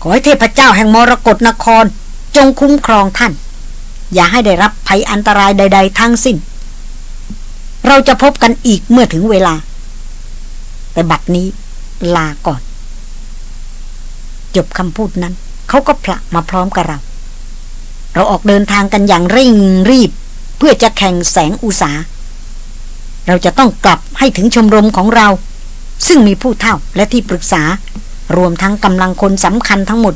ขอให้เทพเจ้าแห่งมรกรนคร จงคุ้มครองท่าน อย่าให้ได้รับภัยอันตรายใด ๆ ทั้งสิ้น เราจะพบกันอีกเมื่อถึงเวลา แต่บัดนี้ลาก่อน จบคำพูดนั้น เขาก็ผละมาพร้อมกับเรา เราออกเดินทางกันอย่างเร่งรีบ เพื่อจะแข่งแสงอุสา เราจะต้องกลับให้ถึงชมรมของเรา ซึ่งมีผู้เฒ่าและที่ปรึกษา รวมทั้งกำลังคนสำคัญทั้งหมด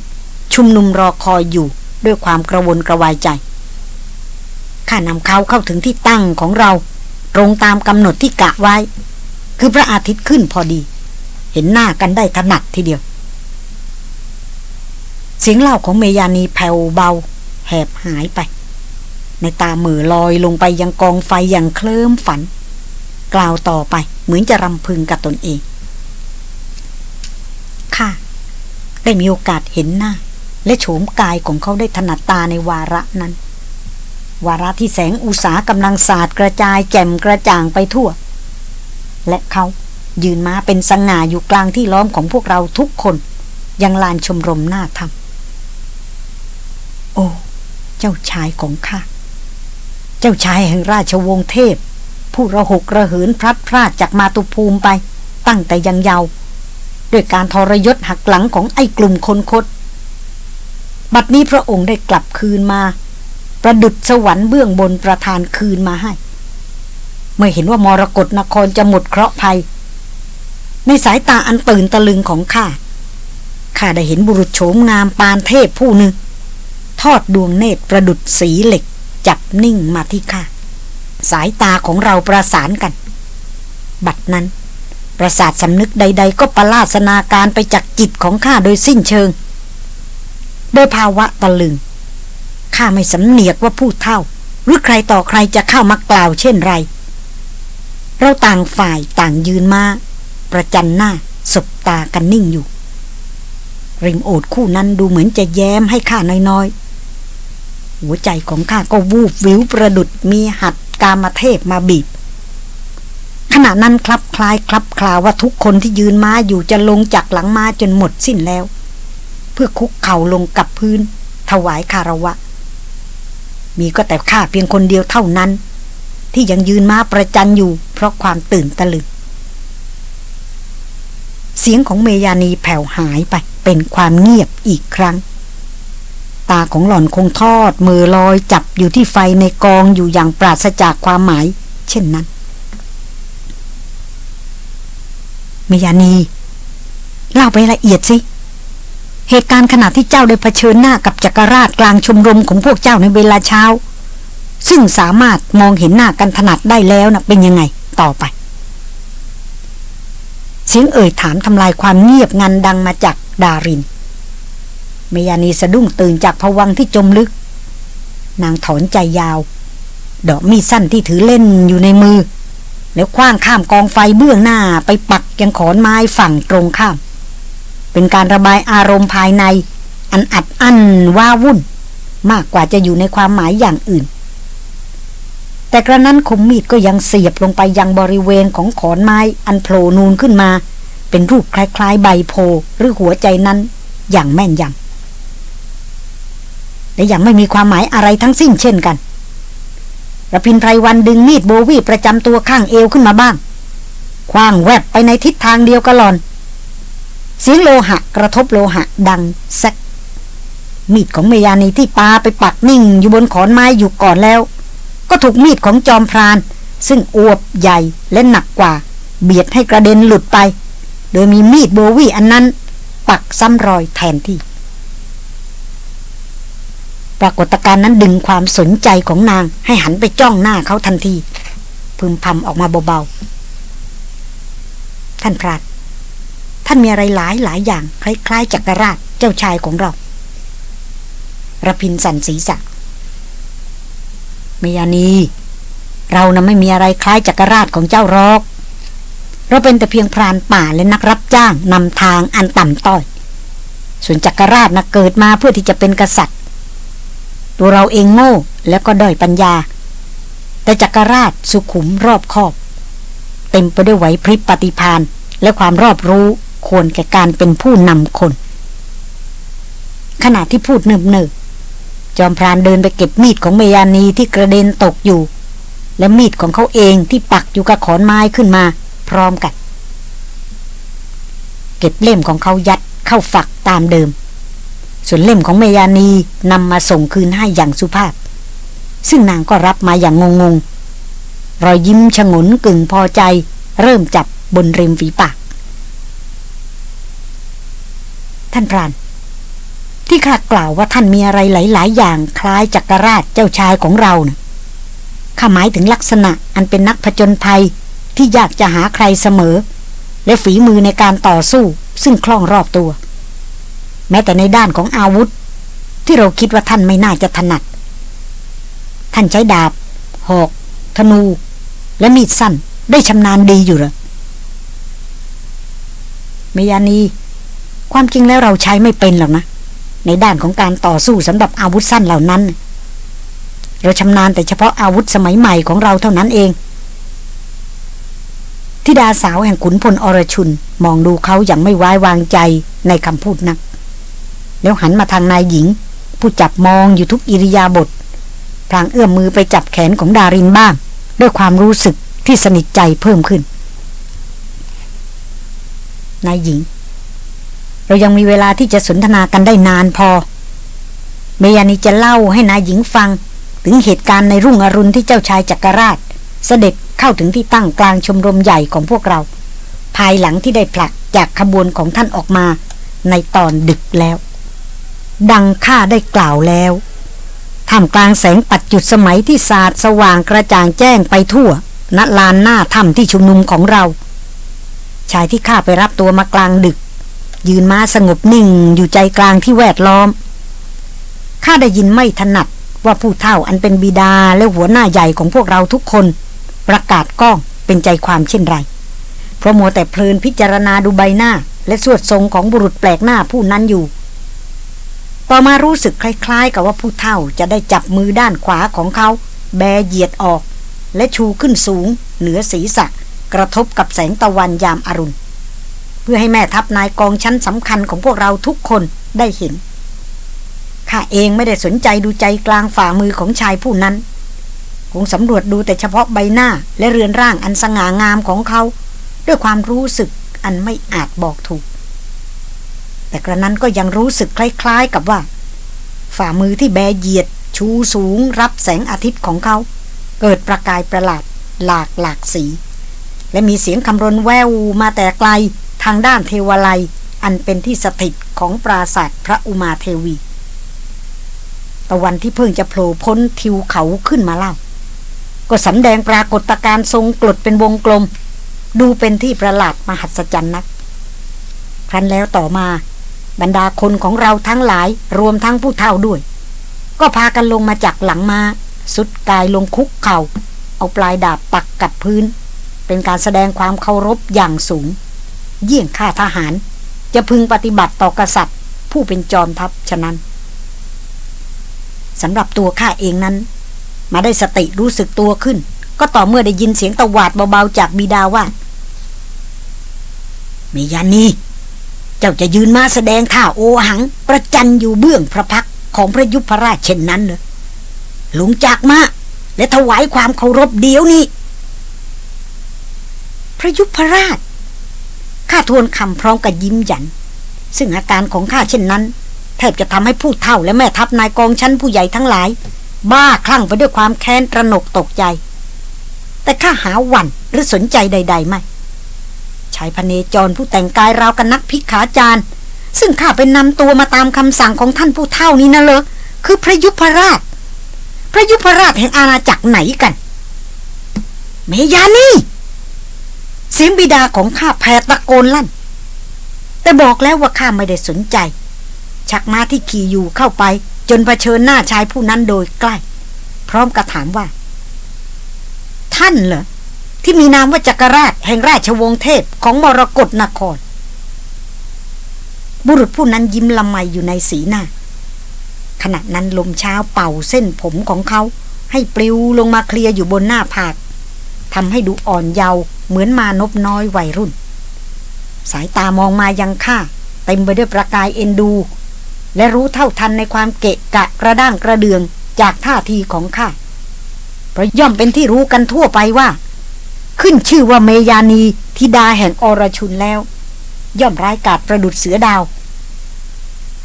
ชุมนุมรอคอยอยู่ด้วยความกระวนกระวายใจ ข้านำเขาเข้าถึงที่ตั้งของเรา ตรงตามกำหนดที่กะไว้ คือพระอาทิตย์ขึ้นพอดี เห็นหน้ากันได้ถนัดทีเดียว เสียงเล่าของเมยานีแผ่วเบา แหบหายไป ในตาเหมือลอยลงไปยังกองไฟอย่างเคลิ้มฝัน กล่าวต่อไปเหมือนจะรำพึงกับตนเอง ค่ะ ได้มีโอกาสเห็นหน้า และโฉมกายของเขาได้ถนัดตาในวาระนั้น วาระที่แสงอุสากำลังสาดกระจายแจ่มกระจ่างไปทั่ว และเขายืนมาเป็นสง่าอยู่กลางที่ล้อมของพวกเราทุกคน ยังลานชมรมหน้าธรรม โอ้เจ้าชายของข้า เจ้าชายแห่งราชวงศ์เทพ ผู้ระหกระเหินพลัดพรากจากมาตุภูมิไป ตั้งแต่ยังเยาว์ด้วยการทรยศหักหลังของไอ้กลุ่มคนคดบัดนี้พระองค์ได้กลับคืนมา ประดุดสวรรค์เบื้องบนประทานคืนมาให้ เมื่อเห็นว่ามรกรนครจะหมดเคราะห์ภัย ในสายตาอันตื่นตะลึงของข้าข้าได้เห็นบุรุษโฉมงามปานเทพผู้หนึ่ง ทอดดวงเนตรประดุดสีเหล็ก จับนิ่งมาที่ข้าสายตาของเราประสานกัน บัดนั้น ประสาทสำนึกใด ๆ ก็ประลาสนาการไปจากจิตของข้าโดยสิ้นเชิง โดยภาวะตะลึง ข้าไม่สำเนียกว่าผู้เท่า หรือใครต่อใครจะเข้ามากล่าวเช่นไร เราต่างฝ่ายต่างยืนมา ประจันหน้าสบตากันนิ่งอยู่ ริมโอดคู่นั้นดูเหมือนจะแย้มให้ข้าน้อยๆ หัวใจของข้าก็วูบวิวประดุดมีหัดกามาเทพมาบีบขณะนั้นคลับคลายคลับคลาว่าทุกคนที่ยืนม้าอยู่จะลงจากหลังม้าจนหมดสิ้นแล้ว เพื่อคุกเข่าลงกับพื้น ถวายคารวะ มีก็แต่ข้าเพียงคนเดียวเท่านั้น ที่ยังยืนมาประจันอยู่ เพราะความตื่นตะลึงเสียงของเมยานีแผ่วหายไปเป็นความเงียบอีกครั้ง ตาของหล่อนคงทอด มือลอยจับอยู่ที่ไฟในกองอยู่อย่างปราศจากความหมาย เช่นนั้น เมยานีเล่าไปละเอียดสิ เหตุการณ์ขณะที่เจ้าได้เผชิญหน้ากับจักรราชกลางชมรมของพวกเจ้าในเวลาเช้า ซึ่งสามารถมองเห็นหน้ากันถนัดได้แล้วนะเป็นยังไงต่อไป เสียงเอ่ยถามทำลายความเงียบงันดังมาจากดารินเมยานีสะดุ้งตื่นจากผวังที่จมลึก นางถอนใจยาว ดอกมีดสั้นที่ถือเล่นอยู่ในมือ แล้วคว้างข้ามกองไฟเบื้องหน้าไปปักยังขอนไม้ฝั่งตรงข้าม เป็นการระบายอารมณ์ภายใน อันอัดอั้นว้าวุ่น มากกว่าจะอยู่ในความหมายอย่างอื่น แต่กระนั้นคมมีดก็ยังเสียบลงไปยังบริเวณของขอนไม้อันโผล่นูนขึ้นมา เป็นรูปคล้ายๆ ใบโพหรือหัวใจนั้น อย่างแม่นยำและยังไม่มีความหมายอะไรทั้งสิ้นเช่นกันระพินไพรวันดึงมีดโบวีประจำตัวข้างเอวขึ้นมาบ้างคว้างแวบไปในทิศทางเดียวกันหลอน เสียงโลหะกระทบโลหะดังแซกมีดของเมยานีที่ปาไปปักนิ่งอยู่บนขอนไม้อยู่ก่อนแล้ว ก็ถูกมีดของจอมพราน ซึ่งอวบใหญ่และหนักกว่า เบียดให้กระเด็นหลุดไป โดยมีมีดโบวีอันนั้น ปักซ้ำรอยแทนที่ ปรากฏการณ์นั้นดึงความสนใจของนางให้หันไปจ้องหน้าเขาทันทีพึมพำออกมาเบาๆ ท่านพราน ท่านมีอะไรหลายหลายอย่าง คล้ายๆจักรราชเจ้าชายของเราระพินสันศีษะเมยานี เรานะ่ะไม่มีอะไรคล้ายจักรราชของเจ้ารอก เราเป็นแต่เพียงพรานป่าและนักรับจ้างนำทางอันต่ำต้อย ส่วนจักรราชนะ่ะเกิดมาเพื่อที่จะเป็นกษัตริย์ ตัวเราเองโง่แล้วก็ด้อยปัญญา แต่จักรราชสุขุมรอบคอบ เต็มไปด้วยไหวพริบปฏิพานและความรอบรู้ ควรแก่การเป็นผู้นำคน ขณะที่พูดเนิบเนิบจอมพรานเดินไปเก็บมีดของเมยานีที่กระเด็นตกอยู่ และมีดของเขาเองที่ปักอยู่กับขอนไม้ขึ้นมา พร้อมกัน เก็บเล่มของเขายัดเข้าฝักตามเดิม ส่วนเล่มของเมยานีนำมาส่งคืนให้อย่างสุภาพ ซึ่งนางก็รับมาอย่างงงๆรอยยิ้มฉงนกึ่งพอใจ เริ่มจับบนริมฝีปาก ท่านพราน ที่ข้ากล่าวว่าท่านมีอะไรหลาย ๆ อย่างคล้ายจักรราชเจ้าชายของเรานะ่ะข้าหมายถึงลักษณะอันเป็นนักผจญภัยที่อยากจะหาใครเสมอ และฝีมือในการต่อสู้ซึ่งคล่องรอบตัว แม้แต่ในด้านของอาวุธ ที่เราคิดว่าท่านไม่น่าจะถนัด ท่านใช้ดาบ หอก ธนู และมีดสั้นได้ชำนาญดีอยู่หรอเมยานี ความจริงแล้วเราใช้ไม่เป็นหรอกนะ ในด้านของการต่อสู้สำหรับอาวุธสั้นเหล่านั้น เราชำนาญแต่เฉพาะอาวุธสมัยใหม่ของเราเท่านั้นเองทิดาสาวแห่งขุนพลอรชุน มองดูเขาอย่างไม่ไว้วางใจในคำพูดนัก แล้วหันมาทางนายหญิง ผู้จับมองอยู่ทุกอิริยาบถพลางเอื้อมมือไปจับแขนของดารินบ้าง ด้วยความรู้สึกที่สนิทใจเพิ่มขึ้นนายหญิง เรายังมีเวลาที่จะสนทนากันได้นานพอ เมยานีจะเล่าให้นายหญิงฟัง ถึงเหตุการณ์ในรุ่งอรุณที่เจ้าชายจักรราช เสด็จเข้าถึงที่ตั้งกลางชมรมใหญ่ของพวกเรา ภายหลังที่ได้ผลักจากขบวนของท่านออกมา ในตอนดึกแล้ว ดังข้าได้กล่าวแล้วท่ามกลางแสงปัดจุดสมัยที่สาดสว่างกระจ่างแจ้งไปทั่วณลานหน้าถ้ำที่ชุมนุมของเรา ชายที่ข้าไปรับตัวมากลางดึก ยืนมาสงบนิ่งอยู่ใจกลางที่แวดล้อม ข้าได้ยินไม่ถนัดว่าผู้เฒ่าอันเป็นบิดาและหัวหน้าใหญ่ของพวกเราทุกคน ประกาศก้องเป็นใจความเช่นไร เพราะมัวแต่เพลินพิจารณาดูใบหน้า และสวดทรงของบุรุษแปลกหน้าผู้นั้นอยู่ ต่อมารู้สึกคล้าย ๆ กับว่าผู้เฒ่าจะได้จับมือด้านขวาของเขา แบเหยียดออก และชูขึ้นสูง เหนือศีรษะ กระทบกับแสงตะวันยามอารุณ พื่อให้แม่ทัพนายกองชั้นสำคัญของพวกเราทุกคนได้เห็น ข้าเองไม่ได้สนใจดูใจกลางฝ่ามือของชายผู้นั้น คงสำรวจดูแต่เฉพาะใบหน้าและเรือนร่างอันสง่างามของเขา ด้วยความรู้สึกอันไม่อาจบอกถูก แต่กระนั้นก็ยังรู้สึกคล้ายๆกับว่า ฝ่ามือที่แบเหยียด ชูสูง รับแสงอาทิตย์ของเขา เกิดประกายประหลาดหลากหลากสี และมีเสียงคำรนแววมาแต่ไกล ทางด้านเทวาลัยอันเป็นที่สถิตของปราศาสตร์พระอุมาเทวี ตะวันที่เพิ่งจะโผล่พ้นทิวเขาขึ้นมาเล่า ก็สำแดงปรากฏการทรงกลดเป็นวงกลม ดูเป็นที่ประหลาดมหัศจรรย์นัก ครั้นแล้วต่อมาบรรดาคนของเราทั้งหลายรวมทั้งผู้เฒ่าด้วย ก็พากันลงมาจากหลังมา สุดกายลงคุกเขา่า เอาปลายดาบปักกับพื้น เป็นการแสดงความเคารพอย่างสูง เยี่ยงข้าทหาร จะพึงปฏิบัติต่อกษัตริย์ ผู้เป็นจอมทัพฉะนั้นสำหรับตัวข้าเองนั้น มาได้สติรู้สึกตัวขึ้น ก็ต่อเมื่อได้ยินเสียงตะหวาดเบาๆจากบิดาว่าเมยานีเจ้าจะยืนมาแสดงท่าโอหัง ประจันอยู่เบื้องพระพักของพระยุพราชเช่นนั้นเหรอลุงจากมาและถวายความเคารพเดียวนี้ พระยุพราช ข้าทวนคำพร้อมกับยิ้มหยัน ซึ่งอาการของข้าเช่นนั้น แทบจะทำให้ผู้เฒ่าและแม่ทัพนายกองชั้นผู้ใหญ่ทั้งหลาย บ้าคลั่งไปด้วยความแค้นตระหนกตกใจ แต่ข้าหาวันหรือสนใจใด ๆ ไม่ชายพเนจรผู้แต่งกายราวกันนักพิกขาจารย์ ซึ่งข้าเป็นนำตัวมาตามคำสั่งของท่านผู้เฒ่านี้นะเลยคือพระยุพราช พระยุพราชแห่งอาณาจักรไหนกัน เมยานี่ เสียงบิดาของข้าแผดตะโกนลั่น แต่บอกแล้วว่าข้าไม่ได้สนใจ ชักม้าที่ขี่อยู่เข้าไป จนเผชิญหน้าชายผู้นั้นโดยใกล้ พร้อมกระถามว่า ท่านเหรอ ที่มีนามว่าจักรราชแห่งราชวงศ์เทพของมรกรนคร บุรุษผู้นั้นยิ้มละไมอยู่ในสีหน้า ขณะนั้นลมเช้าเป่าเส้นผมของเขา ให้ปลิวลงมาเคลียอยู่บนหน้าผาก ทำให้ดูอ่อนเยาว์เหมือนมานบน้อยวัยรุ่น สายตามองมายังข้าเต็มไปด้วยประกายเอ็นดู และรู้เท่าทันในความเกะกะกระด้างกระเดืองจากท่าทีของข้าเพราะย่อมเป็นที่รู้กันทั่วไปว่า ขึ้นชื่อว่าเมยานีธิดาแห่งอรชุนแล้ว ย่อมร้ายกาจประดุดเสือดาว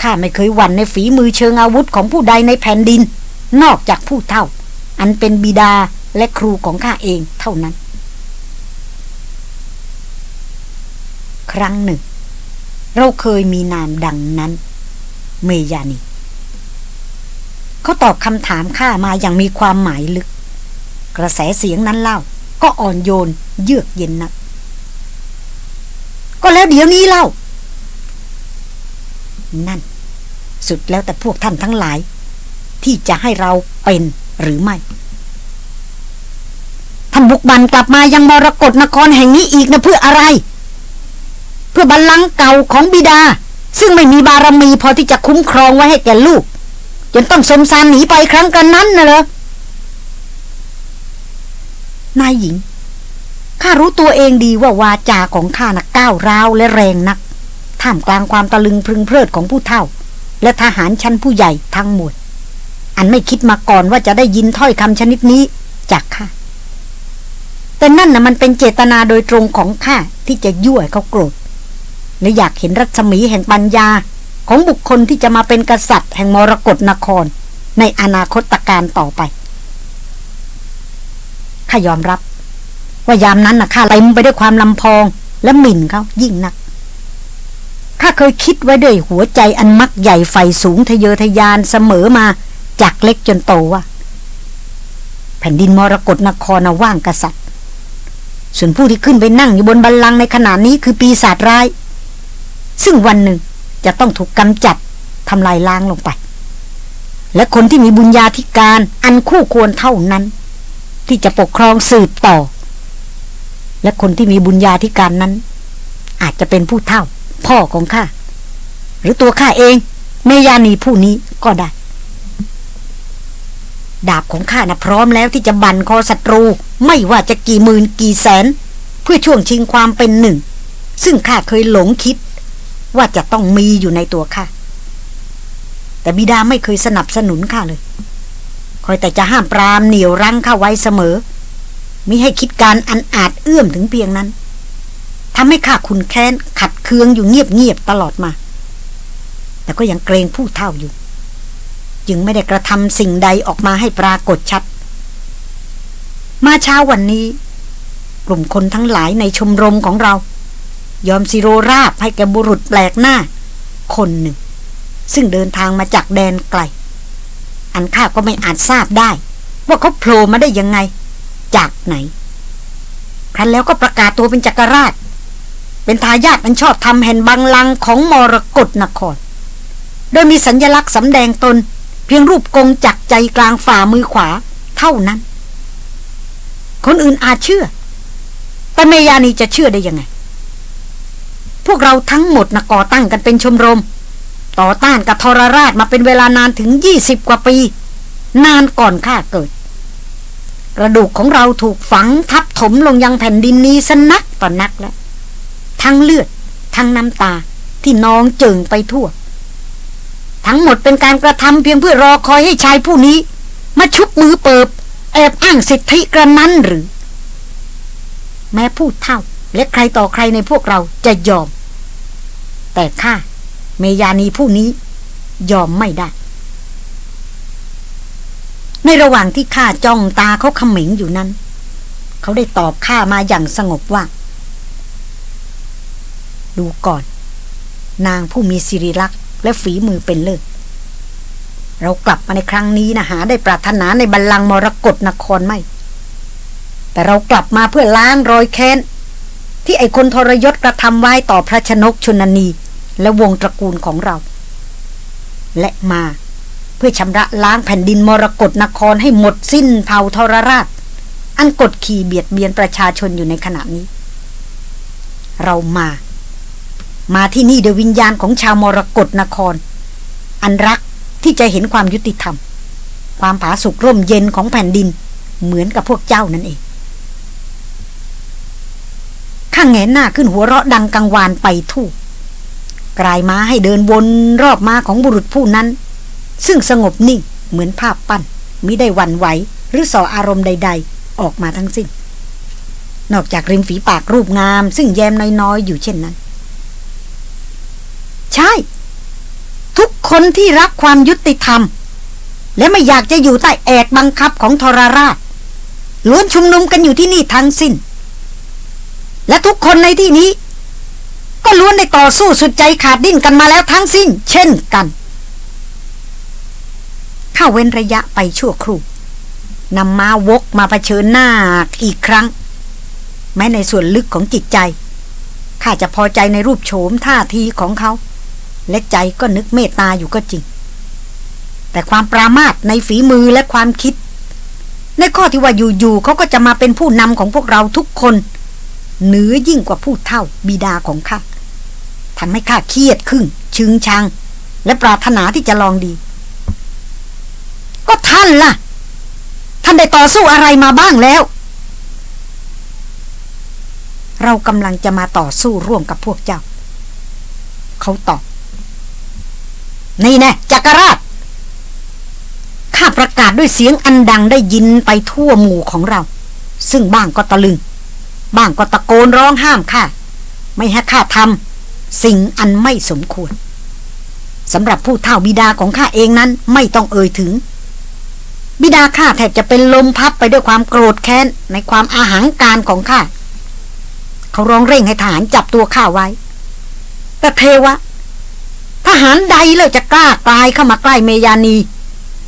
ข้าไม่เคยหวั่นในฝีมือเชิงอาวุธของผู้ใดในแผ่นดิน นอกจากผู้เท่า อันเป็นบิดา และครูของข้าเองเท่านั้น ครั้งหนึ่ง เราเคยมีนามดังนั้น เมยานีเขาตอบคำถามข้ามาอย่างมีความหมายลึก กระแสเสียงนั้นเล่า ก็อ่อนโยนเยือกเย็นนัก ก็แล้วเดี๋ยวนี้เล่า นั่น สุดแล้วแต่พวกท่านทั้งหลาย ที่จะให้เราเป็นหรือไม่ บุกบันกลับมายังมรกรนครแห่งนี้อีกนะเพื่ออะไร เพื่อบัลลังก์เก่าของบิดา ซึ่งไม่มีบารมีพอที่จะคุ้มครองไว้ให้แก่ลูก จนต้องสมสารหนีไปครั้งกันนั้นนะเหรอนายหญิงข้ารู้ตัวเองดีว่าวาจาของข้านะก้าวร้าวและแรงนัก ท่ามกลางความตะลึงพึงเพลิดของผู้เฒ่า และทหารชั้นผู้ใหญ่ทั้งหมด อันไม่คิดมาก่อนว่าจะได้ยินถ้อยคำชนิดนี้จากข้า แต่นั่นนะมันเป็นเจตนาโดยตรงของข้าที่จะยั่วเขาโกรธ และอยากเห็นรัศมีแห่งปัญญาของบุคคลที่จะมาเป็นกษัตริย์แห่งมรกรนคร ในอนาคตการต่อไปข้ายอมรับ ว่ายามนั้นนะข้าเต็มไปด้วยความลำพองและหมิ่นเขายิ่งนักข้าเคยคิดไว้ด้วยหัวใจอันมักใหญ่ไฟสูงทะเยอทะยานเสมอมาจากเล็กจนโตว่า แผ่นดินมรกรนครนะว่างกษัตริย์ ส่วนผู้ที่ขึ้นไปนั่งอยู่บนบัลลังก์ในขณะนี้คือปีศาจร้าย ซึ่งวันหนึ่งจะต้องถูกกำจัดทำลายล้างลงไป และคนที่มีบุญญาธิการอันคู่ควรเท่านั้น ที่จะปกครองสืบต่อ และคนที่มีบุญญาธิการนั้น อาจจะเป็นผู้เท่า พ่อของข้า หรือตัวข้าเองเมยานีผู้นี้ก็ได้ ดาบของข้านะพร้อมแล้วที่จะบันคอศัตรู ไม่ว่าจะกี่หมื่นกี่แสน เพื่อช่วงชิงความเป็นหนึ่ง ซึ่งข้าเคยหลงคิด ว่าจะต้องมีอยู่ในตัวข้าแต่บิดาไม่เคยสนับสนุนข้าเลย คอยแต่จะห้ามปรามเหนี่ยวรั้งข้าไว้เสมอมิให้คิดการอันอาจเอื้อมถึงเพียงนั้นทำให้ข้าคุณแค้นขัดเคืองอยู่เงียบๆตลอดมา แต่ก็ยังเกรงผู้เท่าอยู่ จึงไม่ได้กระทำสิ่งใดออกมาให้ปรากฏชัด มาเช้าวันนี้ กลุ่มคนทั้งหลายในชมรมของเรา ยอมสิโรราบให้แกบุรุษแปลกหน้า คนหนึ่ง ซึ่งเดินทางมาจากแดนไกล อันข้าก็ไม่อาจทราบได้ ว่าเขาโผล่มาได้ยังไง จากไหน ครั้นแล้วก็ประกาศตัวเป็นจักรราช เป็นทายาทอันชอบทำแห่นบังลังของมรกรนครโดยมีสัญญลักษณ์สำแดงตน เพียงรูปกงจักใจกลางฝ่ามือขวาเท่านั้น คนอื่นอาจเชื่อ แต่เมยานีจะเชื่อได้ยังไง พวกเราทั้งหมดนะก่อตั้งกันเป็นชมรม ต่อต้านกับทรราชมาเป็นเวลานานถึงยี่สิบกว่าปี นานก่อนข้าเกิด กระดูกของเราถูกฝังทับถมลงยังแผ่นดินนี้สนักต่อนนักแล้ว ทั้งเลือด ทั้งน้ำตาที่นองเจิงไปทั่ว ทั้งหมดเป็นการกระทำเพียงเพื่อรอคอยให้ชายผู้นี้ มาชุบมือเปิบ แอบอ้างสิทธิกระนั้นหรือ แม้พูดเท่า และใครต่อใครในพวกเราจะยอม แต่ข้าเมยานีผู้นี้ ยอมไม่ได้ ในระหว่างที่ข้าจ้องตาเขาขมิงอยู่นั้น เขาได้ตอบข้ามาอย่างสงบว่า ดูก่อน นางผู้มีสิริลักษ์ และฝีมือเป็นเลิศเรากลับมาในครั้งนี้นะหาได้ปรารถนาในบัลลังก์มรกรนครไม่ แต่เรากลับมาเพื่อล้างรอยแค้น ที่ไอคนทรยศกระทำไว้ต่อพระชนกชนนีและวงตระกูลของเรา และมาเพื่อชำระล้างแผ่นดินมรกรนครให้หมดสิ้นเผ่าทรราช อันกดขี่เบียดเบียนประชาชนอยู่ในขณะนี้ เรามา มาที่นี่โดยวิญญาณของชาวมรกรนคร อันรักที่จะเห็นความยุติธรรม ความผาสุกร่มเย็นของแผ่นดิน เหมือนกับพวกเจ้านั่นเองข้างแงนหน้าขึ้นหัวเราะดังกังวานไปทู่กลายม้าให้เดินวนรอบมาของบุรุษผู้นั้น ซึ่งสงบนิ่งเหมือนภาพปั้นมิได้วันไหวหรือส่ออารมณ์ใด ๆ ออกมาทั้งสิ้น นอกจากริมฝีปากรูปงาม ซึ่งแยมน้อยๆอยู่เช่นนั้น ใช่ ทุกคนที่รักความยุติธรรม และไม่อยากจะอยู่ใต้แอกบังคับของทรราชล้วนชุมนุมกันอยู่ที่นี่ทั้งสิ้น และทุกคนในที่นี้ ก็ล้วนได้ต่อสู้สุดใจขาดดิ้นกันมาแล้วทั้งสิ้น เช่นกันข้าเว้นระยะไปชั่วครู่นำมาวกมาเผชิญหน้าอีกครั้ง แม้ในส่วนลึกของจิตใจข้าจะพอใจในรูปโฉมท่าทีของเขา และใจก็นึกเมตตาอยู่ก็จริง แต่ความปรามาสในฝีมือและความคิด ในข้อที่ว่าอยู่ๆเขาก็จะมาเป็นผู้นำของพวกเราทุกคน เหนือยิ่งกว่าผู้เท่าบิดาของข้าทำให้ข้าเครียดขึ้นชึงชัง และปรารถนาที่จะลองดี ก็ท่านล่ะ ท่านได้ต่อสู้อะไรมาบ้างแล้ว เรากำลังจะมาต่อสู้ร่วมกับพวกเจ้า เขาตอบ นี่แน่จักรราช ข้าประกาศด้วยเสียงอันดังได้ยินไปทั่วหมู่ของเรา ซึ่งบ้างก็ตะลึง บ้างก็ตะโกนร้องห้ามข้า ไม่ให้ข้าทำสิ่งอันไม่สมควรสำหรับผู้เฒ่าบิดาของข้าเองนั้นไม่ต้องเอ่ยถึง บิดาข้าแทบจะเป็นลมพับไปด้วยความโกรธแค้น ในความอาหางการของข้า เขาร้องเร่งให้ทหารจับตัวข้าไว้ แต่เทวะ ทหารใดเลยจะกล้ากลายเข้ามาใกล้เมยานี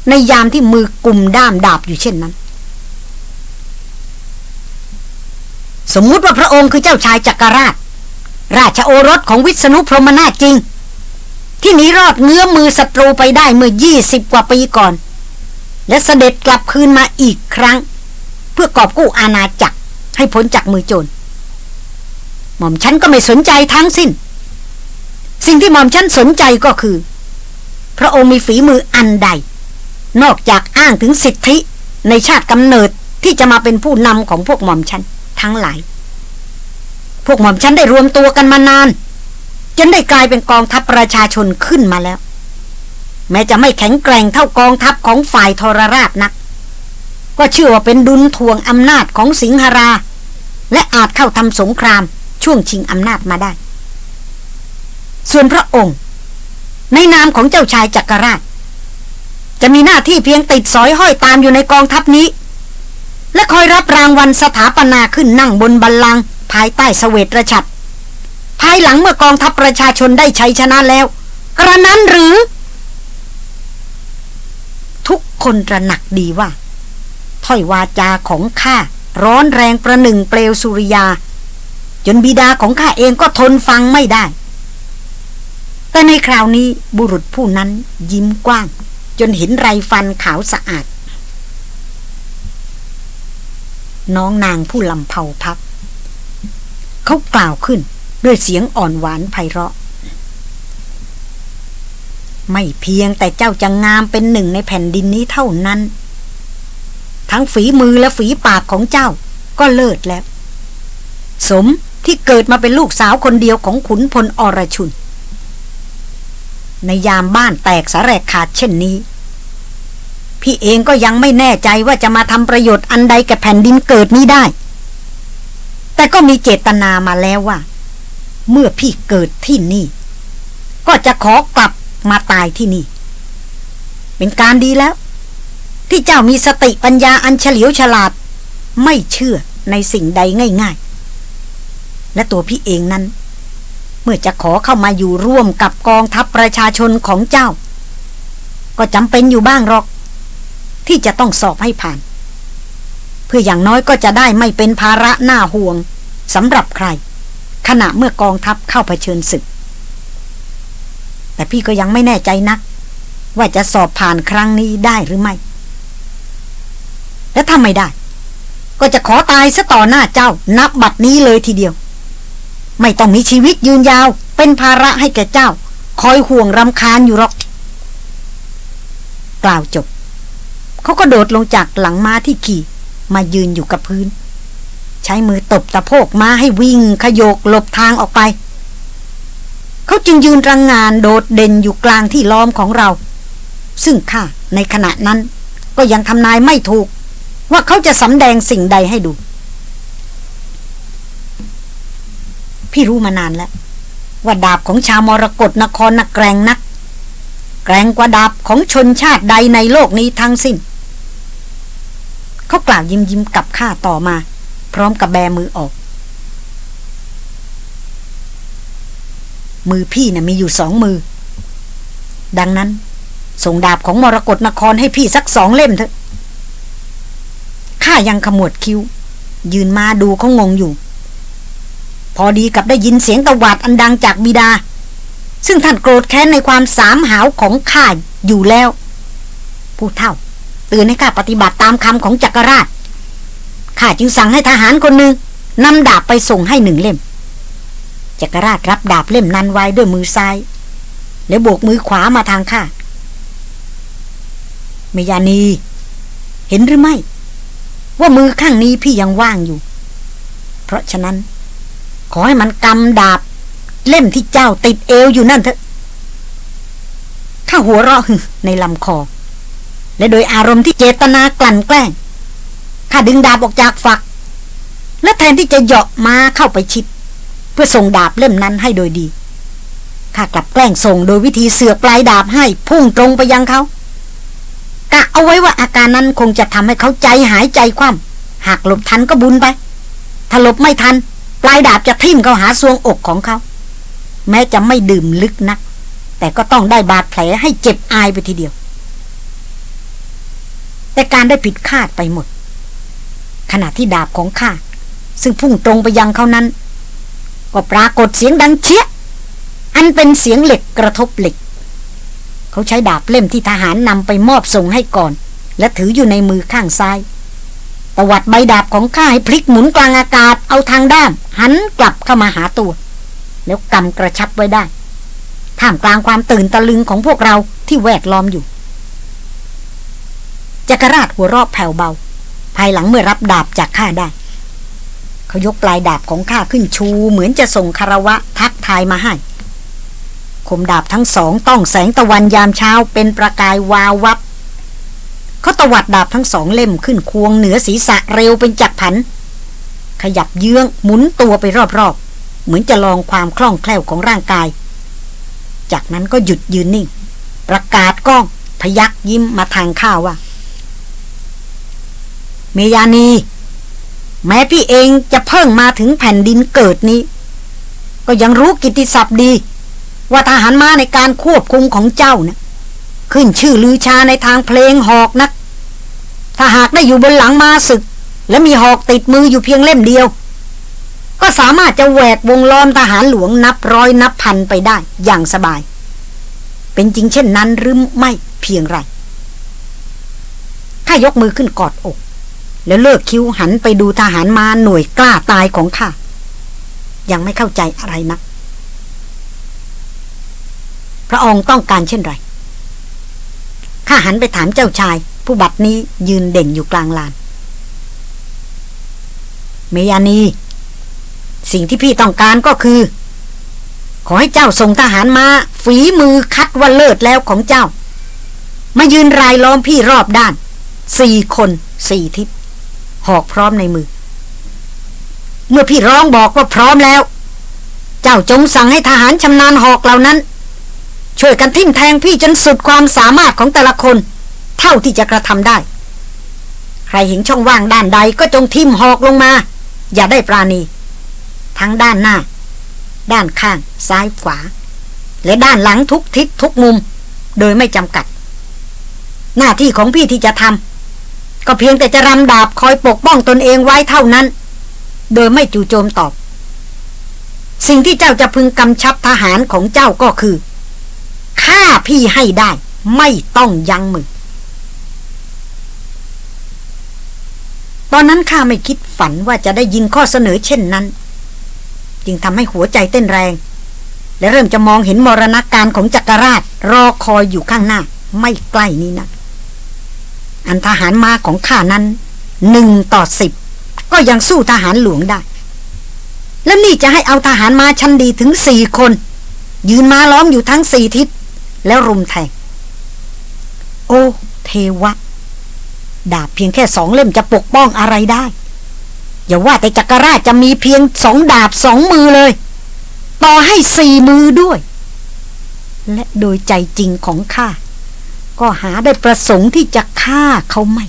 ในยามที่มือกลุ่มด้ามดาบอยู่เช่นนั้น สมมุติว่าพระองค์คือเจ้าชายจักรราช ราชโอรสของวิษณุพรหมนาจริง ที่หนีรอดเงื้อมือศัตรูไปได้เมื่อยี่สิบกว่าปีก่อน และเสด็จกลับคืนมาอีกครั้ง เพื่อกอบกู้อาณาจักรให้พ้นจากมือโจรหม่อมฉันก็ไม่สนใจทั้งสิ้น สิ่งที่หม่อมฉันสนใจก็คือ พระองค์มีฝีมืออันใด นอกจากอ้างถึงสิทธิในชาติกำเนิดที่จะมาเป็นผู้นำของพวกหม่อมฉันทั้งหลาย พวกหม่อมฉันได้รวมตัวกันมานาน จนได้กลายเป็นกองทัพประชาชนขึ้นมาแล้ว แม้จะไม่แข็งแกร่งเท่ากองทัพของฝ่ายทรราชนัก ก็เชื่อว่าเป็นดุลทวงอำนาจของสิงหรา และอาจเข้าทำสงครามช่วงชิงอำนาจมาได้ ส่วนพระองค์ ในนามของเจ้าชายจักรราช จะมีหน้าที่เพียงติดสอยห้อยตามอยู่ในกองทัพนี้ และคอยรับรางวัลสถาปนาขึ้นนั่งบนบัลลังก์ภายใต้สเสวตรชัดภายหลังเมื่อกองทัพประชาชนได้ชัยชนะแล้ว กระนั้นหรือ ทุกคนระหนักดีว่าถ้อยวาจาของข้าร้อนแรงประหนึ่งเปลวสุริยา จนบิดาของข้าเองก็ทนฟังไม่ได้ แต่ในคราวนี้บุรุษผู้นั้นยิ้มกว้าง จนเห็นไรฟันขาวสะอาด น้องนางผู้ลำเผาพับเขากล่าวขึ้นด้วยเสียงอ่อนหวานไพเราะ ไม่เพียงแต่เจ้าจะงามเป็นหนึ่งในแผ่นดินนี้เท่านั้น ทั้งฝีมือและฝีปากของเจ้าก็เลิศแล้ว สมที่เกิดมาเป็นลูกสาวคนเดียวของขุนพลอรชุน ในยามบ้านแตกสาแรกขาดเช่นนี้ พี่เองก็ยังไม่แน่ใจว่าจะมาทำประโยชน์อันใดแก่แผ่นดินเกิดนี้ได้ แต่ก็มีเจตนามาแล้วว่า เมื่อพี่เกิดที่นี่ ก็จะขอกลับมาตายที่นี่ เป็นการดีแล้ว ที่เจ้ามีสติปัญญาอันเฉลียวฉลาด ไม่เชื่อในสิ่งใดง่าย ๆ และตัวพี่เองนั้น มื่อจะขอเข้ามาอยู่ร่วมกับกองทัพประชาชนของเจ้า ก็จำเป็นอยู่บ้างหรอก ที่จะต้องสอบให้ผ่าน เพื่ออย่างน้อยก็จะได้ไม่เป็นภาระหน้าห่วงสำหรับใคร ขณะเมื่อกองทัพเข้าเผชิญศึก แต่พี่ก็ยังไม่แน่ใจนัก ว่าจะสอบผ่านครั้งนี้ได้หรือไม่ และถ้าไม่ได้ ก็จะขอตายซะต่อหน้าเจ้านับบัดนี้เลยทีเดียว ไม่ต้องมีชีวิตยืนยาว เป็นภาระให้แก่เจ้า คอยห่วงรำคาญอยู่หรอก กล่าวจบ เขาก็โดดลงจากหลังม้าที่ขี่ มายืนอยู่กับพื้น ใช้มือตบตะโพกม้าให้วิ่งขยโกหลบทางออกไป เขาจึงยืนรังงานโดดเด่นอยู่กลางที่ล้อมของเรา ซึ่งข้าในขณะนั้นก็ยังทำนายไม่ถูก ว่าเขาจะสำแดงสิ่งใดให้ดู พี่รู้มานานแล้ว ว่าดาบของชาวมรกรนครนักแกรงนัก แกรงกว่าดาบของชนชาติใดในโลกนี้ทั้งสิ้น เขากล่าวยิ้มยิ้มกับข้าต่อมา พร้อมกับแบมือออก มือพี่นะ่ะมีอยู่สองมือ ดังนั้น ส่งดาบของมรกรนครให้พี่สักสองเล่มเถอะข้ายังขมวดคิ้ว ยืนมาดูเขางงอยู่ พอดีกับได้ยินเสียงตะวัดอันดังจากบิดา ซึ่งท่านโกรธแค้นในความสามหาวของข้าอยู่แล้ว ผู้เท่าเตือนให้ข้าปฏิบัติตามคำของจักรราชข้าจึงสั่งให้ทหารคนหนึ่งนำดาบไปส่งให้หนึ่งเล่ม จักรราชรับดาบเล่มนั้นไว้ด้วยมือซ้าย แล้วโบกมือขวามาทางข้าเมยานี เห็นหรือไม่ ว่ามือข้างนี้พี่ยังว่างอยู่ เพราะฉะนั้น ขอให้มันกำดาบ เล่มที่เจ้าติดเอวอยู่นั่นเถอะข้าหัวเราะในลำคอ และโดยอารมณ์ที่เจตนากลั่นแกล้งข้าดึงดาบออกจากฝัก และแทนที่จะเหาะมาเข้าไปชิด เพื่อส่งดาบเล่มนั้นให้โดยดีข้ากลับแกล้งส่งโดยวิธีเสือปลายดาบให้พุ่งตรงไปยังเขากะเอาไว้ว่าอาการนั้นคงจะทำให้เขาใจหายใจคว่ำหากหลบทันก็บุญไป ถ้าหลบไม่ทัน ปลายดาบจะทิ่มเข้าหาซวงอกของเขา แม้จะไม่ดื่มลึกนัก แต่ก็ต้องได้บาดแผลให้เจ็บอายไปทีเดียว แต่การได้ผิดคาดไปหมด ขณะที่ดาบของข้าซึ่งพุ่งตรงไปยังเขานั้น ก็ปรากฏเสียงดังเชี่ยอันเป็นเสียงเหล็กกระทบเหล็ก เขาใช้ดาบเล่มที่ทหารนำไปมอบส่งให้ก่อน และถืออยู่ในมือข้างซ้าย ตวัดใบดาบของข้าให้พลิกหมุนกลางอากาศเอาทางด้านหันกลับเข้ามาหาตัว แล้วกำกระชับไว้ได้ ท่ามกลางความตื่นตะลึงของพวกเราที่แวดล้อมอยู่ จักรราชหัวรอบแผ่วเบา ภายหลังเมื่อรับดาบจากข้าได้ เขายกปลายดาบของข้าขึ้นชูเหมือนจะส่งคารวะทักทายมาให้คมดาบทั้งสองต้องแสงตะวันยามเช้าเป็นประกายวาววับ เขาตวัดดาบทั้งสองเล่มขึ้นควงเหนือศีรษะเร็วเป็นจักผัน ขยับเยื้องหมุนตัวไปรอบๆ เหมือนจะลองความคล่องแคล่วของร่างกาย จากนั้นก็หยุดยืนนิ่ง ประกาศก้อง พยักยิ้มมาทางข้าว่า เมยานี แม้พี่เองจะเพิ่งมาถึงแผ่นดินเกิดนี้ ก็ยังรู้กิติศัพท์ดี ว่าทหารมาในการควบคุมของเจ้านะขึ้นชื่อลือชาในทางเพลงหอกนัก ถ้าหากได้อยู่บนหลังมาศึก และมีหอกติดมืออยู่เพียงเล่มเดียว ก็สามารถจะแหวกวงล้อมทหารหลวงนับร้อยนับพันไปได้อย่างสบาย เป็นจริงเช่นนั้นหรือไม่เพียงไรข้ายกมือขึ้นกอดอก แล้วเลิกคิ้วหันไปดูทหารมาหน่วยกล้าตายของข้ายังไม่เข้าใจอะไรนักพระองค์ต้องการเช่นไรข้าหันไปถามเจ้าชาย ผู้บัดนี้ยืนเด่นอยู่กลางลาน เมยานี สิ่งที่พี่ต้องการก็คือ ขอให้เจ้าส่งทหารมา ฝีมือคัดว่าเลิศแล้วของเจ้า มายืนรายล้อมพี่รอบด้าน สี่คนสี่ทิศ หอกพร้อมในมือ เมื่อพี่ร้องบอกว่าพร้อมแล้ว เจ้าจงสั่งให้ทหารชำนาญหอกเหล่านั้นช่วยกันทิ่มแทงพี่จนสุดความสามารถของแต่ละคน เท่าที่จะกระทำได้ ใครเห็นช่องว่างด้านใดก็จงทิมหอกลงมา อย่าได้ปราณี ทั้งด้านหน้า ด้านข้างซ้ายขวา และด้านหลังทุกทิศทุกมุม โดยไม่จำกัด หน้าที่ของพี่ที่จะทำก็เพียงแต่จะรำดาบคอยปกป้องตนเองไว้เท่านั้น โดยไม่จู่โจมตอบ สิ่งที่เจ้าจะพึงกำชับทหารของเจ้าก็คือฆ่าพี่ให้ได้ไม่ต้องยั้งมือ ตอนนั้นข้าไม่คิดฝันว่าจะได้ยินข้อเสนอเช่นนั้น จึงทำให้หัวใจเต้นแรง และเริ่มจะมองเห็นมรณาการของจักรราช รอคอยอยู่ข้างหน้า ไม่ใกล้นี้นะอันทหารมาของข้านั้นหนึ่งต่อสิบก็ยังสู้ทหารหลวงได้ แล้วนี่จะให้เอาทหารมาชั้นดีถึงสี่คน ยืนมาล้อมอยู่ทั้งสี่ทิศแล้วรุมแทงโอ้ เทวะ ดาบเพียงแค่สองเล่มจะปกป้องอะไรได้ อย่าว่าแต่จักรราชจะมีเพียงสองดาบสองมือเลย ต่อให้สี่มือด้วย และโดยใจจริงของข้า ก็หาได้ประสงค์ที่จะฆ่าเขาไม่